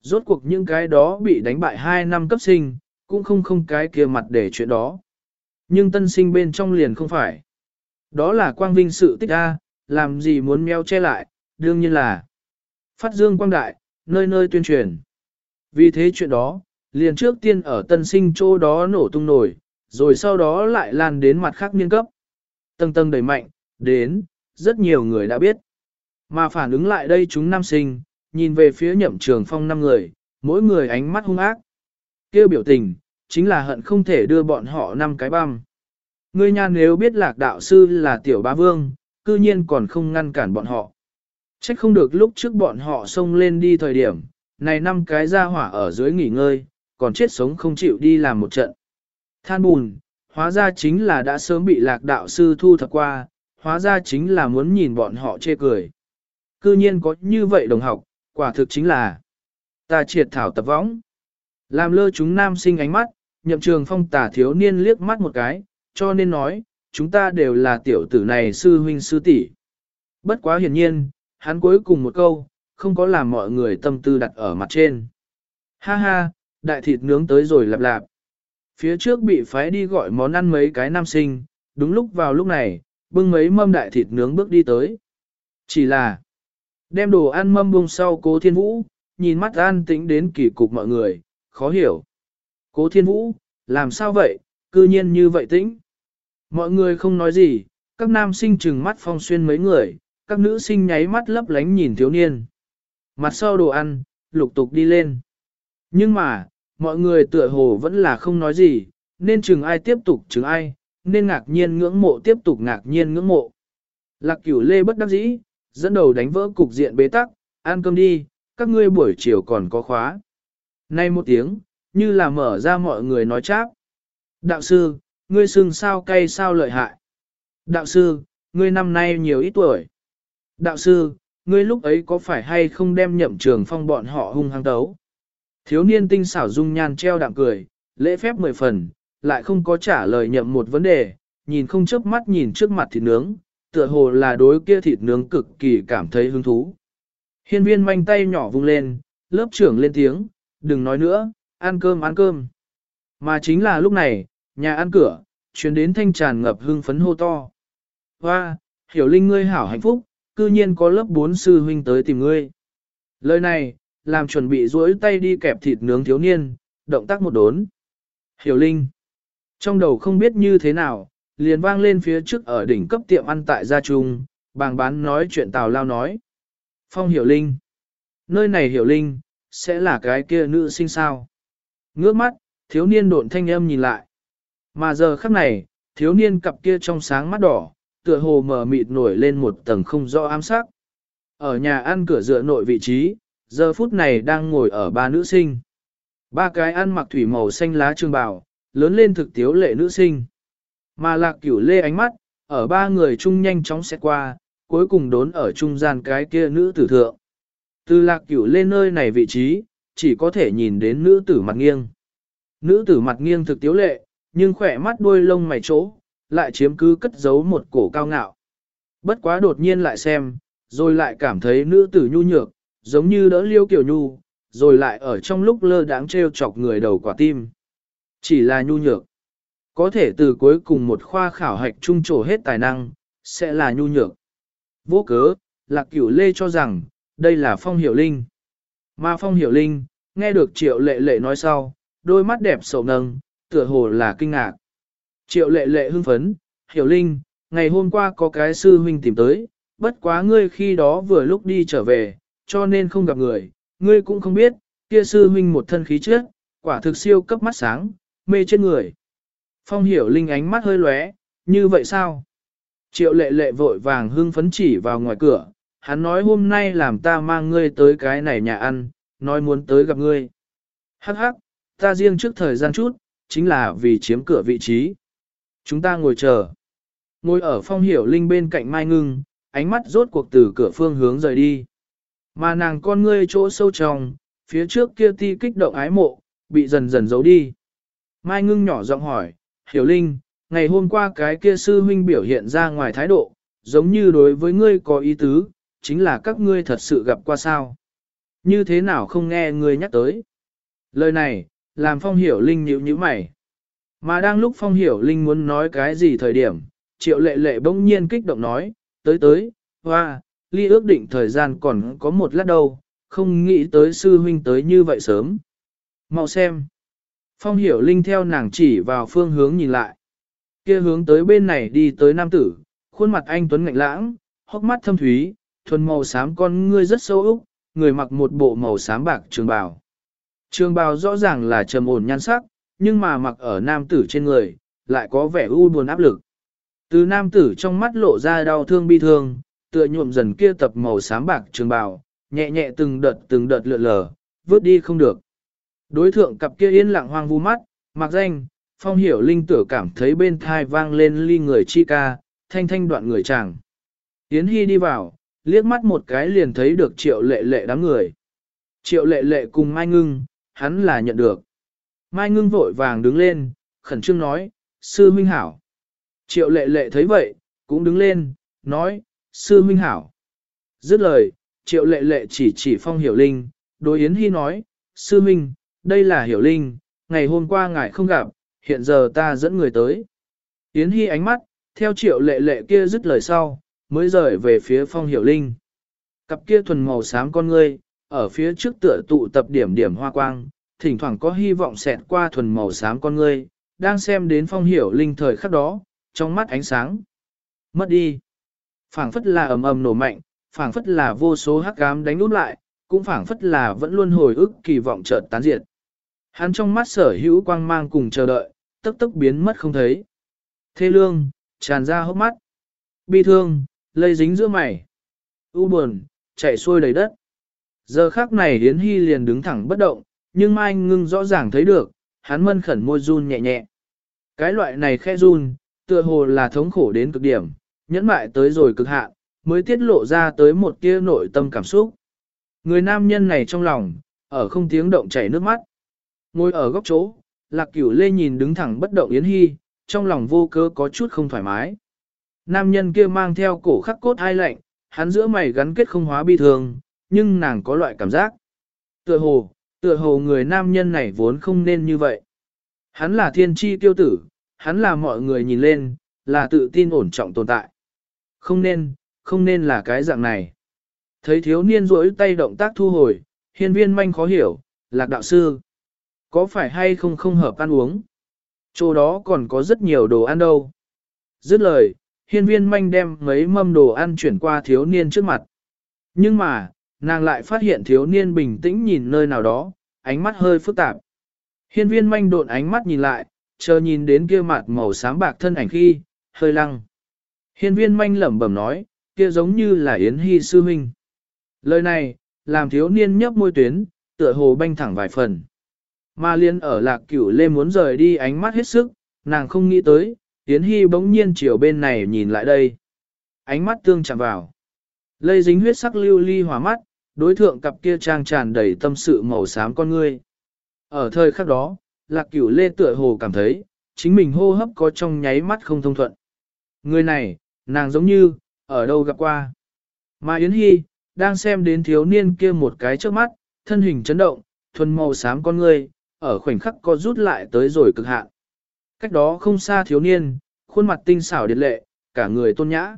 Rốt cuộc những cái đó bị đánh bại hai năm cấp sinh, cũng không không cái kia mặt để chuyện đó. Nhưng tân sinh bên trong liền không phải. Đó là quang vinh sự tích A, làm gì muốn meo che lại, đương nhiên là phát dương quang đại, nơi nơi tuyên truyền. Vì thế chuyện đó, liền trước tiên ở tân sinh chỗ đó nổ tung nổi, rồi sau đó lại lan đến mặt khác niên cấp. Tầng tầng đẩy mạnh, đến, rất nhiều người đã biết. Mà phản ứng lại đây chúng nam sinh, nhìn về phía nhậm trường phong năm người, mỗi người ánh mắt hung ác. kêu biểu tình, chính là hận không thể đưa bọn họ năm cái băm. Ngươi nhà nếu biết lạc đạo sư là tiểu ba vương, cư nhiên còn không ngăn cản bọn họ. Trách không được lúc trước bọn họ xông lên đi thời điểm, này năm cái ra hỏa ở dưới nghỉ ngơi, còn chết sống không chịu đi làm một trận. Than bùn, hóa ra chính là đã sớm bị lạc đạo sư thu thập qua, hóa ra chính là muốn nhìn bọn họ chê cười. Cư nhiên có như vậy đồng học, quả thực chính là ta triệt thảo tập võng. Làm lơ chúng nam sinh ánh mắt, nhậm trường phong tả thiếu niên liếc mắt một cái, cho nên nói, chúng ta đều là tiểu tử này sư huynh sư tỷ. Bất quá hiển nhiên, hắn cuối cùng một câu, không có làm mọi người tâm tư đặt ở mặt trên. Ha ha, đại thịt nướng tới rồi lạp lạp. Phía trước bị phái đi gọi món ăn mấy cái nam sinh, đúng lúc vào lúc này, bưng mấy mâm đại thịt nướng bước đi tới. Chỉ là, đem đồ ăn mâm bung sau cố thiên vũ, nhìn mắt an tĩnh đến kỳ cục mọi người, khó hiểu. Cố thiên vũ, làm sao vậy, cư nhiên như vậy tĩnh. Mọi người không nói gì, các nam sinh trừng mắt phong xuyên mấy người, các nữ sinh nháy mắt lấp lánh nhìn thiếu niên. Mặt sau đồ ăn, lục tục đi lên. Nhưng mà, mọi người tựa hồ vẫn là không nói gì, nên chừng ai tiếp tục chừng ai, nên ngạc nhiên ngưỡng mộ tiếp tục ngạc nhiên ngưỡng mộ. Lạc cửu lê bất đắc dĩ, dẫn đầu đánh vỡ cục diện bế tắc, ăn cơm đi, các ngươi buổi chiều còn có khóa. Nay một tiếng, như là mở ra mọi người nói cháp. Đạo sư, ngươi sưng sao cay sao lợi hại. Đạo sư, ngươi năm nay nhiều ít tuổi. Đạo sư, ngươi lúc ấy có phải hay không đem nhậm trường phong bọn họ hung hăng tấu? Thiếu niên tinh xảo dung nhan treo đạm cười, lễ phép mười phần, lại không có trả lời nhậm một vấn đề, nhìn không chớp mắt nhìn trước mặt thịt nướng, tựa hồ là đối kia thịt nướng cực kỳ cảm thấy hứng thú. Hiên viên manh tay nhỏ vung lên, lớp trưởng lên tiếng, đừng nói nữa, ăn cơm ăn cơm. Mà chính là lúc này, nhà ăn cửa, chuyến đến thanh tràn ngập hưng phấn hô to. Hoa, hiểu linh ngươi hảo hạnh phúc, cư nhiên có lớp 4 sư huynh tới tìm ngươi. Lời này, làm chuẩn bị duỗi tay đi kẹp thịt nướng thiếu niên, động tác một đốn. Hiểu linh. Trong đầu không biết như thế nào, liền vang lên phía trước ở đỉnh cấp tiệm ăn tại gia trung, bàng bán nói chuyện tào lao nói. Phong hiểu linh. Nơi này hiểu linh, sẽ là cái kia nữ sinh sao. Ngước mắt, thiếu niên độn thanh âm nhìn lại. Mà giờ khắc này, thiếu niên cặp kia trong sáng mắt đỏ, tựa hồ mờ mịt nổi lên một tầng không rõ ám sắc. Ở nhà ăn cửa dựa nội vị trí, giờ phút này đang ngồi ở ba nữ sinh. Ba cái ăn mặc thủy màu xanh lá trường bào, lớn lên thực tiếu lệ nữ sinh. Mà lạc cửu lê ánh mắt, ở ba người chung nhanh chóng xét qua, cuối cùng đốn ở trung gian cái kia nữ tử thượng. Từ lạc cửu lê nơi này vị trí, chỉ có thể nhìn đến nữ tử mặt nghiêng. Nữ tử mặt nghiêng thực tiếu lệ, nhưng khỏe mắt đuôi lông mày chỗ, lại chiếm cứ cất giấu một cổ cao ngạo. Bất quá đột nhiên lại xem, rồi lại cảm thấy nữ tử nhu nhược, giống như đỡ liêu kiểu nhu, rồi lại ở trong lúc lơ đáng treo chọc người đầu quả tim. Chỉ là nhu nhược. Có thể từ cuối cùng một khoa khảo hạch trung trổ hết tài năng, sẽ là nhu nhược. Vô cớ, lạc cửu lê cho rằng, đây là phong hiểu linh. Mà phong hiểu linh, nghe được triệu lệ lệ nói sau, đôi mắt đẹp sầu nâng, tựa hồ là kinh ngạc. Triệu lệ lệ hưng phấn, hiểu linh, ngày hôm qua có cái sư huynh tìm tới, bất quá ngươi khi đó vừa lúc đi trở về, cho nên không gặp người, ngươi cũng không biết, kia sư huynh một thân khí chất, quả thực siêu cấp mắt sáng, mê chết người. Phong hiểu linh ánh mắt hơi lóe, như vậy sao? Triệu lệ lệ vội vàng hưng phấn chỉ vào ngoài cửa, hắn nói hôm nay làm ta mang ngươi tới cái này nhà ăn, nói muốn tới gặp ngươi. Hắc hắc, ta riêng trước thời gian chút, chính là vì chiếm cửa vị trí. Chúng ta ngồi chờ. Ngồi ở phong hiểu linh bên cạnh Mai Ngưng, ánh mắt rốt cuộc từ cửa phương hướng rời đi. Mà nàng con ngươi chỗ sâu trong, phía trước kia ti kích động ái mộ, bị dần dần giấu đi. Mai Ngưng nhỏ giọng hỏi, hiểu linh, ngày hôm qua cái kia sư huynh biểu hiện ra ngoài thái độ, giống như đối với ngươi có ý tứ, chính là các ngươi thật sự gặp qua sao. Như thế nào không nghe ngươi nhắc tới. Lời này, làm phong hiểu linh nhíu nhíu mày. Mà đang lúc phong hiểu linh muốn nói cái gì thời điểm, triệu lệ lệ bỗng nhiên kích động nói, tới tới, hoa, ly ước định thời gian còn có một lát đâu, không nghĩ tới sư huynh tới như vậy sớm. Mau xem. Phong hiểu linh theo nàng chỉ vào phương hướng nhìn lại. Kia hướng tới bên này đi tới nam tử, khuôn mặt anh tuấn ngạnh lãng, hốc mắt thâm thúy, thuần màu xám con ngươi rất sâu úc, người mặc một bộ màu xám bạc trường bào. Trường bào rõ ràng là trầm ổn nhan sắc, nhưng mà mặc ở nam tử trên người, lại có vẻ u buồn áp lực. Từ nam tử trong mắt lộ ra đau thương bi thương, tựa nhuộm dần kia tập màu xám bạc trường bào, nhẹ nhẹ từng đợt từng đợt lượn lờ, vớt đi không được. Đối thượng cặp kia yên lặng hoang vu mắt, mặc danh, phong hiểu linh tử cảm thấy bên thai vang lên ly người chi ca, thanh thanh đoạn người chàng. Yến Hy đi vào, liếc mắt một cái liền thấy được triệu lệ lệ đám người. Triệu lệ lệ cùng Mai Ngưng, hắn là nhận được. Mai Ngưng vội vàng đứng lên, khẩn trương nói, sư huynh hảo. Triệu lệ lệ thấy vậy, cũng đứng lên, nói, sư huynh hảo. Dứt lời, triệu lệ lệ chỉ chỉ phong hiểu linh, đối Yến Hy nói, sư huynh, đây là hiểu linh, ngày hôm qua ngài không gặp, hiện giờ ta dẫn người tới. Yến Hy ánh mắt, theo triệu lệ lệ kia dứt lời sau, mới rời về phía phong hiểu linh. Cặp kia thuần màu xám con ngươi, ở phía trước tựa tụ tập điểm điểm hoa quang, thỉnh thoảng có hy vọng xẹt qua thuần màu xám con ngươi, đang xem đến phong hiểu linh thời khắc đó, trong mắt ánh sáng. Mất đi phảng phất là ầm ầm nổ mạnh, phảng phất là vô số hắc ám đánh út lại, cũng phảng phất là vẫn luôn hồi ức kỳ vọng chợt tán diệt. Hắn trong mắt sở hữu quang mang cùng chờ đợi, tức tức biến mất không thấy. Thê lương, tràn ra hốc mắt. Bi thương, lây dính giữa mày. U buồn, chạy xuôi đầy đất. Giờ khắc này Yến Hy liền đứng thẳng bất động, nhưng Mai ngưng rõ ràng thấy được, hắn mân khẩn môi run nhẹ nhẹ. Cái loại này khe run, tựa hồ là thống khổ đến cực điểm, nhẫn mại tới rồi cực hạn, mới tiết lộ ra tới một tia nội tâm cảm xúc. Người nam nhân này trong lòng, ở không tiếng động chảy nước mắt. Ngồi ở góc chỗ, lạc cửu lê nhìn đứng thẳng bất động Yến Hy, trong lòng vô cơ có chút không thoải mái. Nam nhân kia mang theo cổ khắc cốt hai lạnh, hắn giữa mày gắn kết không hóa bi thường, nhưng nàng có loại cảm giác. Tựa hồ, tựa hồ người nam nhân này vốn không nên như vậy. Hắn là thiên tri tiêu tử, hắn là mọi người nhìn lên, là tự tin ổn trọng tồn tại. Không nên, không nên là cái dạng này. Thấy thiếu niên rỗi tay động tác thu hồi, hiên viên manh khó hiểu, lạc đạo sư. Có phải hay không không hợp ăn uống? Chỗ đó còn có rất nhiều đồ ăn đâu. Dứt lời, hiên viên manh đem mấy mâm đồ ăn chuyển qua thiếu niên trước mặt. Nhưng mà, nàng lại phát hiện thiếu niên bình tĩnh nhìn nơi nào đó, ánh mắt hơi phức tạp. Hiên viên manh độn ánh mắt nhìn lại, chờ nhìn đến kia mặt màu xám bạc thân ảnh khi, hơi lăng. Hiên viên manh lẩm bẩm nói, kia giống như là Yến Hy sư huynh. Lời này, làm thiếu niên nhấp môi tuyến, tựa hồ banh thẳng vài phần. Mà liên ở lạc cửu lê muốn rời đi ánh mắt hết sức, nàng không nghĩ tới, Yến Hy bỗng nhiên chiều bên này nhìn lại đây. Ánh mắt tương chạm vào. Lây dính huyết sắc lưu ly hỏa mắt, đối thượng cặp kia trang tràn đầy tâm sự màu xám con ngươi. Ở thời khắc đó, lạc cửu lê tựa hồ cảm thấy, chính mình hô hấp có trong nháy mắt không thông thuận. Người này, nàng giống như, ở đâu gặp qua. Mà Yến Hy, đang xem đến thiếu niên kia một cái trước mắt, thân hình chấn động, thuần màu xám con người ở khoảnh khắc có rút lại tới rồi cực hạn. Cách đó không xa thiếu niên, khuôn mặt tinh xảo điệt lệ, cả người tôn nhã.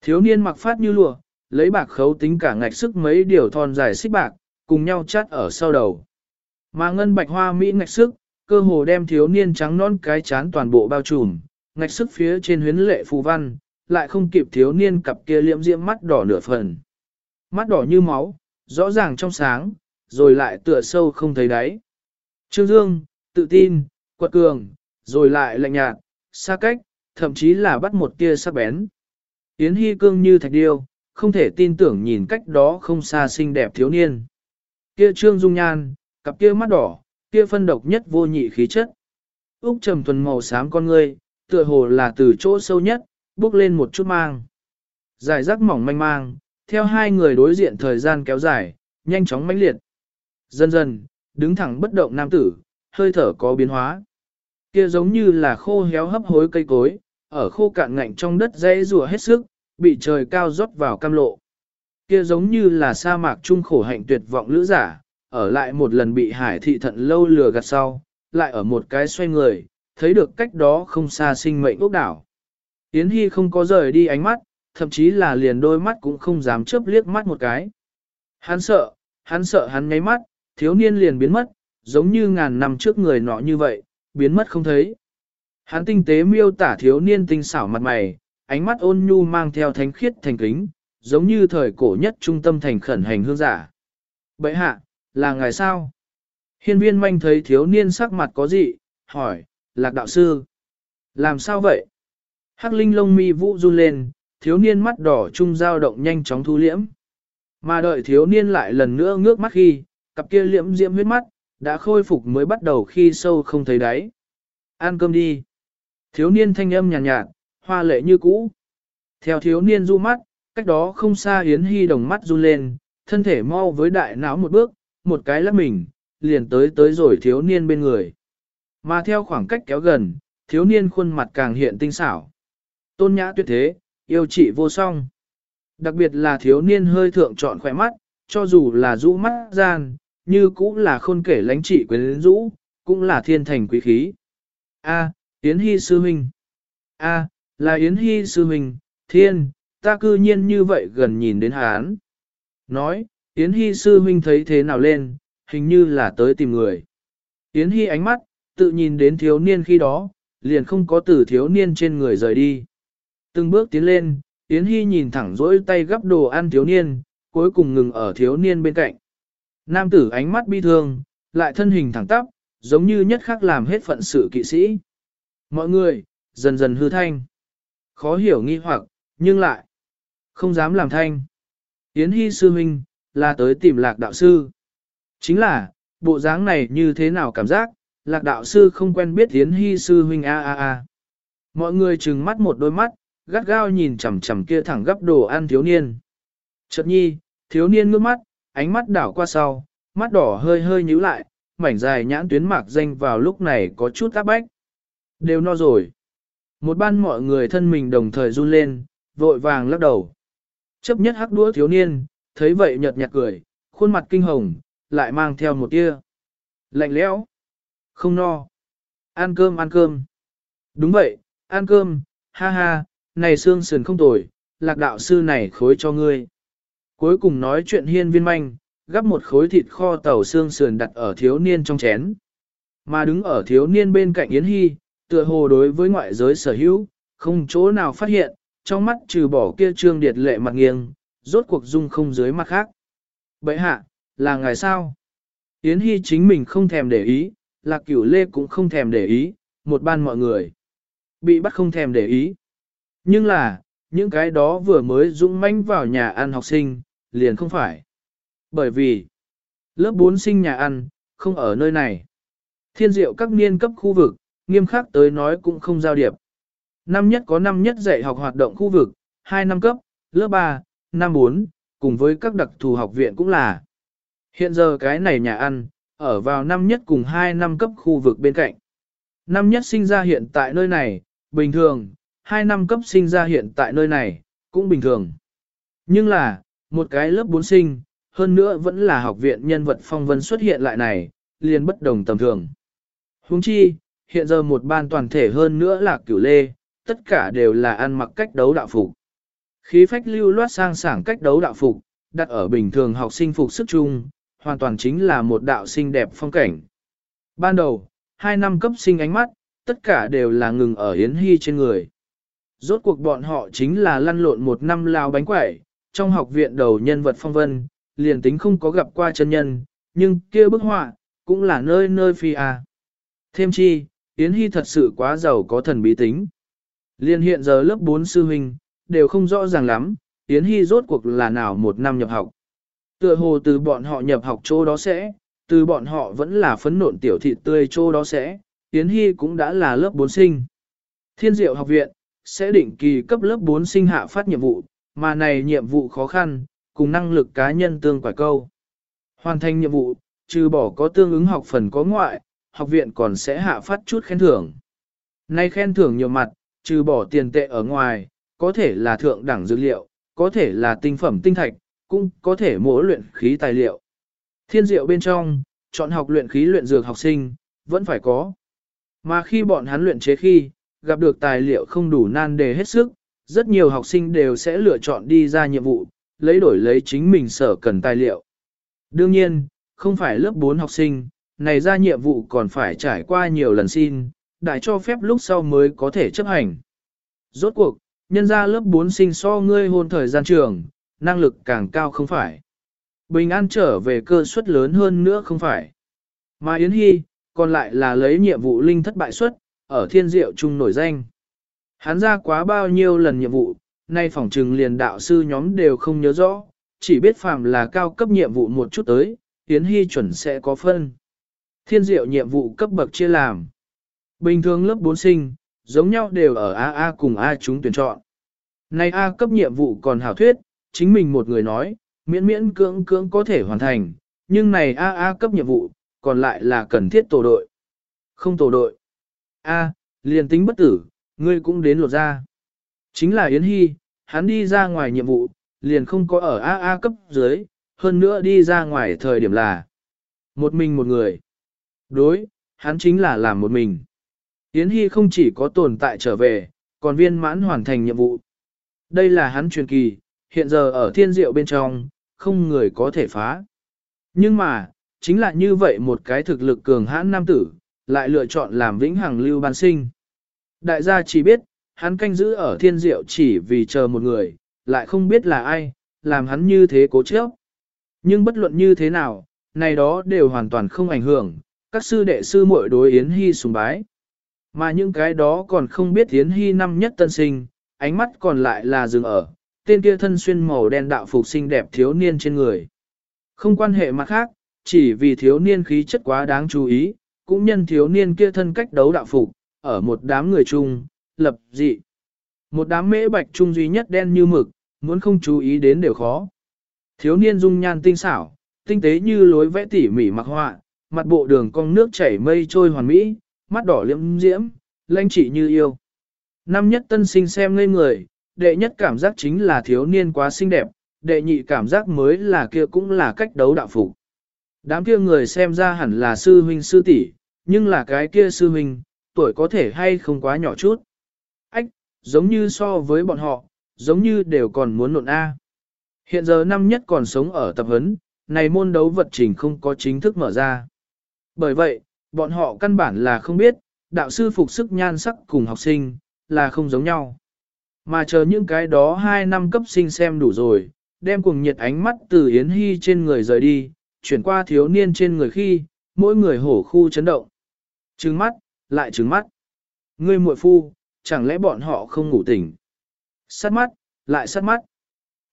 Thiếu niên mặc phát như lụa, lấy bạc khấu tính cả ngạch sức mấy điều thon dài xích bạc, cùng nhau chắt ở sau đầu. Mà ngân bạch hoa mỹ ngạch sức, cơ hồ đem thiếu niên trắng non cái chán toàn bộ bao trùm, ngạch sức phía trên huyến lệ phù văn, lại không kịp thiếu niên cặp kia liễm diễm mắt đỏ nửa phần. Mắt đỏ như máu, rõ ràng trong sáng, rồi lại tựa sâu không thấy đáy. Trương Dương, tự tin, quật cường, rồi lại lạnh nhạt, xa cách, thậm chí là bắt một tia sắc bén. Yến Hy cương như thạch điêu, không thể tin tưởng nhìn cách đó không xa xinh đẹp thiếu niên. Kia trương dung nhan, cặp kia mắt đỏ, kia phân độc nhất vô nhị khí chất. Úc trầm thuần màu xám con ngươi, tựa hồ là từ chỗ sâu nhất, bước lên một chút mang. Giải rắc mỏng manh mang, theo hai người đối diện thời gian kéo dài, nhanh chóng mãnh liệt. Dần dần, đứng thẳng bất động nam tử, hơi thở có biến hóa. Kia giống như là khô héo hấp hối cây cối, ở khô cạn ngạnh trong đất dãy rùa hết sức, bị trời cao rót vào cam lộ. Kia giống như là sa mạc trung khổ hạnh tuyệt vọng lữ giả, ở lại một lần bị hải thị thận lâu lừa gạt sau, lại ở một cái xoay người, thấy được cách đó không xa sinh mệnh ốc đảo. Yến Hy không có rời đi ánh mắt, thậm chí là liền đôi mắt cũng không dám chớp liếc mắt một cái. Hắn sợ, hắn sợ hắn nháy mắt, thiếu niên liền biến mất, giống như ngàn năm trước người nọ như vậy, biến mất không thấy. Hắn tinh tế miêu tả thiếu niên tinh xảo mặt mày, ánh mắt ôn nhu mang theo thánh khiết thành kính, giống như thời cổ nhất trung tâm thành khẩn hành hương giả. Bệ hạ, là ngài sao? Hiên viên manh thấy thiếu niên sắc mặt có gì, hỏi, lạc đạo sư. Làm sao vậy? Hắc linh lông mi vũ run lên, thiếu niên mắt đỏ trung dao động nhanh chóng thu liễm. Mà đợi thiếu niên lại lần nữa ngước mắt khi, cặp kia liễm diễm huyết mắt, đã khôi phục mới bắt đầu khi sâu không thấy đáy. Ăn cơm đi. Thiếu niên thanh âm nhàn nhạt, nhạt, hoa lệ như cũ. Theo thiếu niên du mắt, cách đó không xa Yến Hy đồng mắt run lên, thân thể mau với đại não một bước, một cái lắc mình, liền tới tới rồi thiếu niên bên người. Mà theo khoảng cách kéo gần, thiếu niên khuôn mặt càng hiện tinh xảo. Tôn nhã tuyệt thế, yêu trị vô song. Đặc biệt là thiếu niên hơi thượng trọn khỏe mắt, cho dù là rũ mắt gian, như cũng là khôn kể lãnh trị quyến rũ, cũng là thiên thành quý khí. A, Yến Hy sư huynh. A, là Yến Hy sư huynh, thiên, ta cư nhiên như vậy gần nhìn đến hán. Nói, Yến Hy sư huynh thấy thế nào lên, hình như là tới tìm người. Yến Hy ánh mắt, tự nhìn đến thiếu niên khi đó, liền không có từ thiếu niên trên người rời đi. Từng bước tiến lên, Yến Hy nhìn thẳng dỗi tay gắp đồ ăn thiếu niên, cuối cùng ngừng ở thiếu niên bên cạnh. Nam tử ánh mắt bi thương, lại thân hình thẳng tắp, giống như nhất khắc làm hết phận sự kỵ sĩ. Mọi người, dần dần hư thanh. Khó hiểu nghi hoặc, nhưng lại không dám làm thanh. Yến Hy sư huynh, là tới tìm lạc đạo sư. Chính là, bộ dáng này như thế nào cảm giác, lạc đạo sư không quen biết Yến Hy sư huynh a a a. Mọi người trừng mắt một đôi mắt, gắt gao nhìn chằm chằm kia thẳng gấp đồ ăn thiếu niên. Chợt nhi, thiếu niên ngước mắt, ánh mắt đảo qua sau, mắt đỏ hơi hơi nhíu lại, mảnh dài nhãn tuyến mạc danh vào lúc này có chút áp bách. Đều no rồi. Một ban mọi người thân mình đồng thời run lên, vội vàng lắc đầu. Chấp nhất hắc đũa thiếu niên, thấy vậy nhợt nhạt cười, khuôn mặt kinh hồng, lại mang theo một tia. Lạnh lẽo. Không no. Ăn cơm ăn cơm. Đúng vậy, ăn cơm, ha ha, này xương sườn không tồi, lạc đạo sư này khối cho ngươi. Cuối cùng nói chuyện hiên viên manh, gắp một khối thịt kho tàu xương sườn đặt ở thiếu niên trong chén. Mà đứng ở thiếu niên bên cạnh Yến Hy, tựa hồ đối với ngoại giới sở hữu, không chỗ nào phát hiện, trong mắt trừ bỏ kia trương điệt lệ mặt nghiêng, rốt cuộc dung không dưới mặt khác. Bậy hạ, là ngày sao? Yến Hy chính mình không thèm để ý, lạc cửu lê cũng không thèm để ý, một ban mọi người. Bị bắt không thèm để ý. Nhưng là, những cái đó vừa mới dũng manh vào nhà ăn học sinh, liền không phải. Bởi vì, lớp 4 sinh nhà ăn, không ở nơi này. Thiên diệu các niên cấp khu vực, nghiêm khắc tới nói cũng không giao điệp. Năm nhất có năm nhất dạy học hoạt động khu vực, 2 năm cấp, lớp 3, năm 4, cùng với các đặc thù học viện cũng là. Hiện giờ cái này nhà ăn, ở vào năm nhất cùng 2 năm cấp khu vực bên cạnh. Năm nhất sinh ra hiện tại nơi này, bình thường, hai năm cấp sinh ra hiện tại nơi này, cũng bình thường. Nhưng là, một cái lớp 4 sinh, hơn nữa vẫn là học viện nhân vật phong vân xuất hiện lại này, liền bất đồng tầm thường. Huống chi, hiện giờ một ban toàn thể hơn nữa là cửu lê, tất cả đều là ăn mặc cách đấu đạo phục. Khí phách lưu loát sang sảng cách đấu đạo phục, đặt ở bình thường học sinh phục sức chung, hoàn toàn chính là một đạo sinh đẹp phong cảnh. Ban đầu, hai năm cấp sinh ánh mắt, tất cả đều là ngừng ở Yến Hy trên người. Rốt cuộc bọn họ chính là lăn lộn một năm lao bánh quẩy, trong học viện đầu nhân vật phong vân, liền tính không có gặp qua chân nhân, nhưng kia bức họa, cũng là nơi nơi phi à. Thêm chi, Yến Hy thật sự quá giàu có thần bí tính. Liên hiện giờ lớp 4 sư huynh, đều không rõ ràng lắm, Yến Hy rốt cuộc là nào một năm nhập học. Tựa hồ từ bọn họ nhập học chỗ đó sẽ, từ bọn họ vẫn là phấn nộn tiểu thịt tươi chỗ đó sẽ, Yến Hy cũng đã là lớp 4 sinh. Thiên diệu học viện, sẽ định kỳ cấp lớp 4 sinh hạ phát nhiệm vụ, mà này nhiệm vụ khó khăn, cùng năng lực cá nhân tương quải câu. Hoàn thành nhiệm vụ, trừ bỏ có tương ứng học phần có ngoại, học viện còn sẽ hạ phát chút khen thưởng. Nay khen thưởng nhiều mặt, trừ bỏ tiền tệ ở ngoài, có thể là thượng đẳng dữ liệu, có thể là tinh phẩm tinh thạch, cũng có thể mỗi luyện khí tài liệu. Thiên diệu bên trong, chọn học luyện khí luyện dược học sinh, vẫn phải có. Mà khi bọn hắn luyện chế khi, gặp được tài liệu không đủ nan đề hết sức, rất nhiều học sinh đều sẽ lựa chọn đi ra nhiệm vụ, lấy đổi lấy chính mình sở cần tài liệu. Đương nhiên, không phải lớp 4 học sinh, này ra nhiệm vụ còn phải trải qua nhiều lần xin, đại cho phép lúc sau mới có thể chấp hành. Rốt cuộc, nhân ra lớp 4 sinh so ngươi hôn thời gian trường, năng lực càng cao không phải. Bình an trở về cơ suất lớn hơn nữa không phải. Mà Yến Hy, còn lại là lấy nhiệm vụ linh thất bại suất, ở thiên diệu trung nổi danh. Hắn ra quá bao nhiêu lần nhiệm vụ, nay phỏng trừng liền đạo sư nhóm đều không nhớ rõ, chỉ biết phàm là cao cấp nhiệm vụ một chút tới, Yến Hy chuẩn sẽ có phân. Thiên diệu nhiệm vụ cấp bậc chia làm. Bình thường lớp 4 sinh, giống nhau đều ở AA cùng A chúng tuyển chọn. Này A cấp nhiệm vụ còn hảo thuyết, chính mình một người nói, miễn miễn cưỡng cưỡng có thể hoàn thành, nhưng này AA cấp nhiệm vụ, còn lại là cần thiết tổ đội. Không tổ đội. A, liền tính bất tử, ngươi cũng đến lột ra. Chính là Yến Hy, hắn đi ra ngoài nhiệm vụ, liền không có ở AA cấp dưới, hơn nữa đi ra ngoài thời điểm là một mình một người. Đối, hắn chính là làm một mình. Yến Hy không chỉ có tồn tại trở về, còn viên mãn hoàn thành nhiệm vụ. Đây là hắn truyền kỳ, hiện giờ ở thiên diệu bên trong, không người có thể phá. Nhưng mà, chính là như vậy một cái thực lực cường hãn nam tử, lại lựa chọn làm vĩnh hằng lưu ban sinh. Đại gia chỉ biết, hắn canh giữ ở thiên diệu chỉ vì chờ một người, lại không biết là ai, làm hắn như thế cố chấp. Nhưng bất luận như thế nào, này đó đều hoàn toàn không ảnh hưởng, các sư đệ sư muội đối Yến Hy sùng bái. Mà những cái đó còn không biết Yến Hy năm nhất tân sinh, ánh mắt còn lại là dừng ở, tên kia thân xuyên màu đen đạo phục xinh đẹp thiếu niên trên người. Không quan hệ mặt khác, chỉ vì thiếu niên khí chất quá đáng chú ý, cũng nhân thiếu niên kia thân cách đấu đạo phục, ở một đám người chung, lập dị. Một đám mễ bạch trung duy nhất đen như mực, muốn không chú ý đến đều khó. Thiếu niên dung nhan tinh xảo, tinh tế như lối vẽ tỉ mỉ mặc họa, mặt bộ đường cong nước chảy mây trôi hoàn mỹ, mắt đỏ liễm diễm, lanh chỉ như yêu. Năm nhất tân sinh xem ngây người, đệ nhất cảm giác chính là thiếu niên quá xinh đẹp, đệ nhị cảm giác mới là kia cũng là cách đấu đạo phục. Đám kia người xem ra hẳn là sư huynh sư tỷ, nhưng là cái kia sư huynh, tuổi có thể hay không quá nhỏ chút. Ách, giống như so với bọn họ, giống như đều còn muốn nộn A. Hiện giờ năm nhất còn sống ở tập huấn, này môn đấu vật trình không có chính thức mở ra. Bởi vậy, bọn họ căn bản là không biết, đạo sư phục sức nhan sắc cùng học sinh, là không giống nhau. Mà chờ những cái đó hai năm cấp sinh xem đủ rồi, đem cùng nhiệt ánh mắt từ Yến Hy trên người rời đi, chuyển qua thiếu niên trên người khi, mỗi người hổ khu chấn động. Trừng mắt, lại trừng mắt. Ngươi muội phu, chẳng lẽ bọn họ không ngủ tỉnh. Sát mắt, lại sát mắt.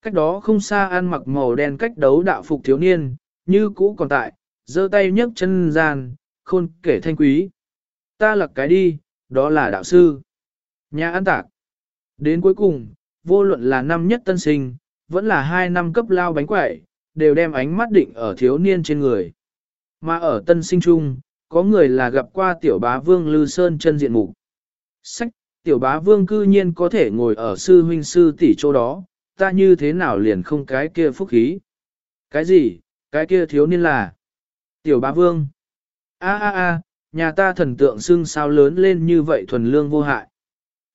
Cách đó không xa ăn mặc màu đen cách đấu đạo phục thiếu niên, như cũ còn tại, giơ tay nhấc chân gian, khôn kể thanh quý. Ta lặc cái đi, đó là đạo sư. Nhà ăn tạc. Đến cuối cùng, vô luận là năm nhất tân sinh, vẫn là hai năm cấp lao bánh quẩy, đều đem ánh mắt định ở thiếu niên trên người. Mà ở tân sinh trung, có người là gặp qua tiểu bá vương Lư Sơn chân diện mục. Sách, tiểu bá vương cư nhiên có thể ngồi ở sư huynh sư tỷ chỗ đó, ta như thế nào liền không cái kia phúc khí. Cái gì, cái kia thiếu niên là tiểu bá vương. A a a, nhà ta thần tượng xưng sao lớn lên như vậy thuần lương vô hại.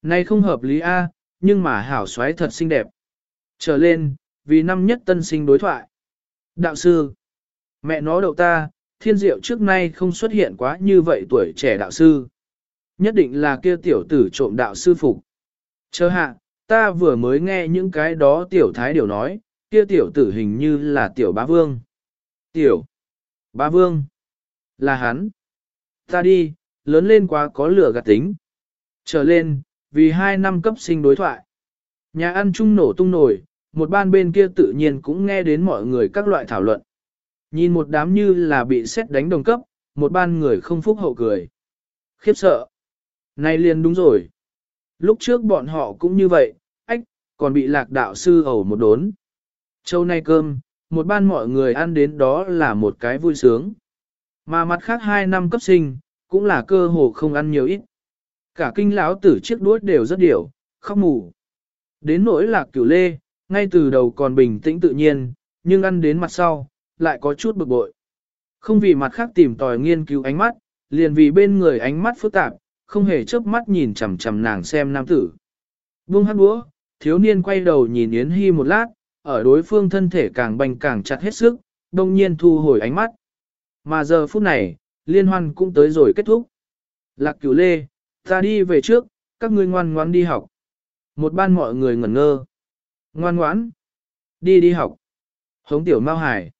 Này không hợp lý a, nhưng mà hảo xoáy thật xinh đẹp. Trở lên, vì năm nhất tân sinh đối thoại. Đạo sư, mẹ nó đậu ta, thiên diệu trước nay không xuất hiện quá như vậy tuổi trẻ đạo sư. Nhất định là kia tiểu tử trộm đạo sư phục. Chờ hạ, ta vừa mới nghe những cái đó tiểu thái điều nói, kia tiểu tử hình như là tiểu bá vương. Tiểu Bá vương. Là hắn. Ta đi, lớn lên quá có lửa gạt tính. Trở lên, vì hai năm cấp sinh đối thoại. Nhà ăn chung nổ tung nổi, một ban bên kia tự nhiên cũng nghe đến mọi người các loại thảo luận. Nhìn một đám như là bị xét đánh đồng cấp, một ban người không phúc hậu cười. Khiếp sợ. Này liền đúng rồi. Lúc trước bọn họ cũng như vậy, ách, còn bị lạc đạo sư ẩu một đốn. Châu nay cơm, một ban mọi người ăn đến đó là một cái vui sướng. Mà mặt khác hai năm cấp sinh, cũng là cơ hồ không ăn nhiều ít. Cả kinh lão tử chiếc đuốt đều rất điểu, khóc mù. Đến nỗi lạc cửu lê, ngay từ đầu còn bình tĩnh tự nhiên, nhưng ăn đến mặt sau, lại có chút bực bội. Không vì mặt khác tìm tòi nghiên cứu ánh mắt, liền vì bên người ánh mắt phức tạp, không hề chớp mắt nhìn chằm chằm nàng xem nam tử. Buông hát búa, thiếu niên quay đầu nhìn Yến Hy một lát, ở đối phương thân thể càng bành càng chặt hết sức, đồng nhiên thu hồi ánh mắt. Mà giờ phút này, liên hoan cũng tới rồi kết thúc. Lạc cửu lê, ta đi về trước, các ngươi ngoan ngoan đi học. Một ban mọi người ngẩn ngơ. Ngoan ngoãn. Đi đi học. Hống tiểu Mao Hải.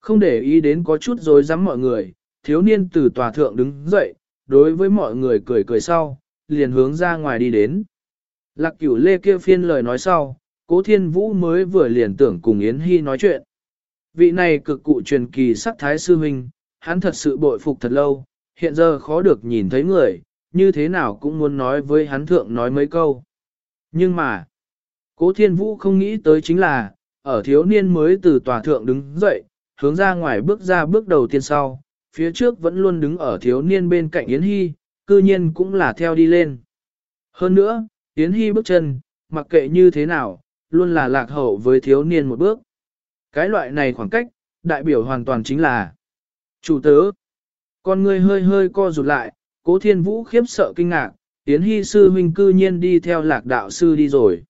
Không để ý đến có chút rồi dám mọi người, thiếu niên từ tòa thượng đứng dậy, đối với mọi người cười cười sau, liền hướng ra ngoài đi đến. Lạc cửu lê kia phiên lời nói sau, cố thiên vũ mới vừa liền tưởng cùng Yến Hy nói chuyện. Vị này cực cụ truyền kỳ sắc thái sư huynh, hắn thật sự bội phục thật lâu, hiện giờ khó được nhìn thấy người, như thế nào cũng muốn nói với hắn thượng nói mấy câu. Nhưng mà, cố thiên vũ không nghĩ tới chính là, ở thiếu niên mới từ tòa thượng đứng dậy, hướng ra ngoài bước ra bước đầu tiên sau, phía trước vẫn luôn đứng ở thiếu niên bên cạnh Yến Hy, cư nhiên cũng là theo đi lên. Hơn nữa, Yến Hy bước chân, mặc kệ như thế nào, luôn là lạc hậu với thiếu niên một bước. Cái loại này khoảng cách, đại biểu hoàn toàn chính là chủ tớ. Con người hơi hơi co rụt lại, cố thiên vũ khiếp sợ kinh ngạc, Yến Hy sư huynh cư nhiên đi theo lạc đạo sư đi rồi.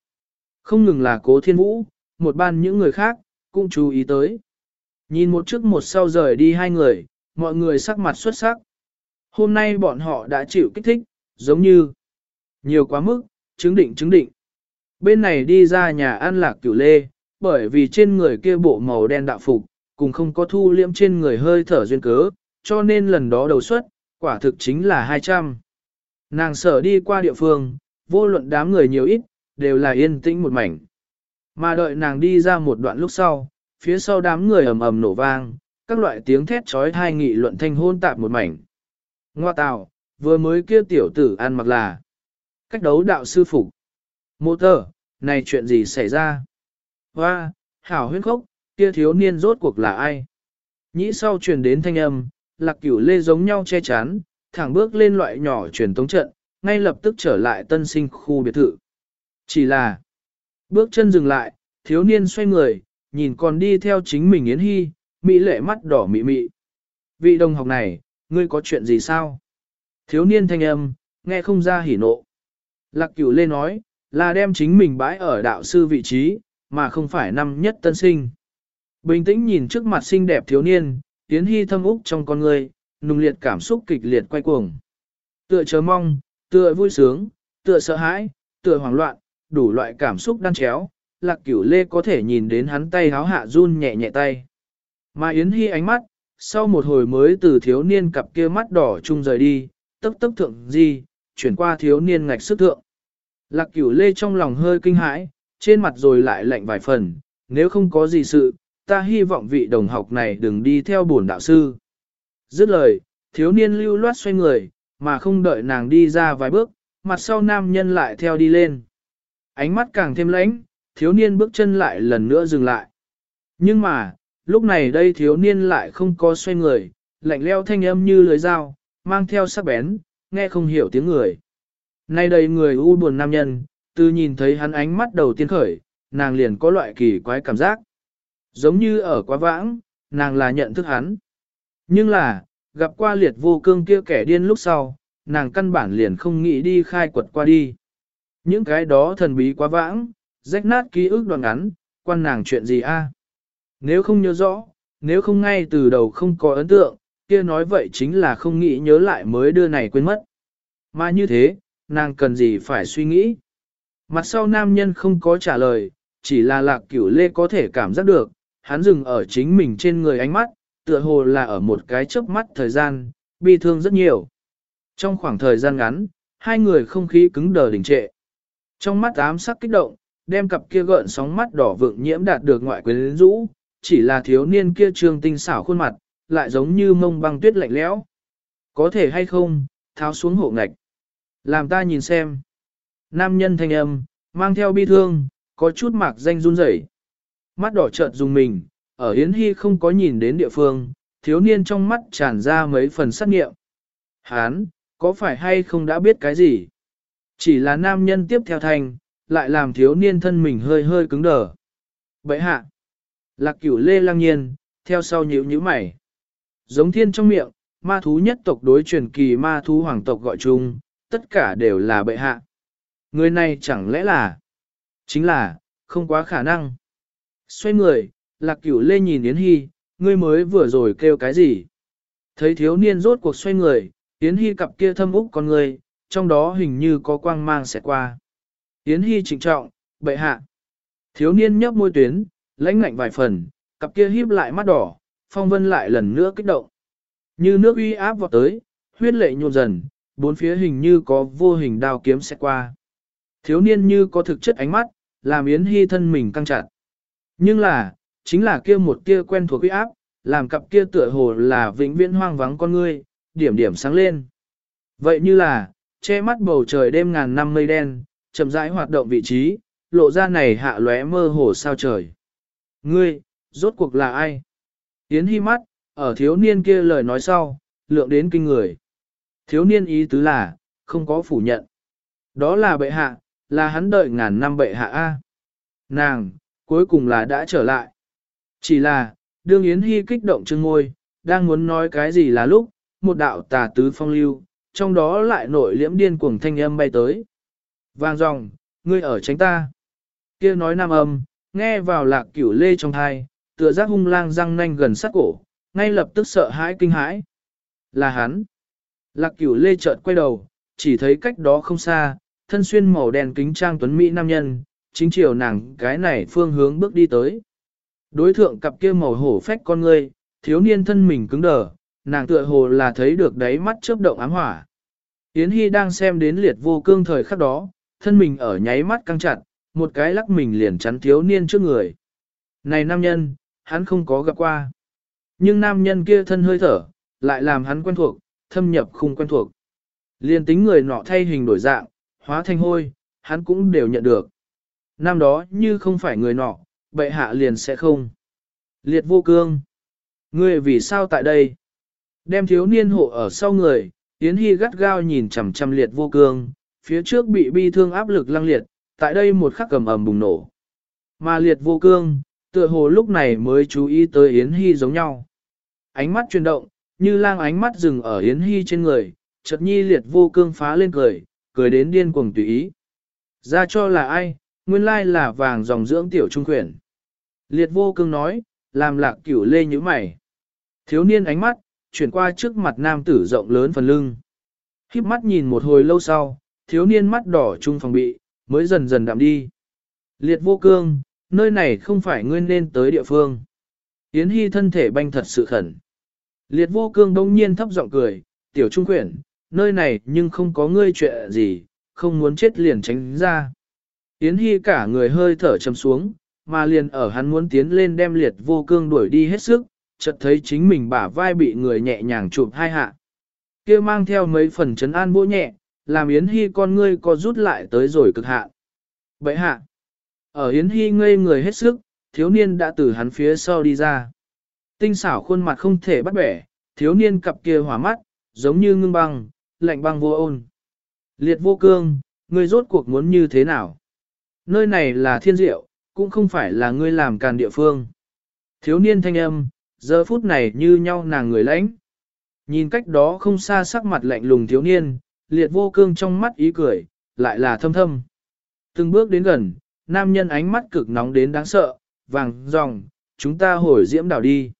Không ngừng là cố thiên vũ, một ban những người khác, cũng chú ý tới. Nhìn một trước một sau rời đi hai người, mọi người sắc mặt xuất sắc. Hôm nay bọn họ đã chịu kích thích, giống như nhiều quá mức, chứng định chứng định. Bên này đi ra nhà ăn lạc cửu lê, bởi vì trên người kia bộ màu đen đạo phục, cùng không có thu liễm trên người hơi thở duyên cớ, cho nên lần đó đầu xuất quả thực chính là 200. Nàng sở đi qua địa phương, vô luận đám người nhiều ít, đều là yên tĩnh một mảnh. Mà đợi nàng đi ra một đoạn lúc sau, phía sau đám người ầm ầm nổ vang, các loại tiếng thét trói thai nghị luận thanh hôn tạp một mảnh. Ngoa tào, vừa mới kia tiểu tử ăn mặc là cách đấu đạo sư phục. Mô tờ, này chuyện gì xảy ra? Hoa, hảo huyên khốc, kia thiếu niên rốt cuộc là ai? Nhĩ sau truyền đến thanh âm, lạc cửu lê giống nhau che chắn, thẳng bước lên loại nhỏ truyền tống trận, ngay lập tức trở lại tân sinh khu biệt thự. Chỉ là, bước chân dừng lại, thiếu niên xoay người, nhìn còn đi theo chính mình Yến Hy, mỹ lệ mắt đỏ mị mị. Vị đồng học này, ngươi có chuyện gì sao? Thiếu niên thanh âm, nghe không ra hỉ nộ. Lạc cửu lê nói, là đem chính mình bãi ở đạo sư vị trí, mà không phải năm nhất tân sinh. Bình tĩnh nhìn trước mặt xinh đẹp thiếu niên, Yến Hy thâm úc trong con người, nung liệt cảm xúc kịch liệt quay cuồng. Tựa chờ mong, tựa vui sướng, tựa sợ hãi, tựa hoảng loạn, đủ loại cảm xúc đan chéo, lạc cửu lê có thể nhìn đến hắn tay háo hạ run nhẹ nhẹ tay. Mà Yến Hy ánh mắt, sau một hồi mới từ thiếu niên cặp kia mắt đỏ chung rời đi, tức tức thượng gì, chuyển qua thiếu niên ngạch sức thượng. Lạc cửu lê trong lòng hơi kinh hãi, trên mặt rồi lại lạnh vài phần, nếu không có gì sự, ta hy vọng vị đồng học này đừng đi theo bổn đạo sư. Dứt lời, thiếu niên lưu loát xoay người, mà không đợi nàng đi ra vài bước, mặt sau nam nhân lại theo đi lên. Ánh mắt càng thêm lãnh, thiếu niên bước chân lại lần nữa dừng lại. Nhưng mà, lúc này đây thiếu niên lại không có xoay người, lạnh leo thanh âm như lưới dao, mang theo sắc bén, nghe không hiểu tiếng người. Nay đây người u buồn nam nhân, từ nhìn thấy hắn ánh mắt đầu tiên khởi, nàng liền có loại kỳ quái cảm giác. Giống như ở quá vãng, nàng là nhận thức hắn. Nhưng là, gặp qua liệt vô cương kia kẻ điên lúc sau, nàng căn bản liền không nghĩ đi khai quật qua đi. Những cái đó thần bí quá vãng, rách nát ký ức đoạn ngắn, quan nàng chuyện gì a? Nếu không nhớ rõ, nếu không ngay từ đầu không có ấn tượng, kia nói vậy chính là không nghĩ nhớ lại mới đưa này quên mất. Mà như thế, nàng cần gì phải suy nghĩ. Mặt sau nam nhân không có trả lời, chỉ là lạc cửu lê có thể cảm giác được, hắn dừng ở chính mình trên người ánh mắt, tựa hồ là ở một cái chớp mắt thời gian, bi thương rất nhiều. Trong khoảng thời gian ngắn, hai người không khí cứng đờ đình trệ. Trong mắt ám sắc kích động, đem cặp kia gợn sóng mắt đỏ vượng nhiễm đạt được ngoại quyến rũ, chỉ là thiếu niên kia trương tinh xảo khuôn mặt, lại giống như mông băng tuyết lạnh lẽo. Có thể hay không, tháo xuống hộ ngạch. Làm ta nhìn xem. Nam nhân thanh âm, mang theo bi thương, có chút mạc danh run rẩy. Mắt đỏ chợt dùng mình, ở Yến Hy không có nhìn đến địa phương, thiếu niên trong mắt tràn ra mấy phần sát nghiệm. Hán, có phải hay không đã biết cái gì? Chỉ là nam nhân tiếp theo thành, lại làm thiếu niên thân mình hơi hơi cứng đờ. Bậy hạ. Lạc cửu lê lăng nhiên, theo sau nhíu nhíu mày. Giống thiên trong miệng, ma thú nhất tộc đối truyền kỳ ma thú hoàng tộc gọi chung, tất cả đều là bệ hạ. Người này chẳng lẽ là, chính là, không quá khả năng. Xoay người, lạc cửu lê nhìn Yến Hy, ngươi mới vừa rồi kêu cái gì? Thấy thiếu niên rốt cuộc xoay người, Yến Hy cặp kia thâm úc con người, trong đó hình như có quang mang sẽ qua. Yến Hy trịnh trọng, bệ hạ. Thiếu niên nhấp môi tuyến, lãnh ngạnh vài phần, cặp kia híp lại mắt đỏ, phong vân lại lần nữa kích động. Như nước uy áp vọt tới, huyết lệ nhộn dần, bốn phía hình như có vô hình đao kiếm sẽ qua. Thiếu niên như có thực chất ánh mắt, làm Yến Hy thân mình căng chặt. Nhưng là, chính là kia một kia quen thuộc uy áp, làm cặp kia tựa hồ là vĩnh viễn hoang vắng con ngươi, điểm điểm sáng lên. Vậy như là, che mắt bầu trời đêm ngàn năm mây đen, chậm rãi hoạt động vị trí, lộ ra này hạ lóe mơ hồ sao trời. Ngươi, rốt cuộc là ai? Yến Hy mắt, ở thiếu niên kia lời nói sau, lượng đến kinh người. Thiếu niên ý tứ là, không có phủ nhận. Đó là bệ hạ, là hắn đợi ngàn năm bệ hạ A. Nàng, cuối cùng là đã trở lại. Chỉ là, đương Yến Hy kích động chân ngôi, đang muốn nói cái gì là lúc, một đạo tà tứ phong lưu, trong đó lại nổi liễm điên cuồng thanh âm bay tới. vàng dòng, ngươi ở tránh ta. kia nói nam âm, nghe vào lạc cửu lê trong thai, tựa giác hung lang răng nanh gần sát cổ, ngay lập tức sợ hãi kinh hãi. Là hắn. Lạc cửu lê chợt quay đầu, chỉ thấy cách đó không xa, thân xuyên màu đen kính trang tuấn Mỹ nam nhân, chính chiều nàng cái này phương hướng bước đi tới. Đối thượng cặp kia màu hổ phách con ngươi, thiếu niên thân mình cứng đờ, nàng tựa hồ là thấy được đáy mắt chớp động ám hỏa. Yến Hy đang xem đến liệt vô cương thời khắc đó, thân mình ở nháy mắt căng chặt, một cái lắc mình liền chắn thiếu niên trước người. Này nam nhân, hắn không có gặp qua. Nhưng nam nhân kia thân hơi thở, lại làm hắn quen thuộc, thâm nhập không quen thuộc. Liên tính người nọ thay hình đổi dạng, hóa thành hôi, hắn cũng đều nhận được. Nam đó như không phải người nọ, bệ hạ liền sẽ không. Liệt vô cương. Ngươi vì sao tại đây? Đem thiếu niên hộ ở sau người, Yến Hy gắt gao nhìn chằm chằm liệt vô cương, phía trước bị bi thương áp lực lăng liệt, tại đây một khắc cầm ầm bùng nổ. Mà liệt vô cương, tựa hồ lúc này mới chú ý tới Yến Hy giống nhau. Ánh mắt chuyển động, như lang ánh mắt dừng ở Yến Hy trên người, chợt nhi liệt vô cương phá lên cười, cười đến điên cuồng tùy ý. Ra cho là ai, nguyên lai là vàng dòng dưỡng tiểu trung quyển. Liệt vô cương nói, làm lạc cửu lê như mày. Thiếu niên ánh mắt, chuyển qua trước mặt nam tử rộng lớn phần lưng. Khiếp mắt nhìn một hồi lâu sau, thiếu niên mắt đỏ trung phòng bị, mới dần dần đạm đi. Liệt vô cương, nơi này không phải ngươi nên tới địa phương. Yến Hy thân thể banh thật sự khẩn. Liệt vô cương đông nhiên thấp giọng cười, tiểu trung quyển, nơi này nhưng không có ngươi chuyện gì, không muốn chết liền tránh ra. Yến Hy cả người hơi thở chầm xuống, mà liền ở hắn muốn tiến lên đem liệt vô cương đuổi đi hết sức, chợt thấy chính mình bả vai bị người nhẹ nhàng chụp hai hạ. kia mang theo mấy phần chấn an bỗ nhẹ, làm Yến Hy con ngươi co rút lại tới rồi cực hạ. Vậy hạ, ở Yến Hy ngây người hết sức, thiếu niên đã từ hắn phía sau đi ra. Tinh xảo khuôn mặt không thể bắt bẻ, thiếu niên cặp kia hỏa mắt, giống như ngưng băng, lạnh băng vô ôn. Liệt vô cương, ngươi rốt cuộc muốn như thế nào? Nơi này là thiên diệu, cũng không phải là ngươi làm càn địa phương. Thiếu niên thanh âm, giờ phút này như nhau nàng người lãnh. Nhìn cách đó không xa sắc mặt lạnh lùng thiếu niên, liệt vô cương trong mắt ý cười, lại là thâm thâm. Từng bước đến gần, nam nhân ánh mắt cực nóng đến đáng sợ, vàng, dòng, chúng ta hồi diễm đảo đi.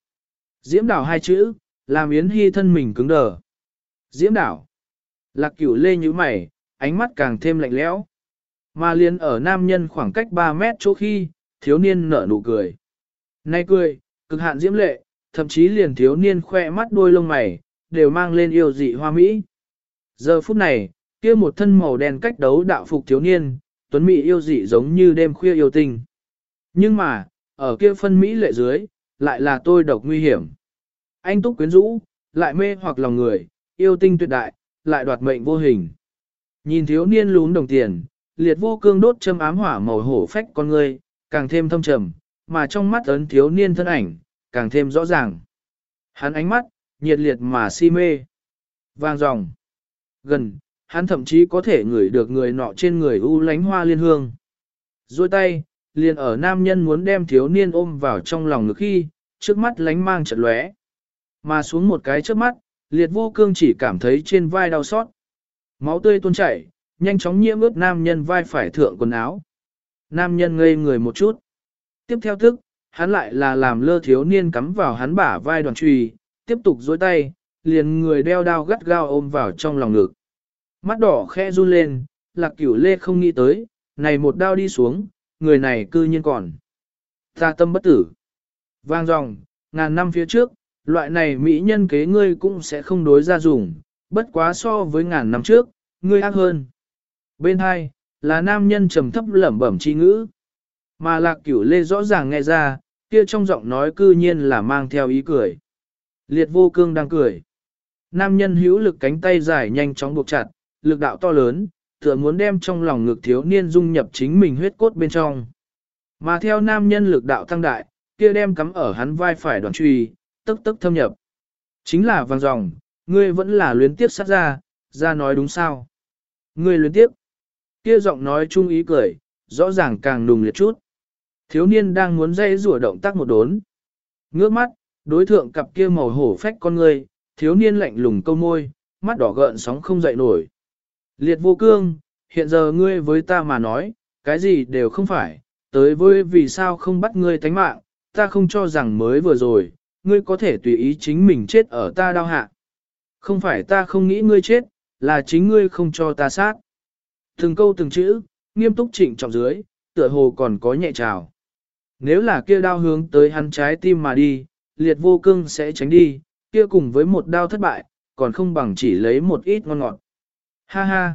Diễm đảo hai chữ, làm Yến Hy thân mình cứng đờ. Diễm đảo. Lạc cửu lê như mày, ánh mắt càng thêm lạnh lẽo. Mà liền ở nam nhân khoảng cách 3 mét chỗ khi, thiếu niên nở nụ cười. Nay cười, cực hạn diễm lệ, thậm chí liền thiếu niên khoe mắt đuôi lông mày, đều mang lên yêu dị hoa mỹ. Giờ phút này, kia một thân màu đen cách đấu đạo phục thiếu niên, tuấn mỹ yêu dị giống như đêm khuya yêu tình. Nhưng mà, ở kia phân mỹ lệ dưới, lại là tôi độc nguy hiểm. Anh túc quyến rũ, lại mê hoặc lòng người, yêu tinh tuyệt đại, lại đoạt mệnh vô hình. Nhìn thiếu niên lún đồng tiền, liệt vô cương đốt châm ám hỏa màu hổ phách con người, càng thêm thâm trầm, mà trong mắt ấn thiếu niên thân ảnh, càng thêm rõ ràng. Hắn ánh mắt, nhiệt liệt mà si mê. Vang dòng. Gần, hắn thậm chí có thể ngửi được người nọ trên người u lánh hoa liên hương. Rồi tay, liền ở nam nhân muốn đem thiếu niên ôm vào trong lòng ngực khi, trước mắt lánh mang chật lóe. Mà xuống một cái trước mắt, liệt vô cương chỉ cảm thấy trên vai đau xót. Máu tươi tuôn chảy, nhanh chóng nhiễm ướt nam nhân vai phải thượng quần áo. Nam nhân ngây người một chút. Tiếp theo thức, hắn lại là làm lơ thiếu niên cắm vào hắn bả vai đoàn trùy, tiếp tục dối tay, liền người đeo đao gắt gao ôm vào trong lòng ngực. Mắt đỏ khe run lên, lạc cửu lê không nghĩ tới, này một đao đi xuống, người này cư nhiên còn. Ta tâm bất tử. Vang dòng, ngàn năm phía trước, loại này mỹ nhân kế ngươi cũng sẽ không đối ra dùng, bất quá so với ngàn năm trước, ngươi ác hơn. Bên hai, là nam nhân trầm thấp lẩm bẩm chi ngữ. Mà lạc cửu lê rõ ràng nghe ra, kia trong giọng nói cư nhiên là mang theo ý cười. Liệt vô cương đang cười. Nam nhân hữu lực cánh tay dài nhanh chóng buộc chặt, lực đạo to lớn, tựa muốn đem trong lòng ngực thiếu niên dung nhập chính mình huyết cốt bên trong. Mà theo nam nhân lực đạo tăng đại, kia đem cắm ở hắn vai phải đoàn truy, tức tức thâm nhập. Chính là vàng dòng, ngươi vẫn là luyến tiếp sát ra, ra nói đúng sao. Ngươi luyến tiếp. Kia giọng nói chung ý cười, rõ ràng càng nùng liệt chút. Thiếu niên đang muốn dây rủa động tác một đốn. Ngước mắt, đối thượng cặp kia màu hổ phách con người, thiếu niên lạnh lùng câu môi, mắt đỏ gợn sóng không dậy nổi. Liệt vô cương, hiện giờ ngươi với ta mà nói, cái gì đều không phải, tới với vì sao không bắt ngươi tánh mạng, ta không cho rằng mới vừa rồi, ngươi có thể tùy ý chính mình chết ở ta đau hạ. Không phải ta không nghĩ ngươi chết, là chính ngươi không cho ta sát. Từng câu từng chữ, nghiêm túc trịnh trọng dưới, tựa hồ còn có nhẹ trào. Nếu là kia đao hướng tới hắn trái tim mà đi, liệt vô cương sẽ tránh đi, kia cùng với một đao thất bại, còn không bằng chỉ lấy một ít ngon ngọt. Ha ha!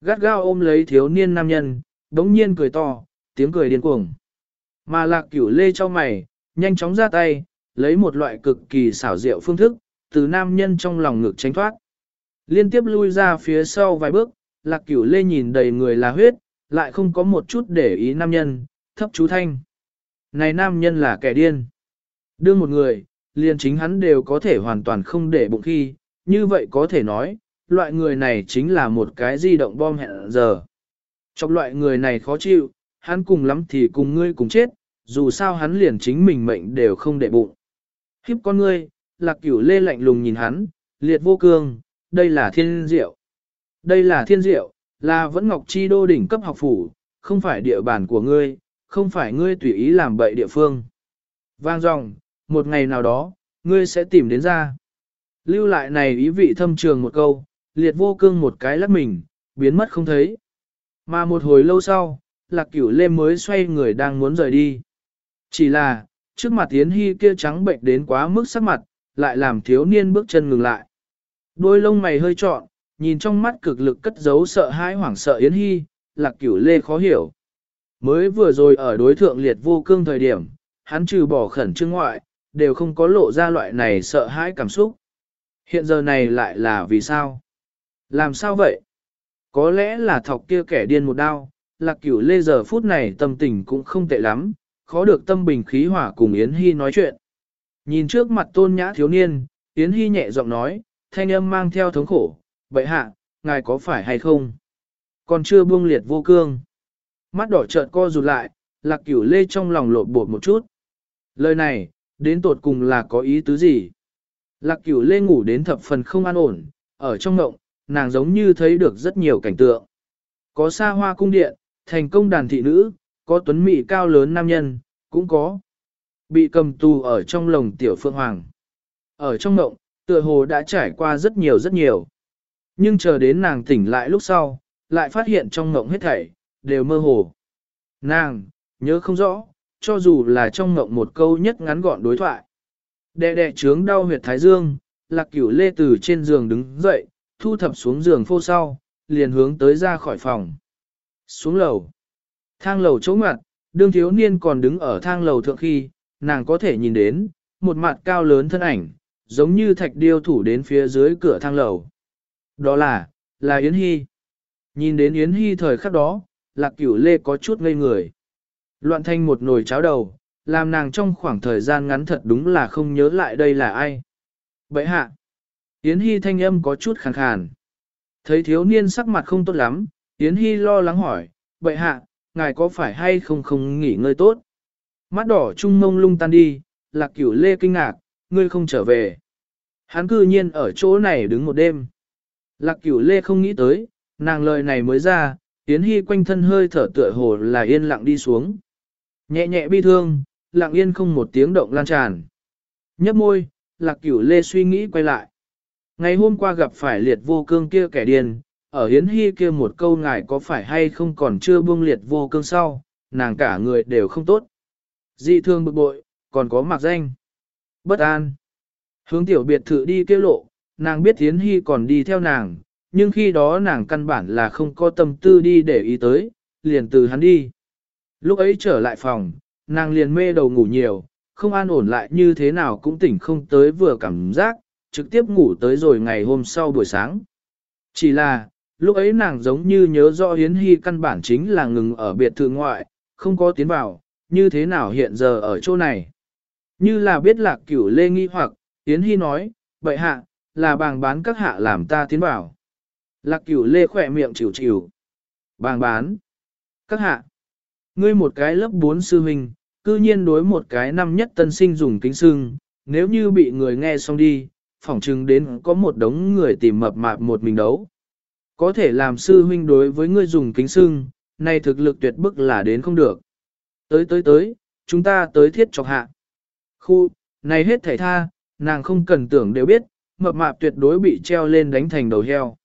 Gắt gao ôm lấy thiếu niên nam nhân, đống nhiên cười to, tiếng cười điên cuồng. Mà lạc cửu lê cho mày, nhanh chóng ra tay, lấy một loại cực kỳ xảo diệu phương thức, từ nam nhân trong lòng ngực tránh thoát. Liên tiếp lui ra phía sau vài bước, lạc cửu lê nhìn đầy người là huyết, lại không có một chút để ý nam nhân, thấp chú thanh. Này nam nhân là kẻ điên. Đương một người, liền chính hắn đều có thể hoàn toàn không để bụng khi, như vậy có thể nói, loại người này chính là một cái di động bom hẹn giờ. Trong loại người này khó chịu, hắn cùng lắm thì cùng ngươi cùng chết, dù sao hắn liền chính mình mệnh đều không để bụng. Khiếp con ngươi, lạc cửu lê lạnh lùng nhìn hắn, liệt vô cương, đây là thiên diệu. Đây là thiên diệu, là vẫn ngọc chi đô đỉnh cấp học phủ, không phải địa bàn của ngươi, không phải ngươi tùy ý làm bậy địa phương. Vang dòng, một ngày nào đó, ngươi sẽ tìm đến ra. Lưu lại này ý vị thâm trường một câu, liệt vô cương một cái lắc mình, biến mất không thấy. Mà một hồi lâu sau, lạc cửu lê mới xoay người đang muốn rời đi. Chỉ là, trước mặt tiến hy kia trắng bệnh đến quá mức sắc mặt, lại làm thiếu niên bước chân ngừng lại. Đôi lông mày hơi trọn, nhìn trong mắt cực lực cất giấu sợ hãi hoảng sợ Yến Hy, lạc cửu lê khó hiểu. Mới vừa rồi ở đối thượng liệt vô cương thời điểm, hắn trừ bỏ khẩn trương ngoại, đều không có lộ ra loại này sợ hãi cảm xúc. Hiện giờ này lại là vì sao? Làm sao vậy? Có lẽ là thọc kia kẻ điên một đao, lạc cửu lê giờ phút này tâm tình cũng không tệ lắm, khó được tâm bình khí hỏa cùng Yến Hy nói chuyện. Nhìn trước mặt tôn nhã thiếu niên, Yến Hy nhẹ giọng nói, thanh âm mang theo thống khổ, vậy hạ, ngài có phải hay không? Còn chưa buông liệt vô cương. Mắt đỏ trợn co rụt lại, lạc cửu lê trong lòng lộn bột một chút. Lời này, đến tột cùng là có ý tứ gì? Lạc cửu lê ngủ đến thập phần không an ổn, ở trong ngộng, nàng giống như thấy được rất nhiều cảnh tượng. Có xa hoa cung điện, thành công đàn thị nữ, có tuấn mỹ cao lớn nam nhân, cũng có. Bị cầm tù ở trong lồng tiểu phượng hoàng. Ở trong ngộng, tựa hồ đã trải qua rất nhiều rất nhiều. Nhưng chờ đến nàng tỉnh lại lúc sau, lại phát hiện trong ngộng hết thảy, đều mơ hồ. Nàng, nhớ không rõ, cho dù là trong ngộng một câu nhất ngắn gọn đối thoại. Đè đè trướng đau huyệt thái dương, lạc cửu lê từ trên giường đứng dậy, thu thập xuống giường phô sau, liền hướng tới ra khỏi phòng. Xuống lầu. Thang lầu chỗ ngoặt, đương thiếu niên còn đứng ở thang lầu thượng khi, nàng có thể nhìn đến, một mặt cao lớn thân ảnh, giống như thạch điêu thủ đến phía dưới cửa thang lầu. Đó là, là Yến Hy. Nhìn đến Yến Hy thời khắc đó, lạc cửu lê có chút ngây người. Loạn thanh một nồi cháo đầu, làm nàng trong khoảng thời gian ngắn thật đúng là không nhớ lại đây là ai. Vậy hạ, Yến Hy thanh âm có chút khàn khàn. Thấy thiếu niên sắc mặt không tốt lắm, Yến Hy lo lắng hỏi, vậy hạ, ngài có phải hay không không nghỉ ngơi tốt? Mắt đỏ trung mông lung tan đi, lạc cửu lê kinh ngạc, ngươi không trở về. Hắn cư nhiên ở chỗ này đứng một đêm. Lạc cửu lê không nghĩ tới, nàng lời này mới ra, Yến Hy quanh thân hơi thở tựa hồ là yên lặng đi xuống. Nhẹ nhẹ bi thương, lặng yên không một tiếng động lan tràn. Nhấp môi, lạc cửu lê suy nghĩ quay lại. Ngày hôm qua gặp phải liệt vô cương kia kẻ điên, ở hiến hy kia một câu ngài có phải hay không còn chưa buông liệt vô cương sau, nàng cả người đều không tốt. Dị thương bực bội, còn có mặc danh. Bất an. Hướng tiểu biệt thự đi kêu lộ, nàng biết Yến hy còn đi theo nàng, nhưng khi đó nàng căn bản là không có tâm tư đi để ý tới, liền từ hắn đi. Lúc ấy trở lại phòng, nàng liền mê đầu ngủ nhiều, không an ổn lại như thế nào cũng tỉnh không tới vừa cảm giác, trực tiếp ngủ tới rồi ngày hôm sau buổi sáng. Chỉ là, lúc ấy nàng giống như nhớ rõ hiến Hy căn bản chính là ngừng ở biệt thự ngoại, không có tiến vào, như thế nào hiện giờ ở chỗ này. Như là biết lạc cửu lê nghi hoặc, hiến Hy nói, vậy hạ, là bàng bán các hạ làm ta tiến vào. Lạc cửu lê khỏe miệng chịu chịu. Bàng bán. Các hạ. Ngươi một cái lớp 4 sư huynh, cư nhiên đối một cái năm nhất tân sinh dùng kính sưng, nếu như bị người nghe xong đi, phỏng chừng đến có một đống người tìm mập mạp một mình đấu. Có thể làm sư huynh đối với ngươi dùng kính sưng, nay thực lực tuyệt bức là đến không được. Tới tới tới, chúng ta tới thiết chọc hạ. Khu, này hết thảy tha, nàng không cần tưởng đều biết, mập mạp tuyệt đối bị treo lên đánh thành đầu heo.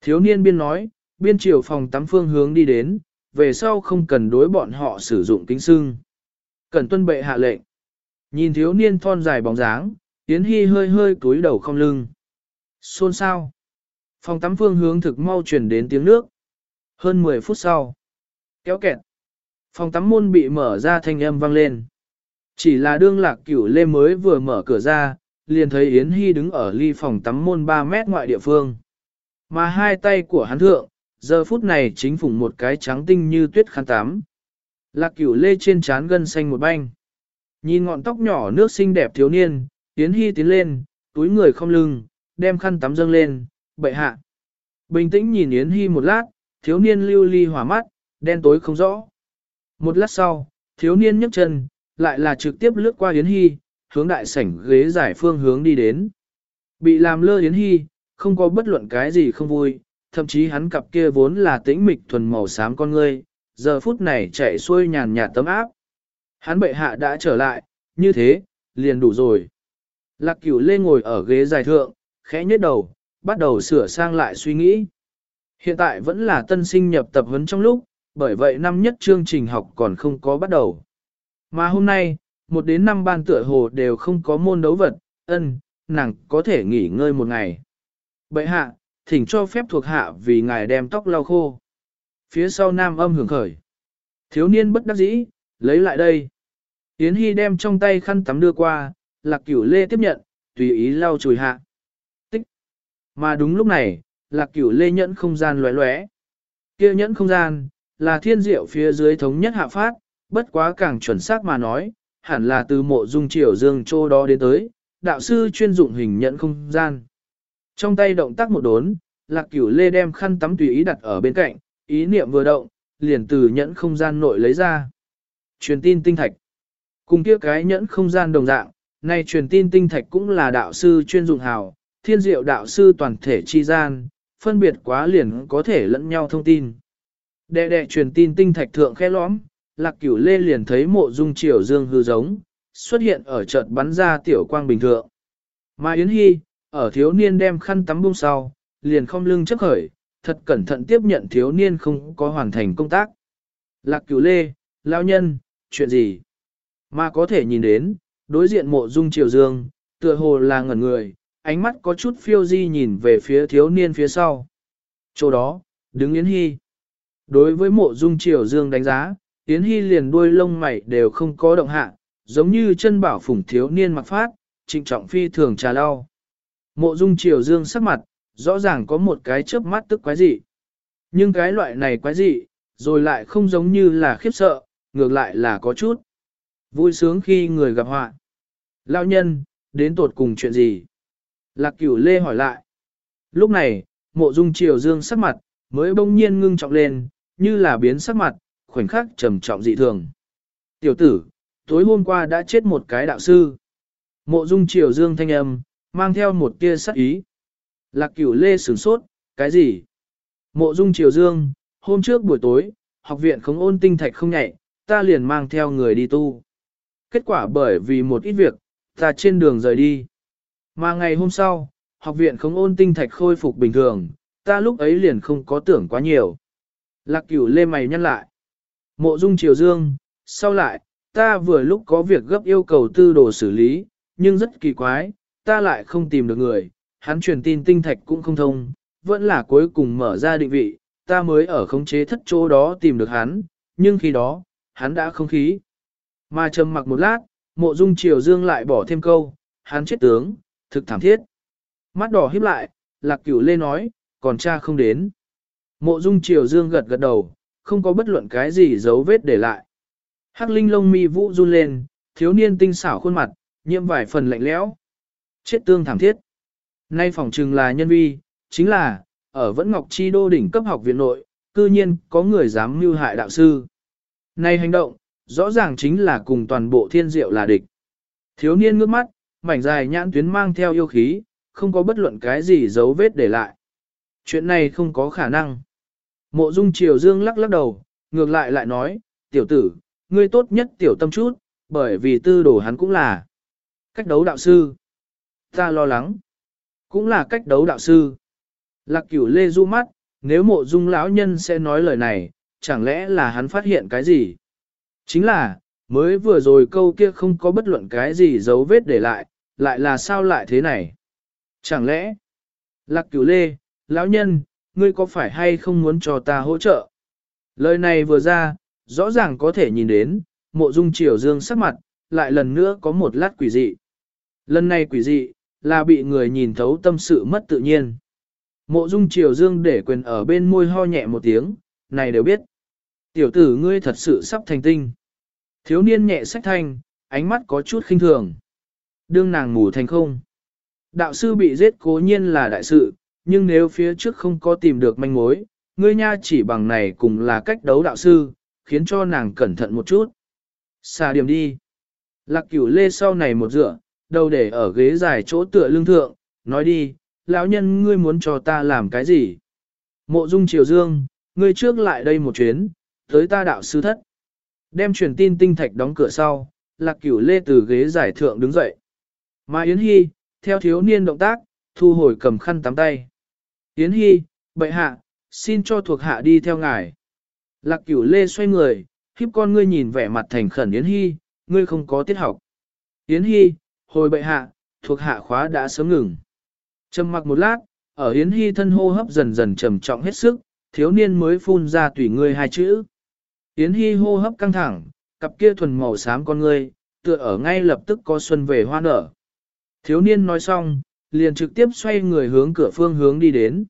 Thiếu niên biên nói, biên chiều phòng tắm phương hướng đi đến, về sau không cần đối bọn họ sử dụng kính sưng. Cần tuân bệ hạ lệnh. Nhìn thiếu niên thon dài bóng dáng, Yến Hy hơi hơi cúi đầu không lưng. Xôn sao? Phòng tắm phương hướng thực mau chuyển đến tiếng nước. Hơn 10 phút sau. Kéo kẹt. Phòng tắm môn bị mở ra thanh âm vang lên. Chỉ là đương lạc cửu lê mới vừa mở cửa ra, liền thấy Yến Hy đứng ở ly phòng tắm môn 3 mét ngoại địa phương. Mà hai tay của hắn thượng, giờ phút này chính phủng một cái trắng tinh như tuyết khăn tắm. Lạc cửu lê trên trán gân xanh một banh. Nhìn ngọn tóc nhỏ nước xinh đẹp thiếu niên, Yến Hy tiến lên, túi người không lưng, đem khăn tắm dâng lên, bậy hạ. Bình tĩnh nhìn Yến Hy một lát, thiếu niên lưu ly hỏa mắt, đen tối không rõ. Một lát sau, thiếu niên nhấc chân, lại là trực tiếp lướt qua Yến Hy, hướng đại sảnh ghế giải phương hướng đi đến. Bị làm lơ Yến Hy, không có bất luận cái gì không vui, thậm chí hắn cặp kia vốn là tĩnh mịch thuần màu xám con ngươi, giờ phút này chạy xuôi nhàn nhạt tấm áp. Hắn bệ hạ đã trở lại, như thế, liền đủ rồi. Lạc cửu lê ngồi ở ghế dài thượng, khẽ nhếch đầu, bắt đầu sửa sang lại suy nghĩ. Hiện tại vẫn là tân sinh nhập tập huấn trong lúc, bởi vậy năm nhất chương trình học còn không có bắt đầu. Mà hôm nay, một đến năm ban tựa hồ đều không có môn đấu vật, ân, nàng có thể nghỉ ngơi một ngày. Bệ hạ, thỉnh cho phép thuộc hạ vì ngài đem tóc lau khô. Phía sau nam âm hưởng khởi. Thiếu niên bất đắc dĩ, lấy lại đây. Yến Hy đem trong tay khăn tắm đưa qua, lạc cửu lê tiếp nhận, tùy ý lau chùi hạ. Tích. Mà đúng lúc này, lạc cửu lê nhẫn không gian lóe lóe. kia nhẫn không gian, là thiên diệu phía dưới thống nhất hạ phát, bất quá càng chuẩn xác mà nói, hẳn là từ mộ dung triều dương châu đó đến tới, đạo sư chuyên dụng hình nhẫn không gian. Trong tay động tác một đốn, lạc cửu lê đem khăn tắm tùy ý đặt ở bên cạnh, ý niệm vừa động, liền từ nhẫn không gian nội lấy ra. Truyền tin tinh thạch. Cùng kia cái nhẫn không gian đồng dạng, nay truyền tin tinh thạch cũng là đạo sư chuyên dụng hào, thiên diệu đạo sư toàn thể chi gian, phân biệt quá liền có thể lẫn nhau thông tin. Đệ đệ truyền tin tinh thạch thượng khe lõm, lạc cửu lê liền thấy mộ dung triều dương hư giống, xuất hiện ở chợt bắn ra tiểu quang bình thượng. Mà Yến Hy, ở thiếu niên đem khăn tắm bung sau, liền không lưng chấp khởi, thật cẩn thận tiếp nhận thiếu niên không có hoàn thành công tác. Lạc cửu lê, lao nhân, chuyện gì? Mà có thể nhìn đến, đối diện mộ dung triều dương, Tựa hồ là ngẩn người, ánh mắt có chút phiêu di nhìn về phía thiếu niên phía sau. Chỗ đó, đứng Yến Hy. Đối với mộ dung triều dương đánh giá, Yến Hy liền đuôi lông mày đều không có động hạ, giống như chân bảo phủng thiếu niên mặc phát, trịnh trọng phi thường trà lau. Mộ dung triều dương sắc mặt, rõ ràng có một cái chớp mắt tức quái dị. Nhưng cái loại này quái dị, rồi lại không giống như là khiếp sợ, ngược lại là có chút. Vui sướng khi người gặp họa. Lão nhân, đến tột cùng chuyện gì? Lạc cửu lê hỏi lại. Lúc này, mộ dung triều dương sắc mặt, mới bỗng nhiên ngưng trọng lên, như là biến sắc mặt, khoảnh khắc trầm trọng dị thường. Tiểu tử, tối hôm qua đã chết một cái đạo sư. Mộ dung triều dương thanh âm, mang theo một tia sắc ý. Lạc cửu lê sửng sốt, cái gì? Mộ dung triều dương, hôm trước buổi tối, học viện không ôn tinh thạch không nhạy, ta liền mang theo người đi tu. Kết quả bởi vì một ít việc, ta trên đường rời đi. Mà ngày hôm sau, học viện không ôn tinh thạch khôi phục bình thường, ta lúc ấy liền không có tưởng quá nhiều. Lạc cửu lê mày nhăn lại. Mộ dung triều dương, sau lại, ta vừa lúc có việc gấp yêu cầu tư đồ xử lý, nhưng rất kỳ quái, ta lại không tìm được người, hắn truyền tin tinh thạch cũng không thông, vẫn là cuối cùng mở ra định vị, ta mới ở khống chế thất chỗ đó tìm được hắn, nhưng khi đó, hắn đã không khí. Mà trầm mặc một lát, mộ dung triều dương lại bỏ thêm câu, hắn chết tướng, thực thảm thiết. Mắt đỏ híp lại, lạc cửu lê nói, còn cha không đến. Mộ dung triều dương gật gật đầu, không có bất luận cái gì dấu vết để lại. Hắc linh lông mi vũ run lên, thiếu niên tinh xảo khuôn mặt, nhiễm vài phần lạnh lẽo. Chết tương thảm thiết. Nay phòng trừng là nhân vi, chính là, ở Vẫn Ngọc Chi Đô đỉnh cấp học viện nội, cư nhiên có người dám mưu hại đạo sư. Nay hành động, rõ ràng chính là cùng toàn bộ thiên diệu là địch. Thiếu niên ngước mắt, mảnh dài nhãn tuyến mang theo yêu khí, không có bất luận cái gì dấu vết để lại. Chuyện này không có khả năng. Mộ dung triều dương lắc lắc đầu, ngược lại lại nói, tiểu tử, ngươi tốt nhất tiểu tâm chút, bởi vì tư đồ hắn cũng là cách đấu đạo sư. Ta lo lắng, cũng là cách đấu đạo sư. Lạc cửu lê du mắt, nếu mộ dung lão nhân sẽ nói lời này, chẳng lẽ là hắn phát hiện cái gì? Chính là, mới vừa rồi câu kia không có bất luận cái gì dấu vết để lại, lại là sao lại thế này? Chẳng lẽ, lạc cửu lê, lão nhân, ngươi có phải hay không muốn cho ta hỗ trợ? Lời này vừa ra, rõ ràng có thể nhìn đến, mộ dung triều dương sắc mặt, lại lần nữa có một lát quỷ dị. Lần này quỷ dị, là bị người nhìn thấu tâm sự mất tự nhiên. Mộ dung triều dương để quyền ở bên môi ho nhẹ một tiếng, này đều biết. Tiểu tử ngươi thật sự sắp thành tinh. Thiếu niên nhẹ sách thanh, ánh mắt có chút khinh thường. Đương nàng mù thành không. Đạo sư bị giết cố nhiên là đại sự, nhưng nếu phía trước không có tìm được manh mối, ngươi nha chỉ bằng này cùng là cách đấu đạo sư, khiến cho nàng cẩn thận một chút. Xà điểm đi. Lạc cửu lê sau này một dựa, đầu để ở ghế dài chỗ tựa lưng thượng, nói đi, lão nhân ngươi muốn cho ta làm cái gì? Mộ dung triều dương, ngươi trước lại đây một chuyến, tới ta đạo sư thất. Đem truyền tin tinh thạch đóng cửa sau, lạc cửu lê từ ghế giải thượng đứng dậy. Mà Yến Hy, theo thiếu niên động tác, thu hồi cầm khăn tắm tay. Yến Hy, bệ hạ, xin cho thuộc hạ đi theo ngài. Lạc cửu lê xoay người, khiếp con ngươi nhìn vẻ mặt thành khẩn Yến Hy, ngươi không có tiết học. Yến Hy, hồi bệ hạ, thuộc hạ khóa đã sớm ngừng. Trầm mặc một lát, ở Yến Hy thân hô hấp dần dần trầm trọng hết sức, thiếu niên mới phun ra tùy ngươi hai chữ. Yến Hy hô hấp căng thẳng, cặp kia thuần màu xám con ngươi, tựa ở ngay lập tức có xuân về hoa nở. Thiếu niên nói xong, liền trực tiếp xoay người hướng cửa phương hướng đi đến.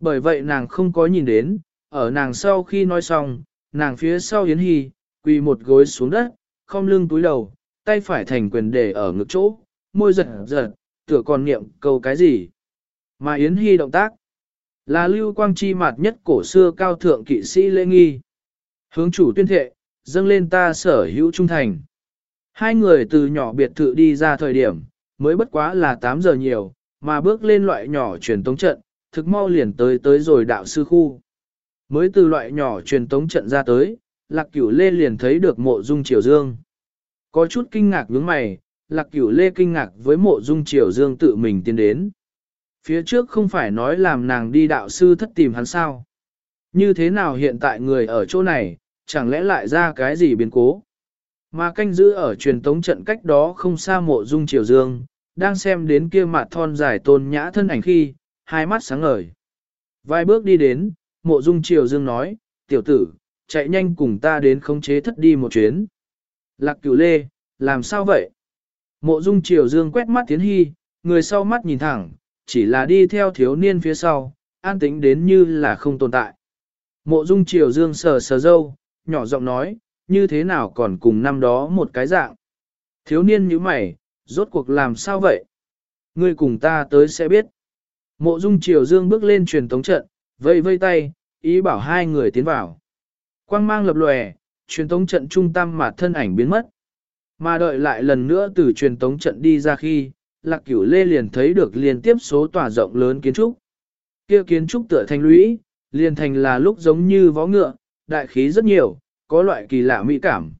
Bởi vậy nàng không có nhìn đến, ở nàng sau khi nói xong, nàng phía sau Yến Hy, quỳ một gối xuống đất, không lưng túi đầu, tay phải thành quyền để ở ngực chỗ, môi giật giật, tựa còn niệm câu cái gì. Mà Yến Hy động tác, là lưu quang chi mặt nhất cổ xưa cao thượng kỵ sĩ lễ nghi. Hướng chủ tuyên thệ, dâng lên ta sở hữu trung thành. Hai người từ nhỏ biệt thự đi ra thời điểm, mới bất quá là 8 giờ nhiều, mà bước lên loại nhỏ truyền tống trận, thực mau liền tới tới rồi đạo sư khu. Mới từ loại nhỏ truyền tống trận ra tới, lạc cửu lê liền thấy được mộ dung triều dương. Có chút kinh ngạc nhướng mày, lạc cửu lê kinh ngạc với mộ dung triều dương tự mình tiến đến. Phía trước không phải nói làm nàng đi đạo sư thất tìm hắn sao. Như thế nào hiện tại người ở chỗ này, chẳng lẽ lại ra cái gì biến cố. Mà canh giữ ở truyền tống trận cách đó không xa mộ dung triều dương, đang xem đến kia mặt thon dài tôn nhã thân ảnh khi, hai mắt sáng ngời. Vài bước đi đến, mộ dung triều dương nói, tiểu tử, chạy nhanh cùng ta đến khống chế thất đi một chuyến. Lạc cửu lê, làm sao vậy? Mộ dung triều dương quét mắt tiến hy, người sau mắt nhìn thẳng, chỉ là đi theo thiếu niên phía sau, an tĩnh đến như là không tồn tại. Mộ dung triều dương sờ sờ dâu, nhỏ giọng nói, như thế nào còn cùng năm đó một cái dạng. Thiếu niên như mày, rốt cuộc làm sao vậy? Ngươi cùng ta tới sẽ biết. Mộ dung triều dương bước lên truyền tống trận, vây vây tay, ý bảo hai người tiến vào. Quang mang lập lòe, truyền tống trận trung tâm mà thân ảnh biến mất. Mà đợi lại lần nữa từ truyền tống trận đi ra khi, lạc cửu lê liền thấy được liên tiếp số tòa rộng lớn kiến trúc. Kia kiến trúc tựa thành lũy, liền thành là lúc giống như vó ngựa, đại khí rất nhiều, có loại kỳ lạ mỹ cảm.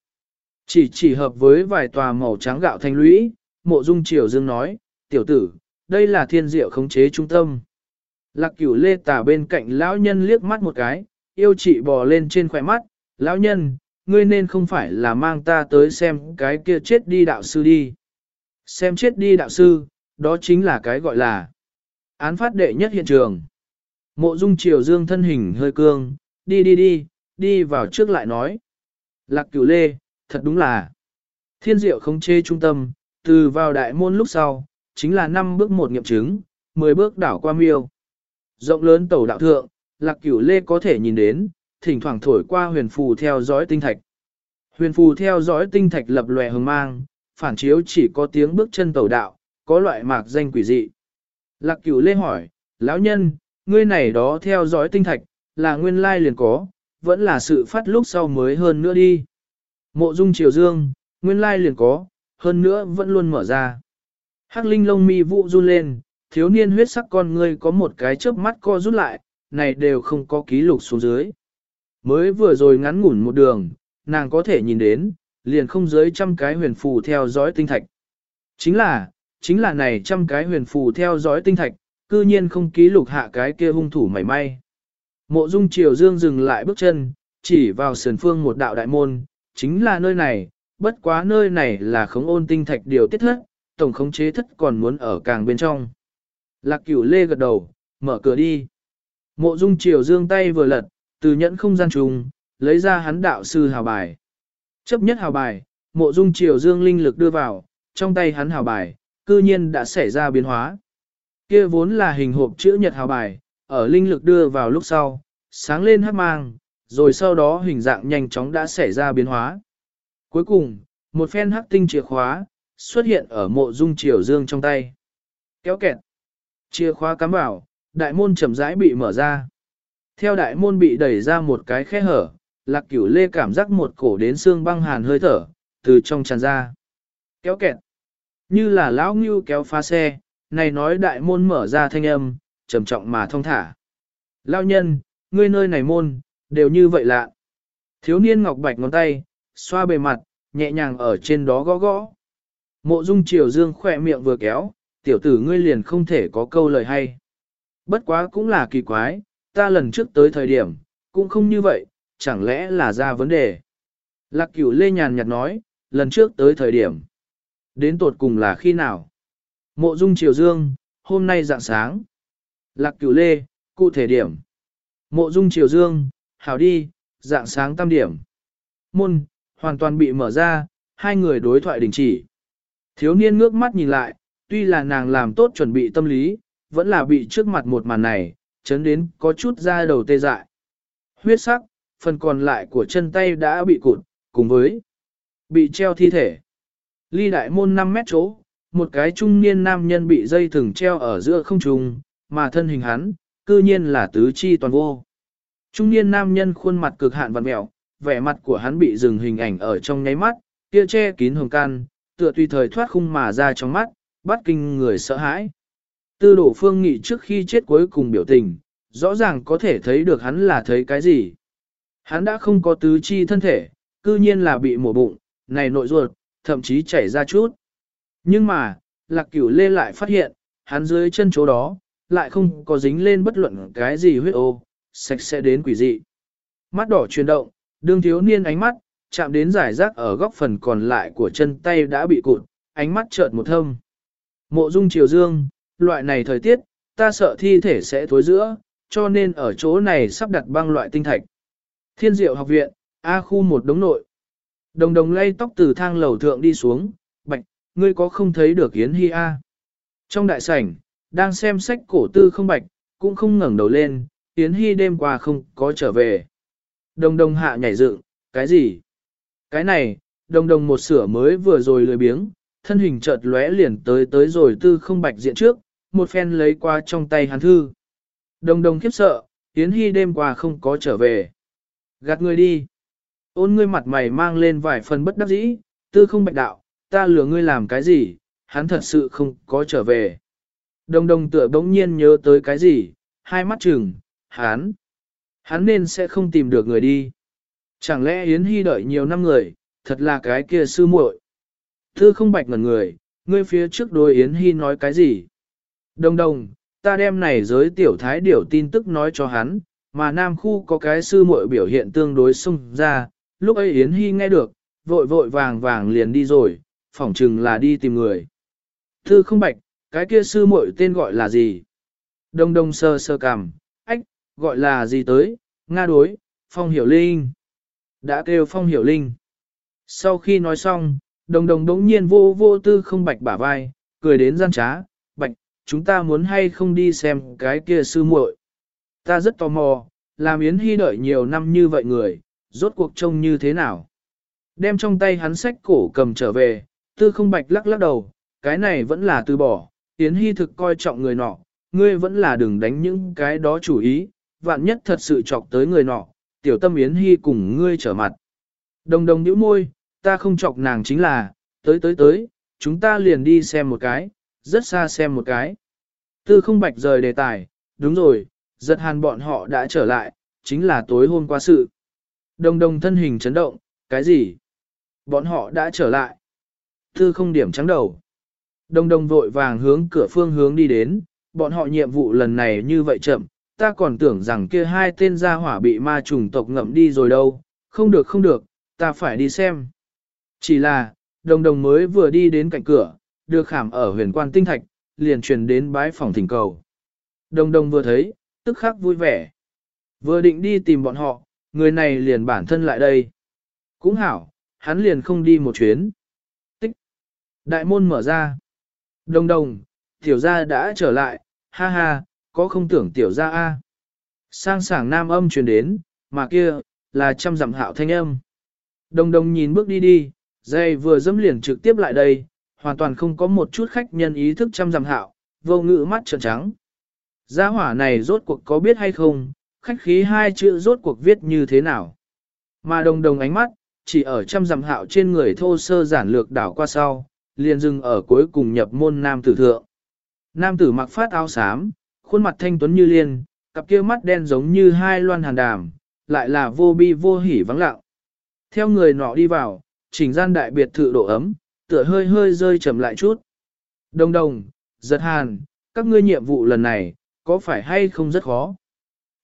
Chỉ chỉ hợp với vài tòa màu trắng gạo thành lũy, mộ dung triều dương nói, tiểu tử, đây là thiên diệu khống chế trung tâm. Lạc cửu lê tả bên cạnh lão nhân liếc mắt một cái, yêu chị bò lên trên khỏe mắt, lão nhân, ngươi nên không phải là mang ta tới xem cái kia chết đi đạo sư đi. Xem chết đi đạo sư, đó chính là cái gọi là án phát đệ nhất hiện trường. Mộ dung triều dương thân hình hơi cương, đi đi đi, đi vào trước lại nói. Lạc cửu lê, thật đúng là thiên diệu không chê trung tâm, từ vào đại môn lúc sau, chính là năm bước một nghiệm chứng, 10 bước đảo qua miêu. Rộng lớn tàu đạo thượng, lạc cửu lê có thể nhìn đến, thỉnh thoảng thổi qua huyền phù theo dõi tinh thạch. Huyền phù theo dõi tinh thạch lập lòe hừng mang, phản chiếu chỉ có tiếng bước chân tẩu đạo, có loại mạc danh quỷ dị. Lạc cửu lê hỏi, lão nhân, ngươi này đó theo dõi tinh thạch, là nguyên lai liền có, vẫn là sự phát lúc sau mới hơn nữa đi. Mộ dung triều dương, nguyên lai liền có, hơn nữa vẫn luôn mở ra. Hắc linh lông mi vụ run lên, thiếu niên huyết sắc con ngươi có một cái chớp mắt co rút lại, này đều không có ký lục xuống dưới. Mới vừa rồi ngắn ngủn một đường, nàng có thể nhìn đến, liền không dưới trăm cái huyền phù theo dõi tinh thạch. Chính là, chính là này trăm cái huyền phù theo dõi tinh thạch, cư nhiên không ký lục hạ cái kia hung thủ mảy may. Mộ dung triều dương dừng lại bước chân, chỉ vào sườn phương một đạo đại môn, chính là nơi này, bất quá nơi này là khống ôn tinh thạch điều tiết thất, tổng khống chế thất còn muốn ở càng bên trong. Lạc cửu lê gật đầu, mở cửa đi. Mộ dung triều dương tay vừa lật, từ nhẫn không gian trùng, lấy ra hắn đạo sư hào bài. Chấp nhất hào bài, mộ dung triều dương linh lực đưa vào, trong tay hắn hào bài, cư nhiên đã xảy ra biến hóa. Kia vốn là hình hộp chữ nhật hào bài, ở linh lực đưa vào lúc sau, sáng lên hát mang, rồi sau đó hình dạng nhanh chóng đã xảy ra biến hóa. Cuối cùng, một phen hắc tinh chìa khóa, xuất hiện ở mộ dung triều dương trong tay. Kéo kẹt. Chìa khóa cắm vào, đại môn chậm rãi bị mở ra. Theo đại môn bị đẩy ra một cái khe hở, lạc cửu lê cảm giác một cổ đến xương băng hàn hơi thở, từ trong tràn ra. Kéo kẹt. Như là lão ngưu kéo phá xe, này nói đại môn mở ra thanh âm, trầm trọng mà thông thả. Lão nhân, ngươi nơi này môn, đều như vậy lạ. Thiếu niên ngọc bạch ngón tay, xoa bề mặt, nhẹ nhàng ở trên đó gõ gõ. Mộ dung triều dương khỏe miệng vừa kéo, tiểu tử ngươi liền không thể có câu lời hay. Bất quá cũng là kỳ quái, ta lần trước tới thời điểm, cũng không như vậy, chẳng lẽ là ra vấn đề. Lạc cửu lê nhàn nhạt nói, lần trước tới thời điểm. Đến tột cùng là khi nào? Mộ dung triều dương, hôm nay dạng sáng. Lạc cửu lê, cụ thể điểm. Mộ dung triều dương, hảo đi, dạng sáng tam điểm. Môn, hoàn toàn bị mở ra, hai người đối thoại đình chỉ. Thiếu niên ngước mắt nhìn lại, tuy là nàng làm tốt chuẩn bị tâm lý, vẫn là bị trước mặt một màn này, chấn đến có chút da đầu tê dại. Huyết sắc, phần còn lại của chân tay đã bị cụt, cùng với bị treo thi thể. Ly đại môn 5 mét chỗ, một cái trung niên nam nhân bị dây thừng treo ở giữa không trung, mà thân hình hắn, cư nhiên là tứ chi toàn vô. Trung niên nam nhân khuôn mặt cực hạn vặn mẹo, vẻ mặt của hắn bị dừng hình ảnh ở trong nháy mắt, kia che kín hồng can, tựa tùy thời thoát khung mà ra trong mắt, bắt kinh người sợ hãi. Tư đổ phương nghị trước khi chết cuối cùng biểu tình, rõ ràng có thể thấy được hắn là thấy cái gì. Hắn đã không có tứ chi thân thể, cư nhiên là bị mổ bụng, này nội ruột, thậm chí chảy ra chút. Nhưng mà, lạc cửu lê lại phát hiện, hắn dưới chân chỗ đó, lại không có dính lên bất luận cái gì huyết ô, sạch sẽ đến quỷ dị. Mắt đỏ chuyển động, đương thiếu niên ánh mắt, chạm đến giải rác ở góc phần còn lại của chân tay đã bị cụt, ánh mắt chợt một thâm. Mộ dung triều dương, loại này thời tiết, ta sợ thi thể sẽ thối giữa, cho nên ở chỗ này sắp đặt băng loại tinh thạch. Thiên diệu học viện, A khu một đống nội. Đồng đồng lay tóc từ thang lầu thượng đi xuống, bạch, ngươi có không thấy được Yến Hi A. Trong đại sảnh, đang xem sách cổ tư không bạch, cũng không ngẩng đầu lên, Yến Hi đêm qua không có trở về. Đồng đồng hạ nhảy dựng, cái gì? Cái này, đồng đồng một sửa mới vừa rồi lười biếng, thân hình chợt lóe liền tới tới rồi tư không bạch diện trước, một phen lấy qua trong tay hắn thư. Đồng đồng khiếp sợ, Yến Hi đêm qua không có trở về. Gạt người đi. Ôn ngươi mặt mày mang lên vài phần bất đắc dĩ, tư không bạch đạo, ta lừa ngươi làm cái gì, hắn thật sự không có trở về. Đồng đồng tựa bỗng nhiên nhớ tới cái gì, hai mắt chừng, hắn, hắn nên sẽ không tìm được người đi. Chẳng lẽ Yến Hy đợi nhiều năm người, thật là cái kia sư muội. Tư không bạch ngẩn người, ngươi phía trước đôi Yến Hy nói cái gì? Đồng đồng, ta đem này giới tiểu thái điểu tin tức nói cho hắn, mà Nam khu có cái sư muội biểu hiện tương đối sung ra, lúc ấy Yến Hy nghe được, vội vội vàng vàng liền đi rồi, phỏng chừng là đi tìm người. Thư không bạch, cái kia sư muội tên gọi là gì? Đông đông sơ sơ cằm, ách, gọi là gì tới? Nga đối, Phong Hiểu Linh. Đã kêu Phong Hiểu Linh. Sau khi nói xong, đồng đồng đống nhiên vô vô tư không bạch bả vai, cười đến gian trá, chúng ta muốn hay không đi xem cái kia sư muội. Ta rất tò mò, làm Yến Hy đợi nhiều năm như vậy người, rốt cuộc trông như thế nào. Đem trong tay hắn sách cổ cầm trở về, tư không bạch lắc lắc đầu, cái này vẫn là từ bỏ, Yến Hy thực coi trọng người nọ, ngươi vẫn là đừng đánh những cái đó chủ ý, vạn nhất thật sự chọc tới người nọ, tiểu tâm Yến Hy cùng ngươi trở mặt. Đồng đồng nhíu môi, ta không chọc nàng chính là, tới tới tới, chúng ta liền đi xem một cái, rất xa xem một cái. Tư không bạch rời đề tài, đúng rồi, giật hàn bọn họ đã trở lại, chính là tối hôm qua sự. Đồng đồng thân hình chấn động, cái gì? Bọn họ đã trở lại. Tư không điểm trắng đầu. Đồng đồng vội vàng hướng cửa phương hướng đi đến, bọn họ nhiệm vụ lần này như vậy chậm, ta còn tưởng rằng kia hai tên gia hỏa bị ma trùng tộc ngậm đi rồi đâu, không được không được, ta phải đi xem. Chỉ là, đồng đồng mới vừa đi đến cạnh cửa, được khảm ở huyền quan tinh thạch, liền truyền đến bái phòng thỉnh cầu. Đồng đồng vừa thấy, tức khắc vui vẻ. Vừa định đi tìm bọn họ, người này liền bản thân lại đây. Cũng hảo, hắn liền không đi một chuyến. Tích. Đại môn mở ra. Đồng đồng, tiểu gia đã trở lại, ha ha, có không tưởng tiểu gia a? Sang sảng nam âm truyền đến, mà kia, là trăm dặm hạo thanh âm. Đồng đồng nhìn bước đi đi, dây vừa dẫm liền trực tiếp lại đây, hoàn toàn không có một chút khách nhân ý thức trăm dặm hạo, vô ngữ mắt trợn trắng. Gia hỏa này rốt cuộc có biết hay không, khách khí hai chữ rốt cuộc viết như thế nào. Mà đồng đồng ánh mắt, chỉ ở trăm dặm hạo trên người thô sơ giản lược đảo qua sau, liền dừng ở cuối cùng nhập môn nam tử thượng. Nam tử mặc phát áo xám, khuôn mặt thanh tuấn như liên, cặp kia mắt đen giống như hai loan hàn đàm, lại là vô bi vô hỉ vắng lặng. Theo người nọ đi vào, chỉnh gian đại biệt thự độ ấm, tựa hơi hơi rơi chậm lại chút. Đồng đồng, giật hàn, các ngươi nhiệm vụ lần này, có phải hay không rất khó?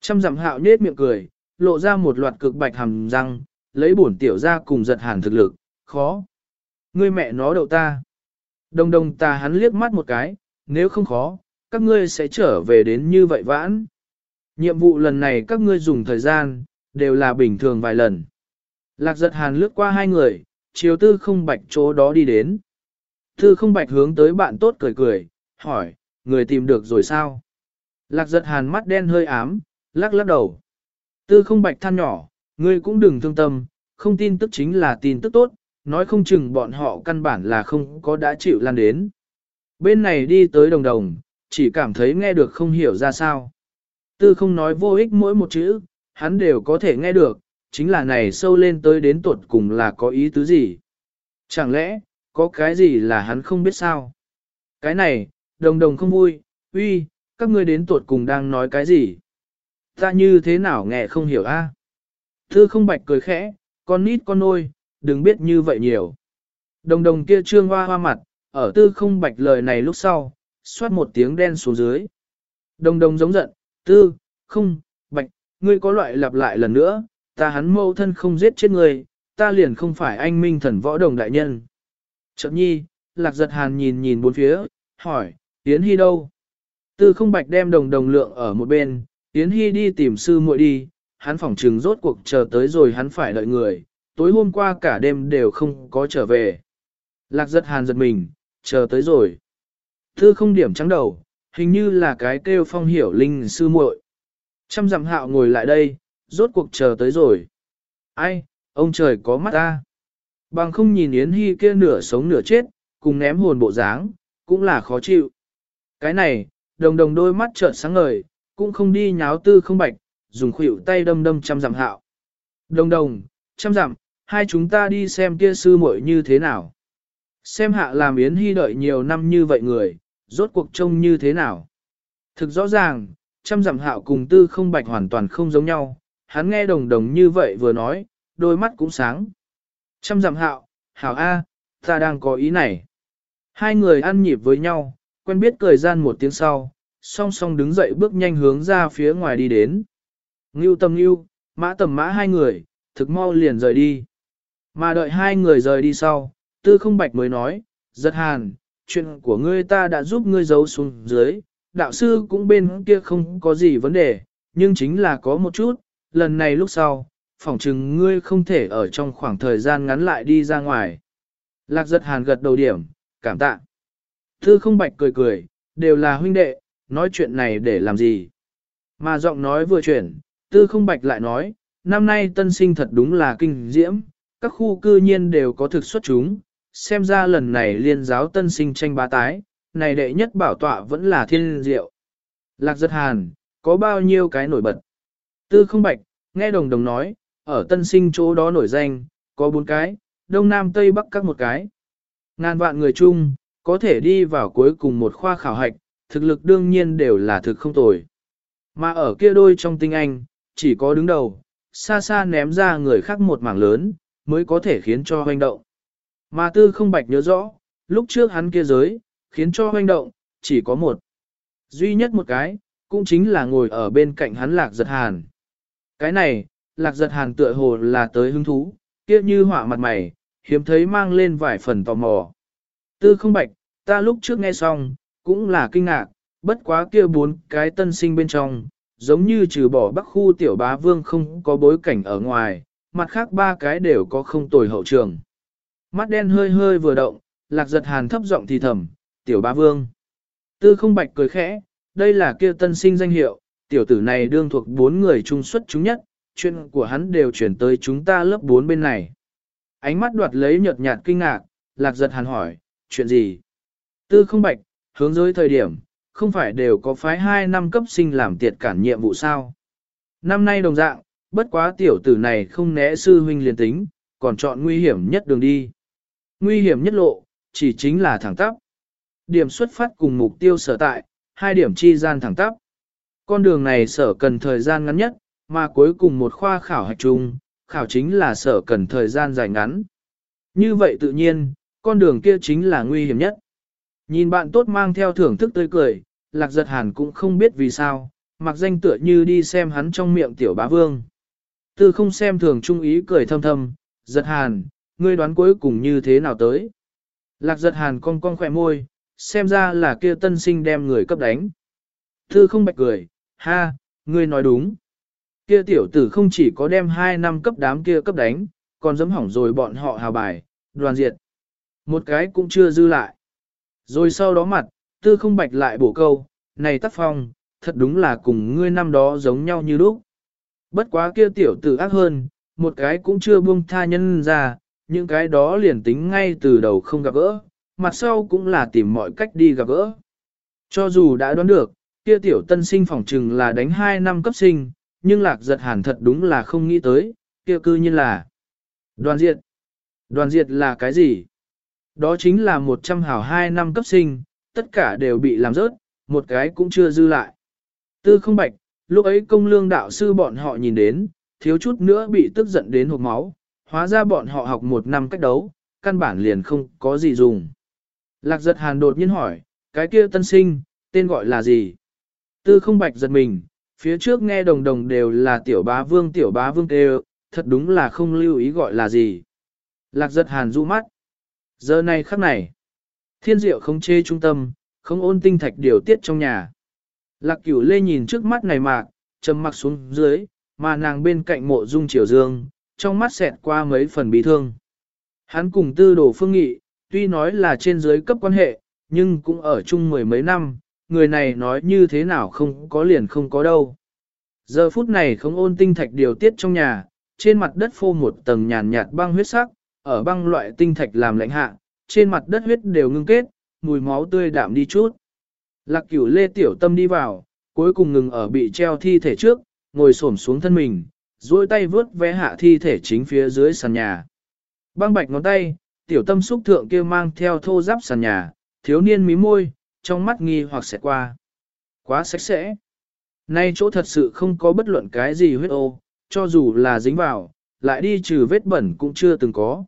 Trăm dặm hạo nết miệng cười, lộ ra một loạt cực bạch hàm răng, lấy bổn tiểu ra cùng giật hàn thực lực, khó. Ngươi mẹ nó đậu ta. Đồng đồng ta hắn liếc mắt một cái, nếu không khó, các ngươi sẽ trở về đến như vậy vãn. Nhiệm vụ lần này các ngươi dùng thời gian, đều là bình thường vài lần. Lạc giật hàn lướt qua hai người, chiều tư không bạch chỗ đó đi đến. Tư không bạch hướng tới bạn tốt cười cười, hỏi, người tìm được rồi sao? Lạc giật hàn mắt đen hơi ám, lắc lắc đầu. Tư không bạch than nhỏ, ngươi cũng đừng thương tâm, không tin tức chính là tin tức tốt, nói không chừng bọn họ căn bản là không có đã chịu lan đến. Bên này đi tới đồng đồng, chỉ cảm thấy nghe được không hiểu ra sao. Tư không nói vô ích mỗi một chữ, hắn đều có thể nghe được, chính là này sâu lên tới đến tuột cùng là có ý tứ gì. Chẳng lẽ, có cái gì là hắn không biết sao? Cái này, đồng đồng không vui, uy, các ngươi đến tuột cùng đang nói cái gì? Ta như thế nào nghe không hiểu a? thư không bạch cười khẽ, con nít con nôi, đừng biết như vậy nhiều. Đồng đồng kia trương hoa hoa mặt, ở tư không bạch lời này lúc sau, xoát một tiếng đen xuống dưới. Đồng đồng giống giận, tư, không, bạch, ngươi có loại lặp lại lần nữa, ta hắn mâu thân không giết chết ngươi, ta liền không phải anh minh thần võ đồng đại nhân. Chậm nhi, lạc giật hàn nhìn nhìn bốn phía, hỏi, Yến Hy đâu? Tư không bạch đem đồng đồng lượng ở một bên, Yến Hy đi tìm sư muội đi, hắn phỏng trừng rốt cuộc chờ tới rồi hắn phải đợi người, tối hôm qua cả đêm đều không có trở về. Lạc giật hàn giật mình, chờ tới rồi. Tư không điểm trắng đầu, hình như là cái kêu phong hiểu linh sư muội. Trăm dặm hạo ngồi lại đây, rốt cuộc chờ tới rồi. Ai, ông trời có mắt ta. Bằng không nhìn Yến Hy kia nửa sống nửa chết, cùng ném hồn bộ dáng, cũng là khó chịu. Cái này, đồng đồng đôi mắt trợn sáng ngời, cũng không đi nháo tư không bạch, dùng khuỷu tay đâm đâm trăm dặm hạo. Đồng đồng, trăm dặm, hai chúng ta đi xem kia sư muội như thế nào. Xem hạ làm Yến Hy đợi nhiều năm như vậy người, rốt cuộc trông như thế nào. Thực rõ ràng, trăm dặm hạo cùng tư không bạch hoàn toàn không giống nhau, hắn nghe đồng đồng như vậy vừa nói, đôi mắt cũng sáng. Trăm dặm hạo, hảo A, ta đang có ý này. Hai người ăn nhịp với nhau, quen biết cười gian một tiếng sau, song song đứng dậy bước nhanh hướng ra phía ngoài đi đến. Ngưu tầm ngưu, mã tầm mã hai người, thực mau liền rời đi. Mà đợi hai người rời đi sau, tư không bạch mới nói, giật hàn, chuyện của ngươi ta đã giúp ngươi giấu xuống dưới, đạo sư cũng bên kia không có gì vấn đề, nhưng chính là có một chút, lần này lúc sau, phỏng chừng ngươi không thể ở trong khoảng thời gian ngắn lại đi ra ngoài. Lạc giật hàn gật đầu điểm, cảm tạ. Tư không bạch cười cười, đều là huynh đệ, nói chuyện này để làm gì. Mà giọng nói vừa chuyển, tư không bạch lại nói, năm nay tân sinh thật đúng là kinh diễm, các khu cư nhiên đều có thực xuất chúng, xem ra lần này liên giáo tân sinh tranh bá tái, này đệ nhất bảo tọa vẫn là thiên diệu. Lạc giật hàn, có bao nhiêu cái nổi bật. Tư không bạch, nghe đồng đồng nói, ở tân sinh chỗ đó nổi danh, có bốn cái, đông nam tây bắc các một cái. Ngàn vạn người chung, có thể đi vào cuối cùng một khoa khảo hạch, thực lực đương nhiên đều là thực không tồi. Mà ở kia đôi trong tinh anh, chỉ có đứng đầu, xa xa ném ra người khác một mảng lớn, mới có thể khiến cho hoành động. Mà tư không bạch nhớ rõ, lúc trước hắn kia giới, khiến cho hoành động, chỉ có một. Duy nhất một cái, cũng chính là ngồi ở bên cạnh hắn lạc giật hàn. Cái này, lạc giật hàn tựa hồ là tới hứng thú, kia như họa mặt mày, hiếm thấy mang lên vài phần tò mò. Tư không bạch, ta lúc trước nghe xong, cũng là kinh ngạc, bất quá kia bốn cái tân sinh bên trong, giống như trừ bỏ bắc khu tiểu bá vương không có bối cảnh ở ngoài, mặt khác ba cái đều có không tồi hậu trường. Mắt đen hơi hơi vừa động, lạc giật hàn thấp giọng thì thầm, tiểu bá vương. Tư không bạch cười khẽ, đây là kia tân sinh danh hiệu, tiểu tử này đương thuộc bốn người trung xuất chúng nhất, chuyện của hắn đều chuyển tới chúng ta lớp bốn bên này. Ánh mắt đoạt lấy nhợt nhạt kinh ngạc, lạc giật hàn hỏi, chuyện gì? Tư không bạch, hướng dưới thời điểm, không phải đều có phái 2 năm cấp sinh làm tiệt cản nhiệm vụ sao? Năm nay đồng dạng, bất quá tiểu tử này không né sư huynh liền tính, còn chọn nguy hiểm nhất đường đi. Nguy hiểm nhất lộ, chỉ chính là thẳng tắp. Điểm xuất phát cùng mục tiêu sở tại, hai điểm chi gian thẳng tắp. Con đường này sở cần thời gian ngắn nhất, mà cuối cùng một khoa khảo hạch chung, khảo chính là sở cần thời gian dài ngắn. Như vậy tự nhiên, con đường kia chính là nguy hiểm nhất. Nhìn bạn tốt mang theo thưởng thức tươi cười, lạc giật hàn cũng không biết vì sao, mặc danh tựa như đi xem hắn trong miệng tiểu bá vương. Từ không xem thường trung ý cười thâm thâm, giật hàn, ngươi đoán cuối cùng như thế nào tới. Lạc giật hàn cong cong khỏe môi, xem ra là kia tân sinh đem người cấp đánh. thư không bạch cười, ha, ngươi nói đúng. Kia tiểu tử không chỉ có đem hai năm cấp đám kia cấp đánh, còn dấm hỏng rồi bọn họ hào bài, đoàn diệt. Một cái cũng chưa dư lại. Rồi sau đó mặt, tư không bạch lại bổ câu, này tắc phong, thật đúng là cùng ngươi năm đó giống nhau như lúc. Bất quá kia tiểu tử ác hơn, một cái cũng chưa buông tha nhân ra, những cái đó liền tính ngay từ đầu không gặp gỡ, mặt sau cũng là tìm mọi cách đi gặp gỡ. Cho dù đã đoán được, kia tiểu tân sinh phỏng trừng là đánh 2 năm cấp sinh, nhưng lạc giật hàn thật đúng là không nghĩ tới, kia cư nhiên là đoàn diệt. Đoàn diệt là cái gì? Đó chính là 100 hảo 2 năm cấp sinh, tất cả đều bị làm rớt, một cái cũng chưa dư lại. Tư không bạch, lúc ấy công lương đạo sư bọn họ nhìn đến, thiếu chút nữa bị tức giận đến hộp máu, hóa ra bọn họ học một năm cách đấu, căn bản liền không có gì dùng. Lạc giật hàn đột nhiên hỏi, cái kia tân sinh, tên gọi là gì? Tư không bạch giật mình, phía trước nghe đồng đồng đều là tiểu bá vương tiểu bá vương kêu, thật đúng là không lưu ý gọi là gì. Lạc giật hàn du mắt. Giờ này khắc này, thiên diệu không chê trung tâm, không ôn tinh thạch điều tiết trong nhà. Lạc cửu lê nhìn trước mắt này mạc, trầm mặc xuống dưới, mà nàng bên cạnh mộ dung triều dương, trong mắt xẹt qua mấy phần bí thương. Hắn cùng tư đồ phương nghị, tuy nói là trên dưới cấp quan hệ, nhưng cũng ở chung mười mấy năm, người này nói như thế nào không có liền không có đâu. Giờ phút này không ôn tinh thạch điều tiết trong nhà, trên mặt đất phô một tầng nhàn nhạt băng huyết sắc, ở băng loại tinh thạch làm lạnh hạ, trên mặt đất huyết đều ngưng kết, mùi máu tươi đạm đi chút. Lạc cửu lê tiểu tâm đi vào, cuối cùng ngừng ở bị treo thi thể trước, ngồi xổm xuống thân mình, duỗi tay vướt vé hạ thi thể chính phía dưới sàn nhà. Băng bạch ngón tay, tiểu tâm xúc thượng kia mang theo thô giáp sàn nhà, thiếu niên mí môi, trong mắt nghi hoặc sẽ qua. Quá sạch sẽ. Nay chỗ thật sự không có bất luận cái gì huyết ô, cho dù là dính vào, lại đi trừ vết bẩn cũng chưa từng có.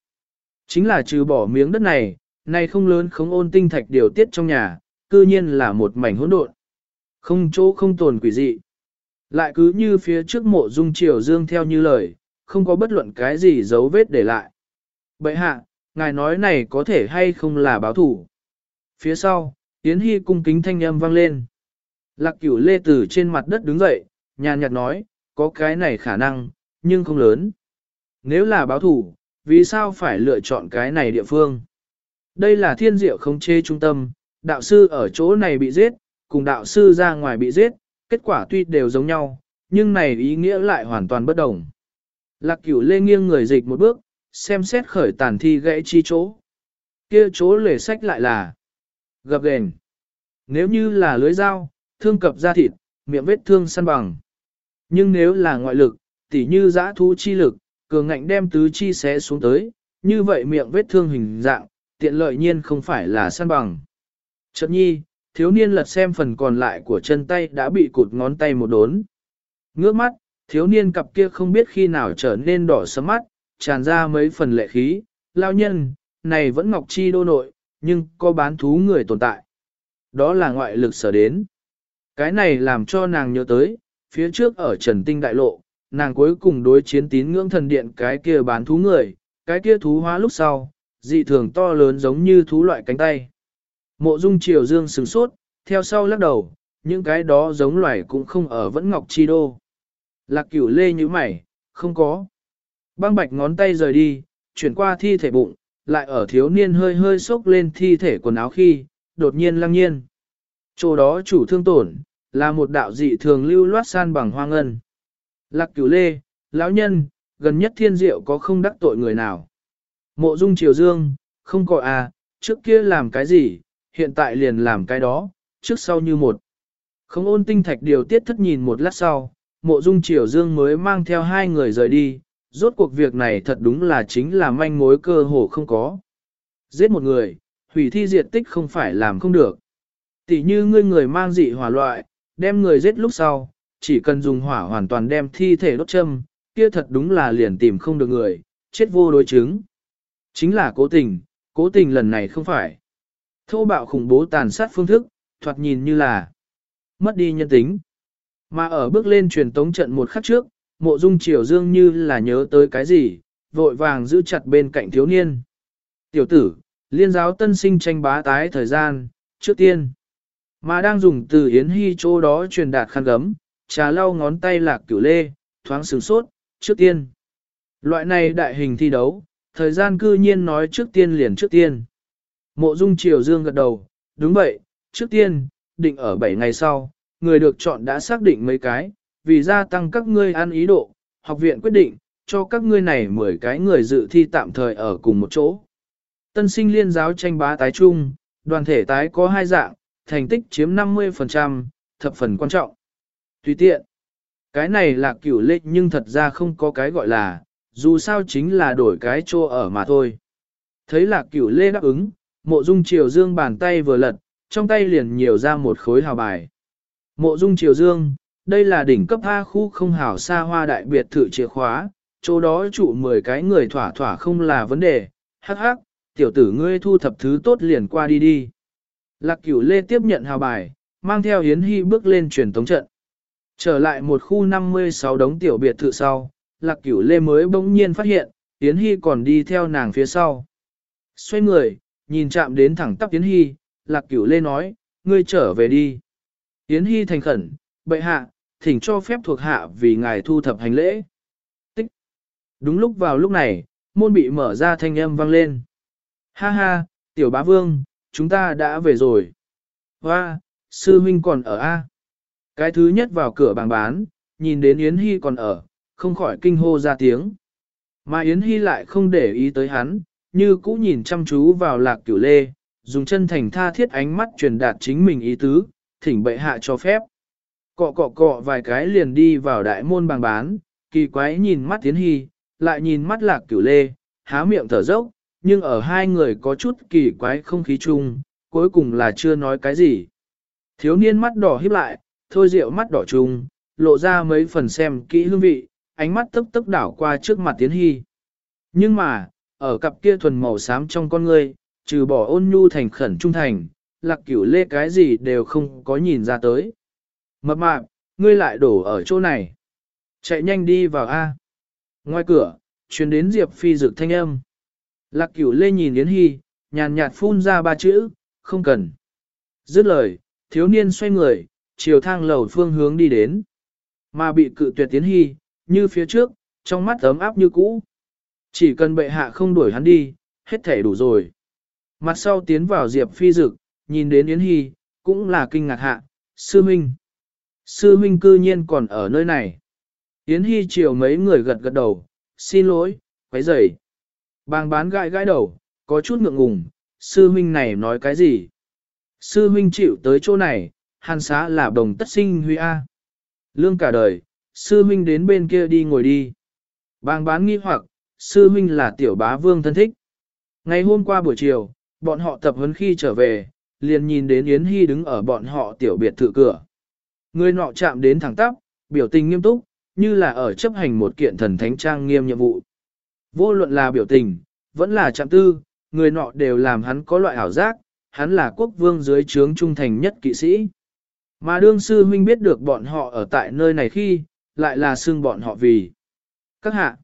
Chính là trừ bỏ miếng đất này, nay không lớn không ôn tinh thạch điều tiết trong nhà, cư nhiên là một mảnh hỗn độn. Không chỗ không tồn quỷ dị. Lại cứ như phía trước mộ dung triều dương theo như lời, không có bất luận cái gì dấu vết để lại. Bậy hạ, ngài nói này có thể hay không là báo thủ. Phía sau, Yến Hy cung kính thanh âm vang lên. Lạc cửu lê từ trên mặt đất đứng dậy, nhàn nhạt nói, có cái này khả năng, nhưng không lớn. Nếu là báo thủ, vì sao phải lựa chọn cái này địa phương? Đây là thiên diệu không chê trung tâm, đạo sư ở chỗ này bị giết, cùng đạo sư ra ngoài bị giết, kết quả tuy đều giống nhau, nhưng này ý nghĩa lại hoàn toàn bất đồng. Lạc cửu lê nghiêng người dịch một bước, xem xét khởi tàn thi gãy chi chỗ. Kia chỗ lề sách lại là gập ghềnh. Nếu như là lưới dao, thương cập da thịt, miệng vết thương săn bằng. Nhưng nếu là ngoại lực, tỉ như giã thu chi lực, cường ngạnh đem tứ chi xé xuống tới, như vậy miệng vết thương hình dạng, tiện lợi nhiên không phải là săn bằng. Chợt nhi, thiếu niên lật xem phần còn lại của chân tay đã bị cụt ngón tay một đốn. Ngước mắt, thiếu niên cặp kia không biết khi nào trở nên đỏ sớm mắt, tràn ra mấy phần lệ khí, lao nhân, này vẫn ngọc chi đô nội, nhưng có bán thú người tồn tại. Đó là ngoại lực sở đến. Cái này làm cho nàng nhớ tới, phía trước ở Trần Tinh Đại Lộ, nàng cuối cùng đối chiến tín ngưỡng thần điện cái kia bán thú người, cái kia thú hóa lúc sau, dị thường to lớn giống như thú loại cánh tay. Mộ dung triều dương sừng sốt, theo sau lắc đầu, những cái đó giống loài cũng không ở vẫn ngọc chi đô. Lạc cửu lê như mày, không có. Băng bạch ngón tay rời đi, chuyển qua thi thể bụng, lại ở thiếu niên hơi hơi sốc lên thi thể quần áo khi, đột nhiên lăng nhiên. Chỗ đó chủ thương tổn, là một đạo dị thường lưu loát san bằng hoang ngân. Lạc cửu lê, lão nhân, gần nhất thiên diệu có không đắc tội người nào. Mộ dung triều dương, không có à, trước kia làm cái gì, hiện tại liền làm cái đó, trước sau như một. Không ôn tinh thạch điều tiết thất nhìn một lát sau, mộ dung triều dương mới mang theo hai người rời đi, rốt cuộc việc này thật đúng là chính là manh mối cơ hồ không có. Giết một người, hủy thi diệt tích không phải làm không được. Tỷ như ngươi người mang dị hỏa loại, đem người giết lúc sau, chỉ cần dùng hỏa hoàn toàn đem thi thể đốt châm, kia thật đúng là liền tìm không được người, chết vô đối chứng. Chính là cố tình, cố tình lần này không phải. Thô bạo khủng bố tàn sát phương thức, thoạt nhìn như là mất đi nhân tính. Mà ở bước lên truyền tống trận một khắc trước, mộ dung triều dương như là nhớ tới cái gì, vội vàng giữ chặt bên cạnh thiếu niên. Tiểu tử, liên giáo tân sinh tranh bá tái thời gian, trước tiên. Mà đang dùng từ Yến Hy chỗ đó truyền đạt khăn gấm, trà lau ngón tay lạc cửu lê, thoáng sửng sốt, trước tiên. Loại này đại hình thi đấu, thời gian cư nhiên nói trước tiên liền trước tiên. Mộ dung triều dương gật đầu, đúng vậy, trước tiên, định ở 7 ngày sau, người được chọn đã xác định mấy cái, vì gia tăng các ngươi ăn ý độ, học viện quyết định, cho các ngươi này 10 cái người dự thi tạm thời ở cùng một chỗ. Tân sinh liên giáo tranh bá tái trung, đoàn thể tái có hai dạng, thành tích chiếm 50%, thập phần quan trọng. Tùy tiện, cái này là cửu lệ nhưng thật ra không có cái gọi là, dù sao chính là đổi cái chỗ ở mà thôi. Thấy là cửu lê đáp ứng, mộ dung triều dương bàn tay vừa lật, trong tay liền nhiều ra một khối hào bài. Mộ dung triều dương, đây là đỉnh cấp A khu không hào xa hoa đại biệt thự chìa khóa, chỗ đó trụ 10 cái người thỏa thỏa không là vấn đề, hắc hắc, tiểu tử ngươi thu thập thứ tốt liền qua đi đi. Lạc cửu lê tiếp nhận hào bài, mang theo hiến Hy bước lên truyền tống trận. Trở lại một khu 56 đống tiểu biệt thự sau, Lạc cửu lê mới bỗng nhiên phát hiện, hiến Hy còn đi theo nàng phía sau. Xoay người, nhìn chạm đến thẳng tắp hiến Hy, Lạc cửu lê nói, ngươi trở về đi. Yến Hy thành khẩn, bệ hạ, thỉnh cho phép thuộc hạ vì ngài thu thập hành lễ. Tích. Đúng lúc vào lúc này, môn bị mở ra thanh âm vang lên. Ha ha, tiểu bá vương, chúng ta đã về rồi. Hoa, sư huynh còn ở A. Cái thứ nhất vào cửa bảng bán, nhìn đến Yến Hy còn ở, không khỏi kinh hô ra tiếng. Mà Yến Hy lại không để ý tới hắn, như cũ nhìn chăm chú vào lạc cửu lê, dùng chân thành tha thiết ánh mắt truyền đạt chính mình ý tứ, thỉnh bệ hạ cho phép. Cọ cọ cọ vài cái liền đi vào đại môn bằng bán, kỳ quái nhìn mắt tiến Hy, lại nhìn mắt lạc cửu lê, há miệng thở dốc, nhưng ở hai người có chút kỳ quái không khí chung, cuối cùng là chưa nói cái gì. Thiếu niên mắt đỏ híp lại, thôi rượu mắt đỏ chung, lộ ra mấy phần xem kỹ hương vị, ánh mắt tức tức đảo qua trước mặt Tiến Hy. Nhưng mà, ở cặp kia thuần màu xám trong con ngươi, trừ bỏ ôn nhu thành khẩn trung thành, lạc cửu lê cái gì đều không có nhìn ra tới. Mập mạp, ngươi lại đổ ở chỗ này. Chạy nhanh đi vào A. Ngoài cửa, truyền đến Diệp Phi dực thanh âm. Lạc cửu lê nhìn Yến Hy, nhàn nhạt phun ra ba chữ, không cần. Dứt lời, thiếu niên xoay người, chiều thang lầu phương hướng đi đến. Mà bị cự tuyệt Yến Hy, như phía trước, trong mắt ấm áp như cũ. Chỉ cần bệ hạ không đuổi hắn đi, hết thể đủ rồi. Mặt sau tiến vào Diệp Phi Dực, nhìn đến Yến Hy, cũng là kinh ngạc hạ, sư minh. Sư huynh cư nhiên còn ở nơi này. Yến Hy chiều mấy người gật gật đầu, xin lỗi, quấy rầy. Bàng bán gãi gãi đầu, có chút ngượng ngùng, sư huynh này nói cái gì? Sư huynh chịu tới chỗ này, hàn xá là đồng tất sinh huy A. Lương cả đời, sư huynh đến bên kia đi ngồi đi. Bàng bán nghi hoặc, sư huynh là tiểu bá vương thân thích. Ngày hôm qua buổi chiều, bọn họ tập huấn khi trở về, liền nhìn đến Yến Hy đứng ở bọn họ tiểu biệt thự cửa. Người nọ chạm đến thẳng tắp, biểu tình nghiêm túc, như là ở chấp hành một kiện thần thánh trang nghiêm nhiệm vụ. Vô luận là biểu tình, vẫn là chạm tư, người nọ đều làm hắn có loại ảo giác, hắn là quốc vương dưới trướng trung thành nhất kỵ sĩ. Mà đương sư huynh biết được bọn họ ở tại nơi này khi, lại là xưng bọn họ vì. Các hạ,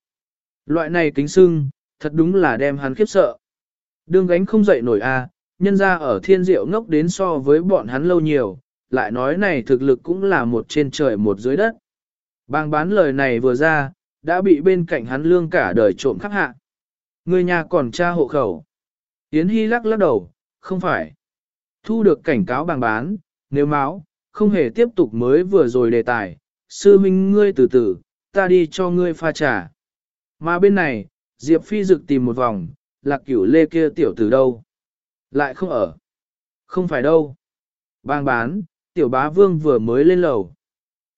loại này kính xưng, thật đúng là đem hắn khiếp sợ. Đương gánh không dậy nổi a, nhân ra ở thiên diệu ngốc đến so với bọn hắn lâu nhiều, lại nói này thực lực cũng là một trên trời một dưới đất. Bang bán lời này vừa ra, đã bị bên cạnh hắn lương cả đời trộm khắc hạ. Người nhà còn tra hộ khẩu. Yến Hy lắc lắc đầu, không phải. Thu được cảnh cáo bàng bán, nếu máu, không hề tiếp tục mới vừa rồi đề tài, sư minh ngươi từ từ, ta đi cho ngươi pha trà. Mà bên này, Diệp Phi dực tìm một vòng, lạc cửu lê kia tiểu từ đâu? Lại không ở. Không phải đâu. Bang bán, tiểu bá vương vừa mới lên lầu.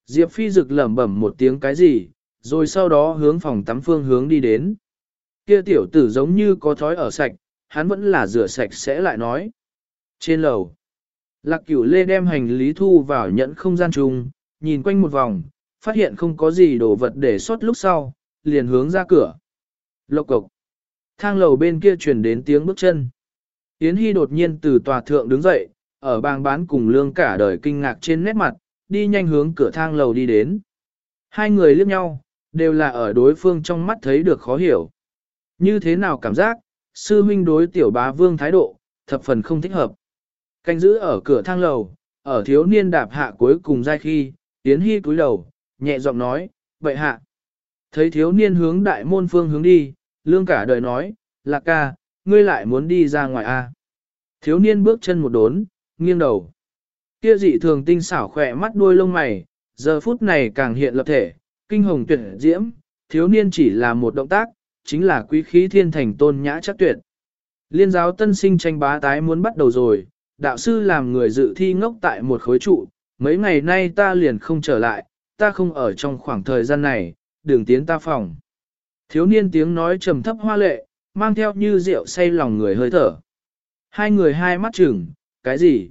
Diệp Phi dực lẩm bẩm một tiếng cái gì, rồi sau đó hướng phòng tắm phương hướng đi đến. Kia tiểu tử giống như có thói ở sạch, hắn vẫn là rửa sạch sẽ lại nói. Trên lầu, lạc cửu lê đem hành lý thu vào nhẫn không gian chung, nhìn quanh một vòng, phát hiện không có gì đồ vật để sót lúc sau, liền hướng ra cửa. Lộc cộc, thang lầu bên kia truyền đến tiếng bước chân. Yến Hy đột nhiên từ tòa thượng đứng dậy, ở bang bán cùng lương cả đời kinh ngạc trên nét mặt, đi nhanh hướng cửa thang lầu đi đến. Hai người liếc nhau, đều là ở đối phương trong mắt thấy được khó hiểu. Như thế nào cảm giác, sư huynh đối tiểu bá vương thái độ, thập phần không thích hợp. Canh giữ ở cửa thang lầu, ở thiếu niên đạp hạ cuối cùng dai khi, tiến hy cúi đầu, nhẹ giọng nói, vậy hạ. Thấy thiếu niên hướng đại môn phương hướng đi, lương cả đời nói, lạc ca, ngươi lại muốn đi ra ngoài a à? Thiếu niên bước chân một đốn, nghiêng đầu. Kia dị thường tinh xảo khỏe mắt đuôi lông mày, giờ phút này càng hiện lập thể, kinh hồng tuyệt diễm, thiếu niên chỉ là một động tác, chính là quý khí thiên thành tôn nhã chắc tuyệt. Liên giáo tân sinh tranh bá tái muốn bắt đầu rồi, đạo sư làm người dự thi ngốc tại một khối trụ, mấy ngày nay ta liền không trở lại, ta không ở trong khoảng thời gian này, đường tiến ta phòng. Thiếu niên tiếng nói trầm thấp hoa lệ, mang theo như rượu say lòng người hơi thở. Hai người hai mắt chừng, cái gì?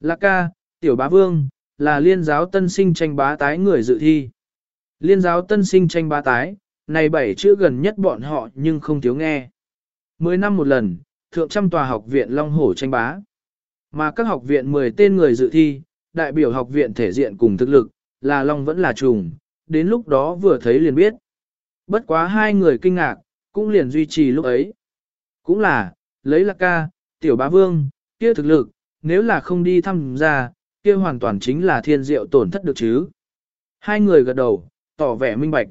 Lạc ca, tiểu bá vương, là liên giáo tân sinh tranh bá tái người dự thi. Liên giáo tân sinh tranh bá tái, này bảy chữ gần nhất bọn họ nhưng không thiếu nghe. Mười năm một lần, thượng trăm tòa học viện Long Hổ tranh bá. Mà các học viện 10 tên người dự thi, đại biểu học viện thể diện cùng thực lực, là Long vẫn là trùng, đến lúc đó vừa thấy liền biết. Bất quá hai người kinh ngạc, cũng liền duy trì lúc ấy. Cũng là, lấy lạc ca, tiểu bá vương, kia thực lực, nếu là không đi thăm gia, kia hoàn toàn chính là thiên diệu tổn thất được chứ. Hai người gật đầu, tỏ vẻ minh bạch.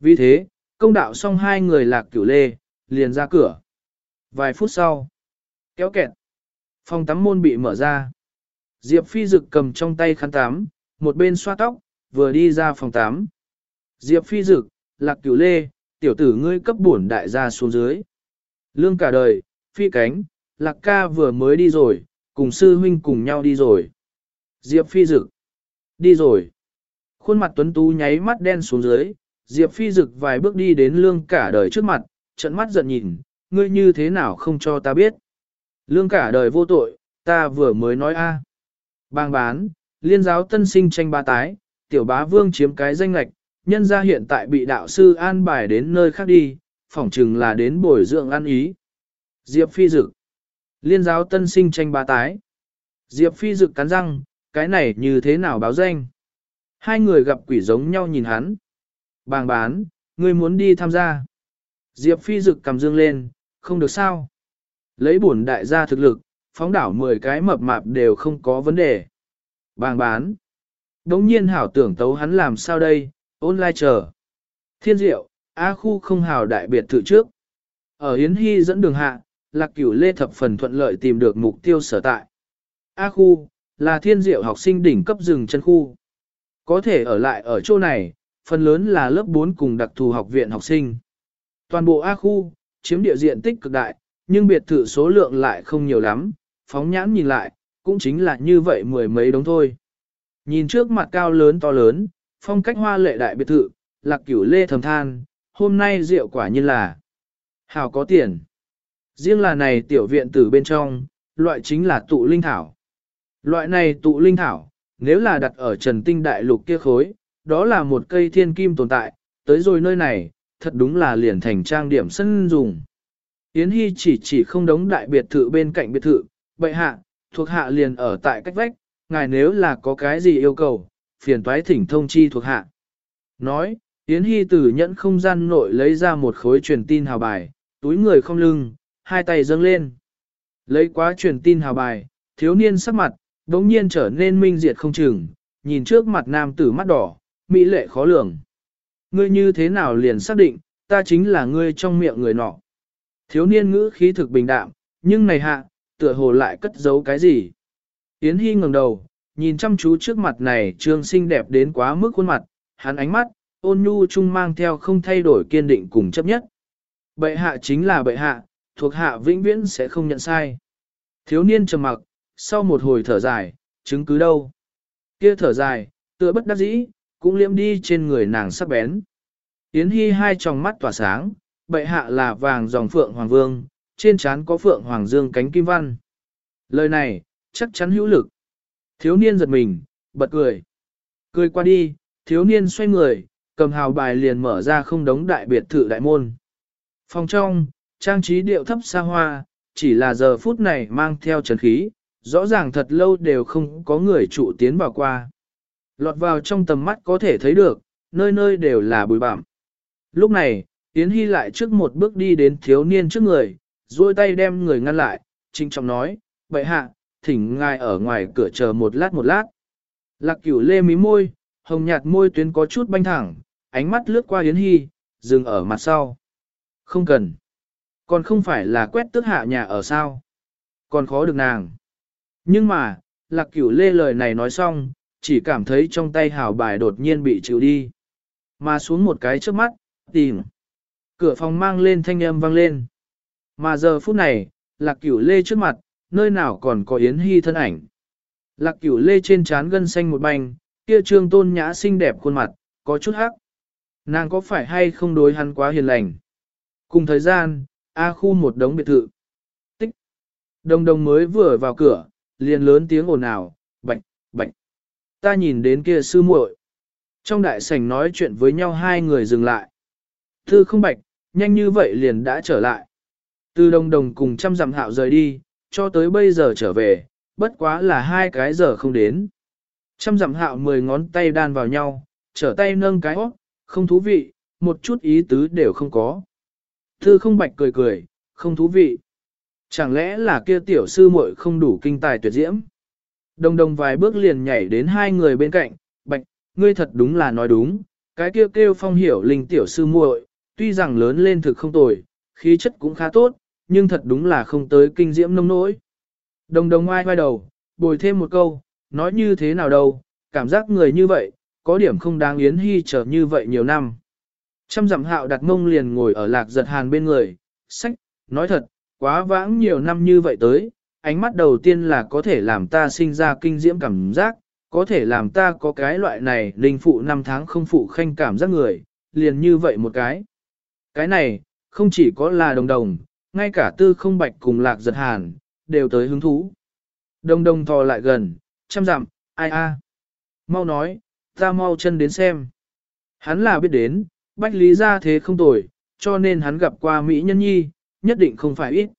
Vì thế, công đạo xong hai người lạc cửu lê, liền ra cửa. Vài phút sau, kéo kẹt, phòng tắm môn bị mở ra. Diệp Phi Dực cầm trong tay khăn tắm, một bên xoa tóc, vừa đi ra phòng tắm. Diệp Phi Dực, lạc cửu lê, tiểu tử ngươi cấp bổn đại gia xuống dưới. Lương cả đời, phi cánh, lạc ca vừa mới đi rồi, cùng sư huynh cùng nhau đi rồi. Diệp Phi Dực, đi rồi. Khuôn mặt tuấn tú nháy mắt đen xuống dưới, Diệp Phi Dực vài bước đi đến lương cả đời trước mặt, trận mắt giận nhìn, ngươi như thế nào không cho ta biết. Lương cả đời vô tội, ta vừa mới nói a. Bang bán, liên giáo tân sinh tranh ba tái, tiểu bá vương chiếm cái danh lạch, nhân ra hiện tại bị đạo sư an bài đến nơi khác đi, phỏng chừng là đến bồi dưỡng ăn ý. Diệp Phi Dực Liên giáo tân sinh tranh ba tái. Diệp Phi Dực cắn răng, cái này như thế nào báo danh? Hai người gặp quỷ giống nhau nhìn hắn. Bàng bán, ngươi muốn đi tham gia. Diệp Phi Dực cầm dương lên, không được sao. Lấy bổn đại gia thực lực, phóng đảo 10 cái mập mạp đều không có vấn đề. Bàng bán. Đống nhiên hảo tưởng tấu hắn làm sao đây, online chờ. Thiên diệu, A khu không hào đại biệt thự trước. Ở Yến Hy dẫn đường hạ, lạc cửu lê thập phần thuận lợi tìm được mục tiêu sở tại. A khu, là thiên diệu học sinh đỉnh cấp rừng chân khu. Có thể ở lại ở chỗ này, phần lớn là lớp 4 cùng đặc thù học viện học sinh. Toàn bộ A khu, chiếm địa diện tích cực đại, nhưng biệt thự số lượng lại không nhiều lắm, phóng nhãn nhìn lại, cũng chính là như vậy mười mấy đống thôi. Nhìn trước mặt cao lớn to lớn, phong cách hoa lệ đại biệt thự, lạc cửu lê thầm than, hôm nay rượu quả nhiên là hào có tiền. Riêng là này tiểu viện tử bên trong, loại chính là tụ linh thảo. Loại này tụ linh thảo, nếu là đặt ở trần tinh đại lục kia khối, đó là một cây thiên kim tồn tại, tới rồi nơi này, thật đúng là liền thành trang điểm sân dùng. Yến Hy chỉ chỉ không đống đại biệt thự bên cạnh biệt thự, bệ hạ, thuộc hạ liền ở tại cách vách, ngài nếu là có cái gì yêu cầu, phiền toái thỉnh thông chi thuộc hạ. Nói, Yến Hy từ nhẫn không gian nội lấy ra một khối truyền tin hào bài, túi người không lưng, hai tay dâng lên. Lấy quá truyền tin hào bài, thiếu niên sắc mặt, đống nhiên trở nên minh diệt không chừng, nhìn trước mặt nam tử mắt đỏ, mỹ lệ khó lường. Ngươi như thế nào liền xác định, ta chính là ngươi trong miệng người nọ. Thiếu niên ngữ khí thực bình đạm, nhưng này hạ, tựa hồ lại cất giấu cái gì. Yến Hy ngẩng đầu, nhìn chăm chú trước mặt này trương xinh đẹp đến quá mức khuôn mặt, hắn ánh mắt, ôn nhu chung mang theo không thay đổi kiên định cùng chấp nhất. Bệ hạ chính là bệ hạ, thuộc hạ vĩnh viễn sẽ không nhận sai. Thiếu niên trầm mặc, sau một hồi thở dài, chứng cứ đâu? Kia thở dài, tựa bất đắc dĩ, cũng liễm đi trên người nàng sắc bén. Yến Hy hai tròng mắt tỏa sáng, bệ hạ là vàng dòng phượng hoàng vương, trên trán có phượng hoàng dương cánh kim văn. Lời này, chắc chắn hữu lực. Thiếu niên giật mình, bật cười. Cười qua đi, thiếu niên xoay người, cầm hào bài liền mở ra không đống đại biệt thự đại môn. Phòng trong, trang trí điệu thấp xa hoa, chỉ là giờ phút này mang theo trần khí, rõ ràng thật lâu đều không có người trụ tiến vào qua. Lọt vào trong tầm mắt có thể thấy được, nơi nơi đều là bụi bặm. Lúc này, Yến Hy lại trước một bước đi đến thiếu niên trước người, duỗi tay đem người ngăn lại, trinh trọng nói, bệ hạ, thỉnh ngài ở ngoài cửa chờ một lát một lát. Lạc cửu lê mí môi, hồng nhạt môi tuyến có chút banh thẳng, ánh mắt lướt qua Yến Hy, dừng ở mặt sau. Không cần. Còn không phải là quét tước hạ nhà ở sao. Còn khó được nàng. Nhưng mà, lạc cửu lê lời này nói xong, chỉ cảm thấy trong tay hào bài đột nhiên bị chịu đi. Mà xuống một cái trước mắt, tìm. Cửa phòng mang lên thanh âm vang lên. Mà giờ phút này, lạc cửu lê trước mặt, nơi nào còn có Yến Hy thân ảnh. Lạc cửu lê trên trán gân xanh một bành, kia trương tôn nhã xinh đẹp khuôn mặt, có chút hắc. Nàng có phải hay không đối hắn quá hiền lành? Cùng thời gian, A khu một đống biệt thự. Tích. Đồng đồng mới vừa vào cửa, liền lớn tiếng ồn ào, bạch, bạch. Ta nhìn đến kia sư muội. Trong đại sảnh nói chuyện với nhau hai người dừng lại. Thư không bạch, nhanh như vậy liền đã trở lại. Từ đồng đồng cùng trăm dặm hạo rời đi, cho tới bây giờ trở về, bất quá là hai cái giờ không đến. Trăm dặm hạo mười ngón tay đan vào nhau, trở tay nâng cái óc, không thú vị, một chút ý tứ đều không có. Thư không bạch cười cười, không thú vị. Chẳng lẽ là kia tiểu sư muội không đủ kinh tài tuyệt diễm? Đồng đồng vài bước liền nhảy đến hai người bên cạnh, bạch, ngươi thật đúng là nói đúng, cái kia kêu, kêu phong hiểu linh tiểu sư muội, tuy rằng lớn lên thực không tồi, khí chất cũng khá tốt, nhưng thật đúng là không tới kinh diễm nông nỗi. Đồng đồng ngoai vai đầu, bồi thêm một câu, nói như thế nào đâu, cảm giác người như vậy, có điểm không đáng yến hy trở như vậy nhiều năm. Trăm dặm hạo đặt mông liền ngồi ở lạc giật hàn bên người, sách, nói thật, quá vãng nhiều năm như vậy tới, ánh mắt đầu tiên là có thể làm ta sinh ra kinh diễm cảm giác, có thể làm ta có cái loại này linh phụ năm tháng không phụ khanh cảm giác người, liền như vậy một cái. Cái này, không chỉ có là đồng đồng, ngay cả tư không bạch cùng lạc giật hàn, đều tới hứng thú. Đồng đồng thò lại gần, chăm dặm, ai a, Mau nói, ta mau chân đến xem. Hắn là biết đến, bách lý ra thế không tồi, cho nên hắn gặp qua Mỹ nhân nhi, nhất định không phải ít.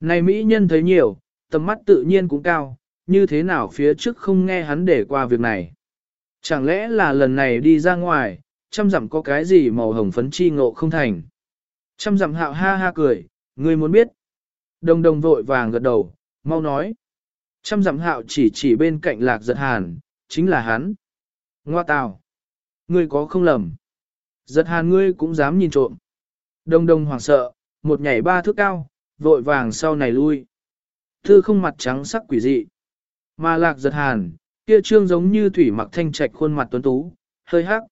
Này Mỹ nhân thấy nhiều, tầm mắt tự nhiên cũng cao, như thế nào phía trước không nghe hắn để qua việc này. Chẳng lẽ là lần này đi ra ngoài, chăm dặm có cái gì màu hồng phấn chi ngộ không thành. Chăm dặm hạo ha ha cười, ngươi muốn biết. Đồng đồng vội vàng gật đầu, mau nói. Chăm dặm hạo chỉ chỉ bên cạnh lạc giật hàn, chính là hắn. Ngoa tào. Ngươi có không lầm. Giật hàn ngươi cũng dám nhìn trộm. Đồng đồng hoảng sợ, một nhảy ba thước cao, vội vàng sau này lui. Thư không mặt trắng sắc quỷ dị. Mà lạc giật hàn, kia trương giống như thủy mặc thanh trạch khuôn mặt tuấn tú, hơi hắc.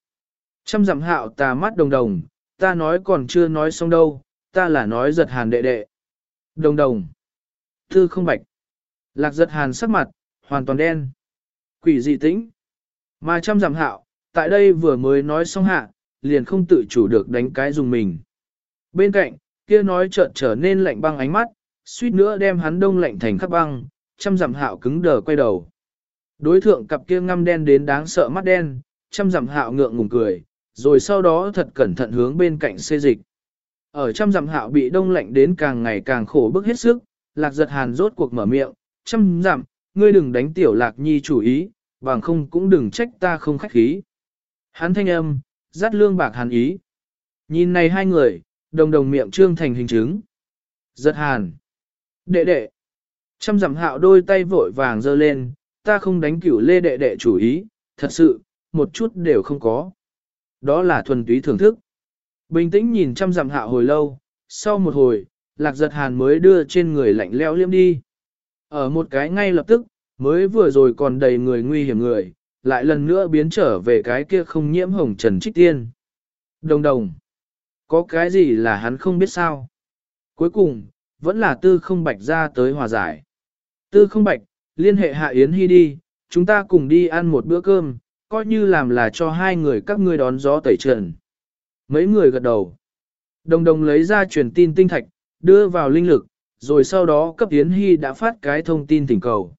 Trăm dặm hạo tà mắt đồng đồng, ta nói còn chưa nói xong đâu, ta là nói giật hàn đệ đệ. Đồng đồng. Thư không bạch. Lạc giật hàn sắc mặt, hoàn toàn đen. Quỷ dị tĩnh. Mà trăm dặm hạo, tại đây vừa mới nói xong hạ, liền không tự chủ được đánh cái dùng mình. Bên cạnh, kia nói chợt trở nên lạnh băng ánh mắt, suýt nữa đem hắn đông lạnh thành khắc băng, trăm dặm hạo cứng đờ quay đầu. Đối thượng cặp kia ngăm đen đến đáng sợ mắt đen, trăm dặm hạo ngượng ngùng cười, rồi sau đó thật cẩn thận hướng bên cạnh xê dịch. Ở trăm dặm hạo bị đông lạnh đến càng ngày càng khổ bức hết sức, lạc giật hàn rốt cuộc mở miệng, trăm dặm, ngươi đừng đánh tiểu lạc nhi chủ ý, bằng không cũng đừng trách ta không khách khí. Hắn thanh âm, dắt lương bạc hàn ý. Nhìn này hai người, đồng đồng miệng trương thành hình chứng. Giật hàn. Đệ đệ. Trăm giảm hạo đôi tay vội vàng giơ lên, ta không đánh cửu lê đệ đệ chủ ý, thật sự, một chút đều không có. Đó là thuần túy thưởng thức. Bình tĩnh nhìn trăm giảm hạo hồi lâu, sau một hồi, lạc giật hàn mới đưa trên người lạnh leo liêm đi. Ở một cái ngay lập tức, mới vừa rồi còn đầy người nguy hiểm người, lại lần nữa biến trở về cái kia không nhiễm hồng trần trích tiên. Đồng đồng. Có cái gì là hắn không biết sao? Cuối cùng, vẫn là tư không bạch ra tới hòa giải. Tư không bạch, liên hệ hạ Yến Hy đi, chúng ta cùng đi ăn một bữa cơm, coi như làm là cho hai người các ngươi đón gió tẩy trần. Mấy người gật đầu. Đồng đồng lấy ra truyền tin tinh thạch, đưa vào linh lực, rồi sau đó cấp Yến Hy đã phát cái thông tin thỉnh cầu.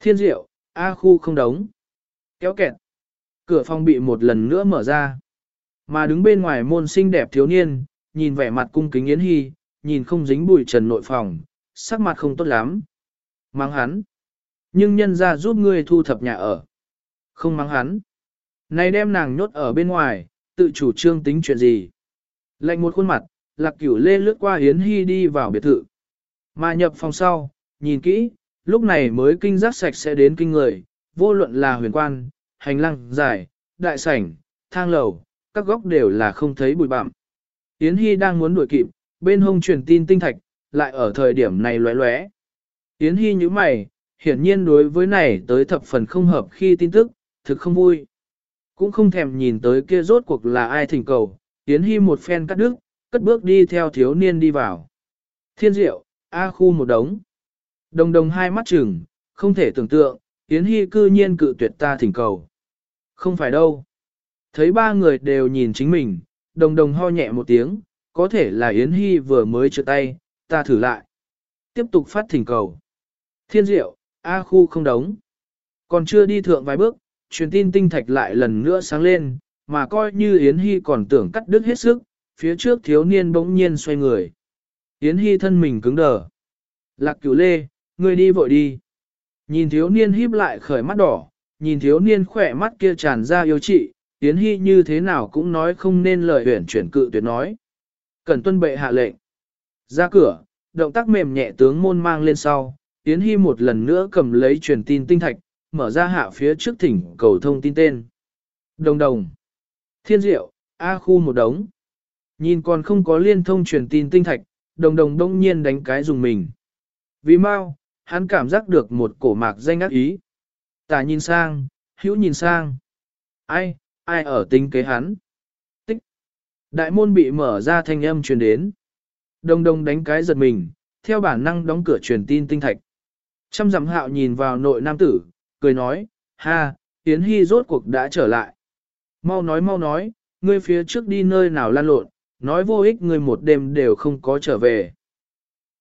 Thiên diệu, A khu không đóng. Kéo kẹt. Cửa phòng bị một lần nữa mở ra. Mà đứng bên ngoài môn xinh đẹp thiếu niên, nhìn vẻ mặt cung kính Yến Hy, nhìn không dính bụi trần nội phòng, sắc mặt không tốt lắm. Mang hắn. Nhưng nhân ra giúp ngươi thu thập nhà ở. Không mang hắn. Này đem nàng nhốt ở bên ngoài, tự chủ trương tính chuyện gì. Lạnh một khuôn mặt, lạc cửu lê lướt qua Yến Hy đi vào biệt thự. Mà nhập phòng sau, nhìn kỹ, lúc này mới kinh giác sạch sẽ đến kinh người, vô luận là huyền quan, hành lang dài, đại sảnh, thang lầu, các góc đều là không thấy bụi bặm. Yến Hy đang muốn đuổi kịp, bên hông truyền tin tinh thạch, lại ở thời điểm này lóe lóe. Yến Hy như mày, hiển nhiên đối với này tới thập phần không hợp khi tin tức, thực không vui. Cũng không thèm nhìn tới kia rốt cuộc là ai thỉnh cầu, Yến Hy một phen cắt đứt, cất bước đi theo thiếu niên đi vào. Thiên diệu, A khu một đống. Đồng đồng hai mắt chừng, không thể tưởng tượng, Yến Hy cư nhiên cự tuyệt ta thỉnh cầu. Không phải đâu. Thấy ba người đều nhìn chính mình, đồng đồng ho nhẹ một tiếng, có thể là Yến Hy vừa mới trượt tay, ta thử lại. Tiếp tục phát thỉnh cầu. Thiên diệu, A khu không đóng. Còn chưa đi thượng vài bước, truyền tin tinh thạch lại lần nữa sáng lên, mà coi như Yến Hy còn tưởng cắt đứt hết sức, phía trước thiếu niên bỗng nhiên xoay người. Yến Hy thân mình cứng đờ. Lạc cửu lê, người đi vội đi. Nhìn thiếu niên híp lại khởi mắt đỏ, nhìn thiếu niên khỏe mắt kia tràn ra yêu trị, tiến Hy như thế nào cũng nói không nên lời huyển chuyển cự tuyệt nói. Cần tuân bệ hạ lệnh. Ra cửa, động tác mềm nhẹ tướng môn mang lên sau, tiến Hy một lần nữa cầm lấy truyền tin tinh thạch, mở ra hạ phía trước thỉnh cầu thông tin tên. Đồng đồng. Thiên diệu, A khu một đống. Nhìn còn không có liên thông truyền tin tinh thạch, đồng đồng đông nhiên đánh cái dùng mình. Vì mau, hắn cảm giác được một cổ mạc danh ác ý. Tả nhìn sang, hữu nhìn sang. Ai, ai ở tính kế hắn? Tích. Đại môn bị mở ra thanh âm truyền đến. Đồng đồng đánh cái giật mình, theo bản năng đóng cửa truyền tin tinh thạch. Trăm dặm hạo nhìn vào nội nam tử, cười nói, ha, Yến Hy rốt cuộc đã trở lại. Mau nói mau nói, ngươi phía trước đi nơi nào lan lộn, nói vô ích ngươi một đêm đều không có trở về.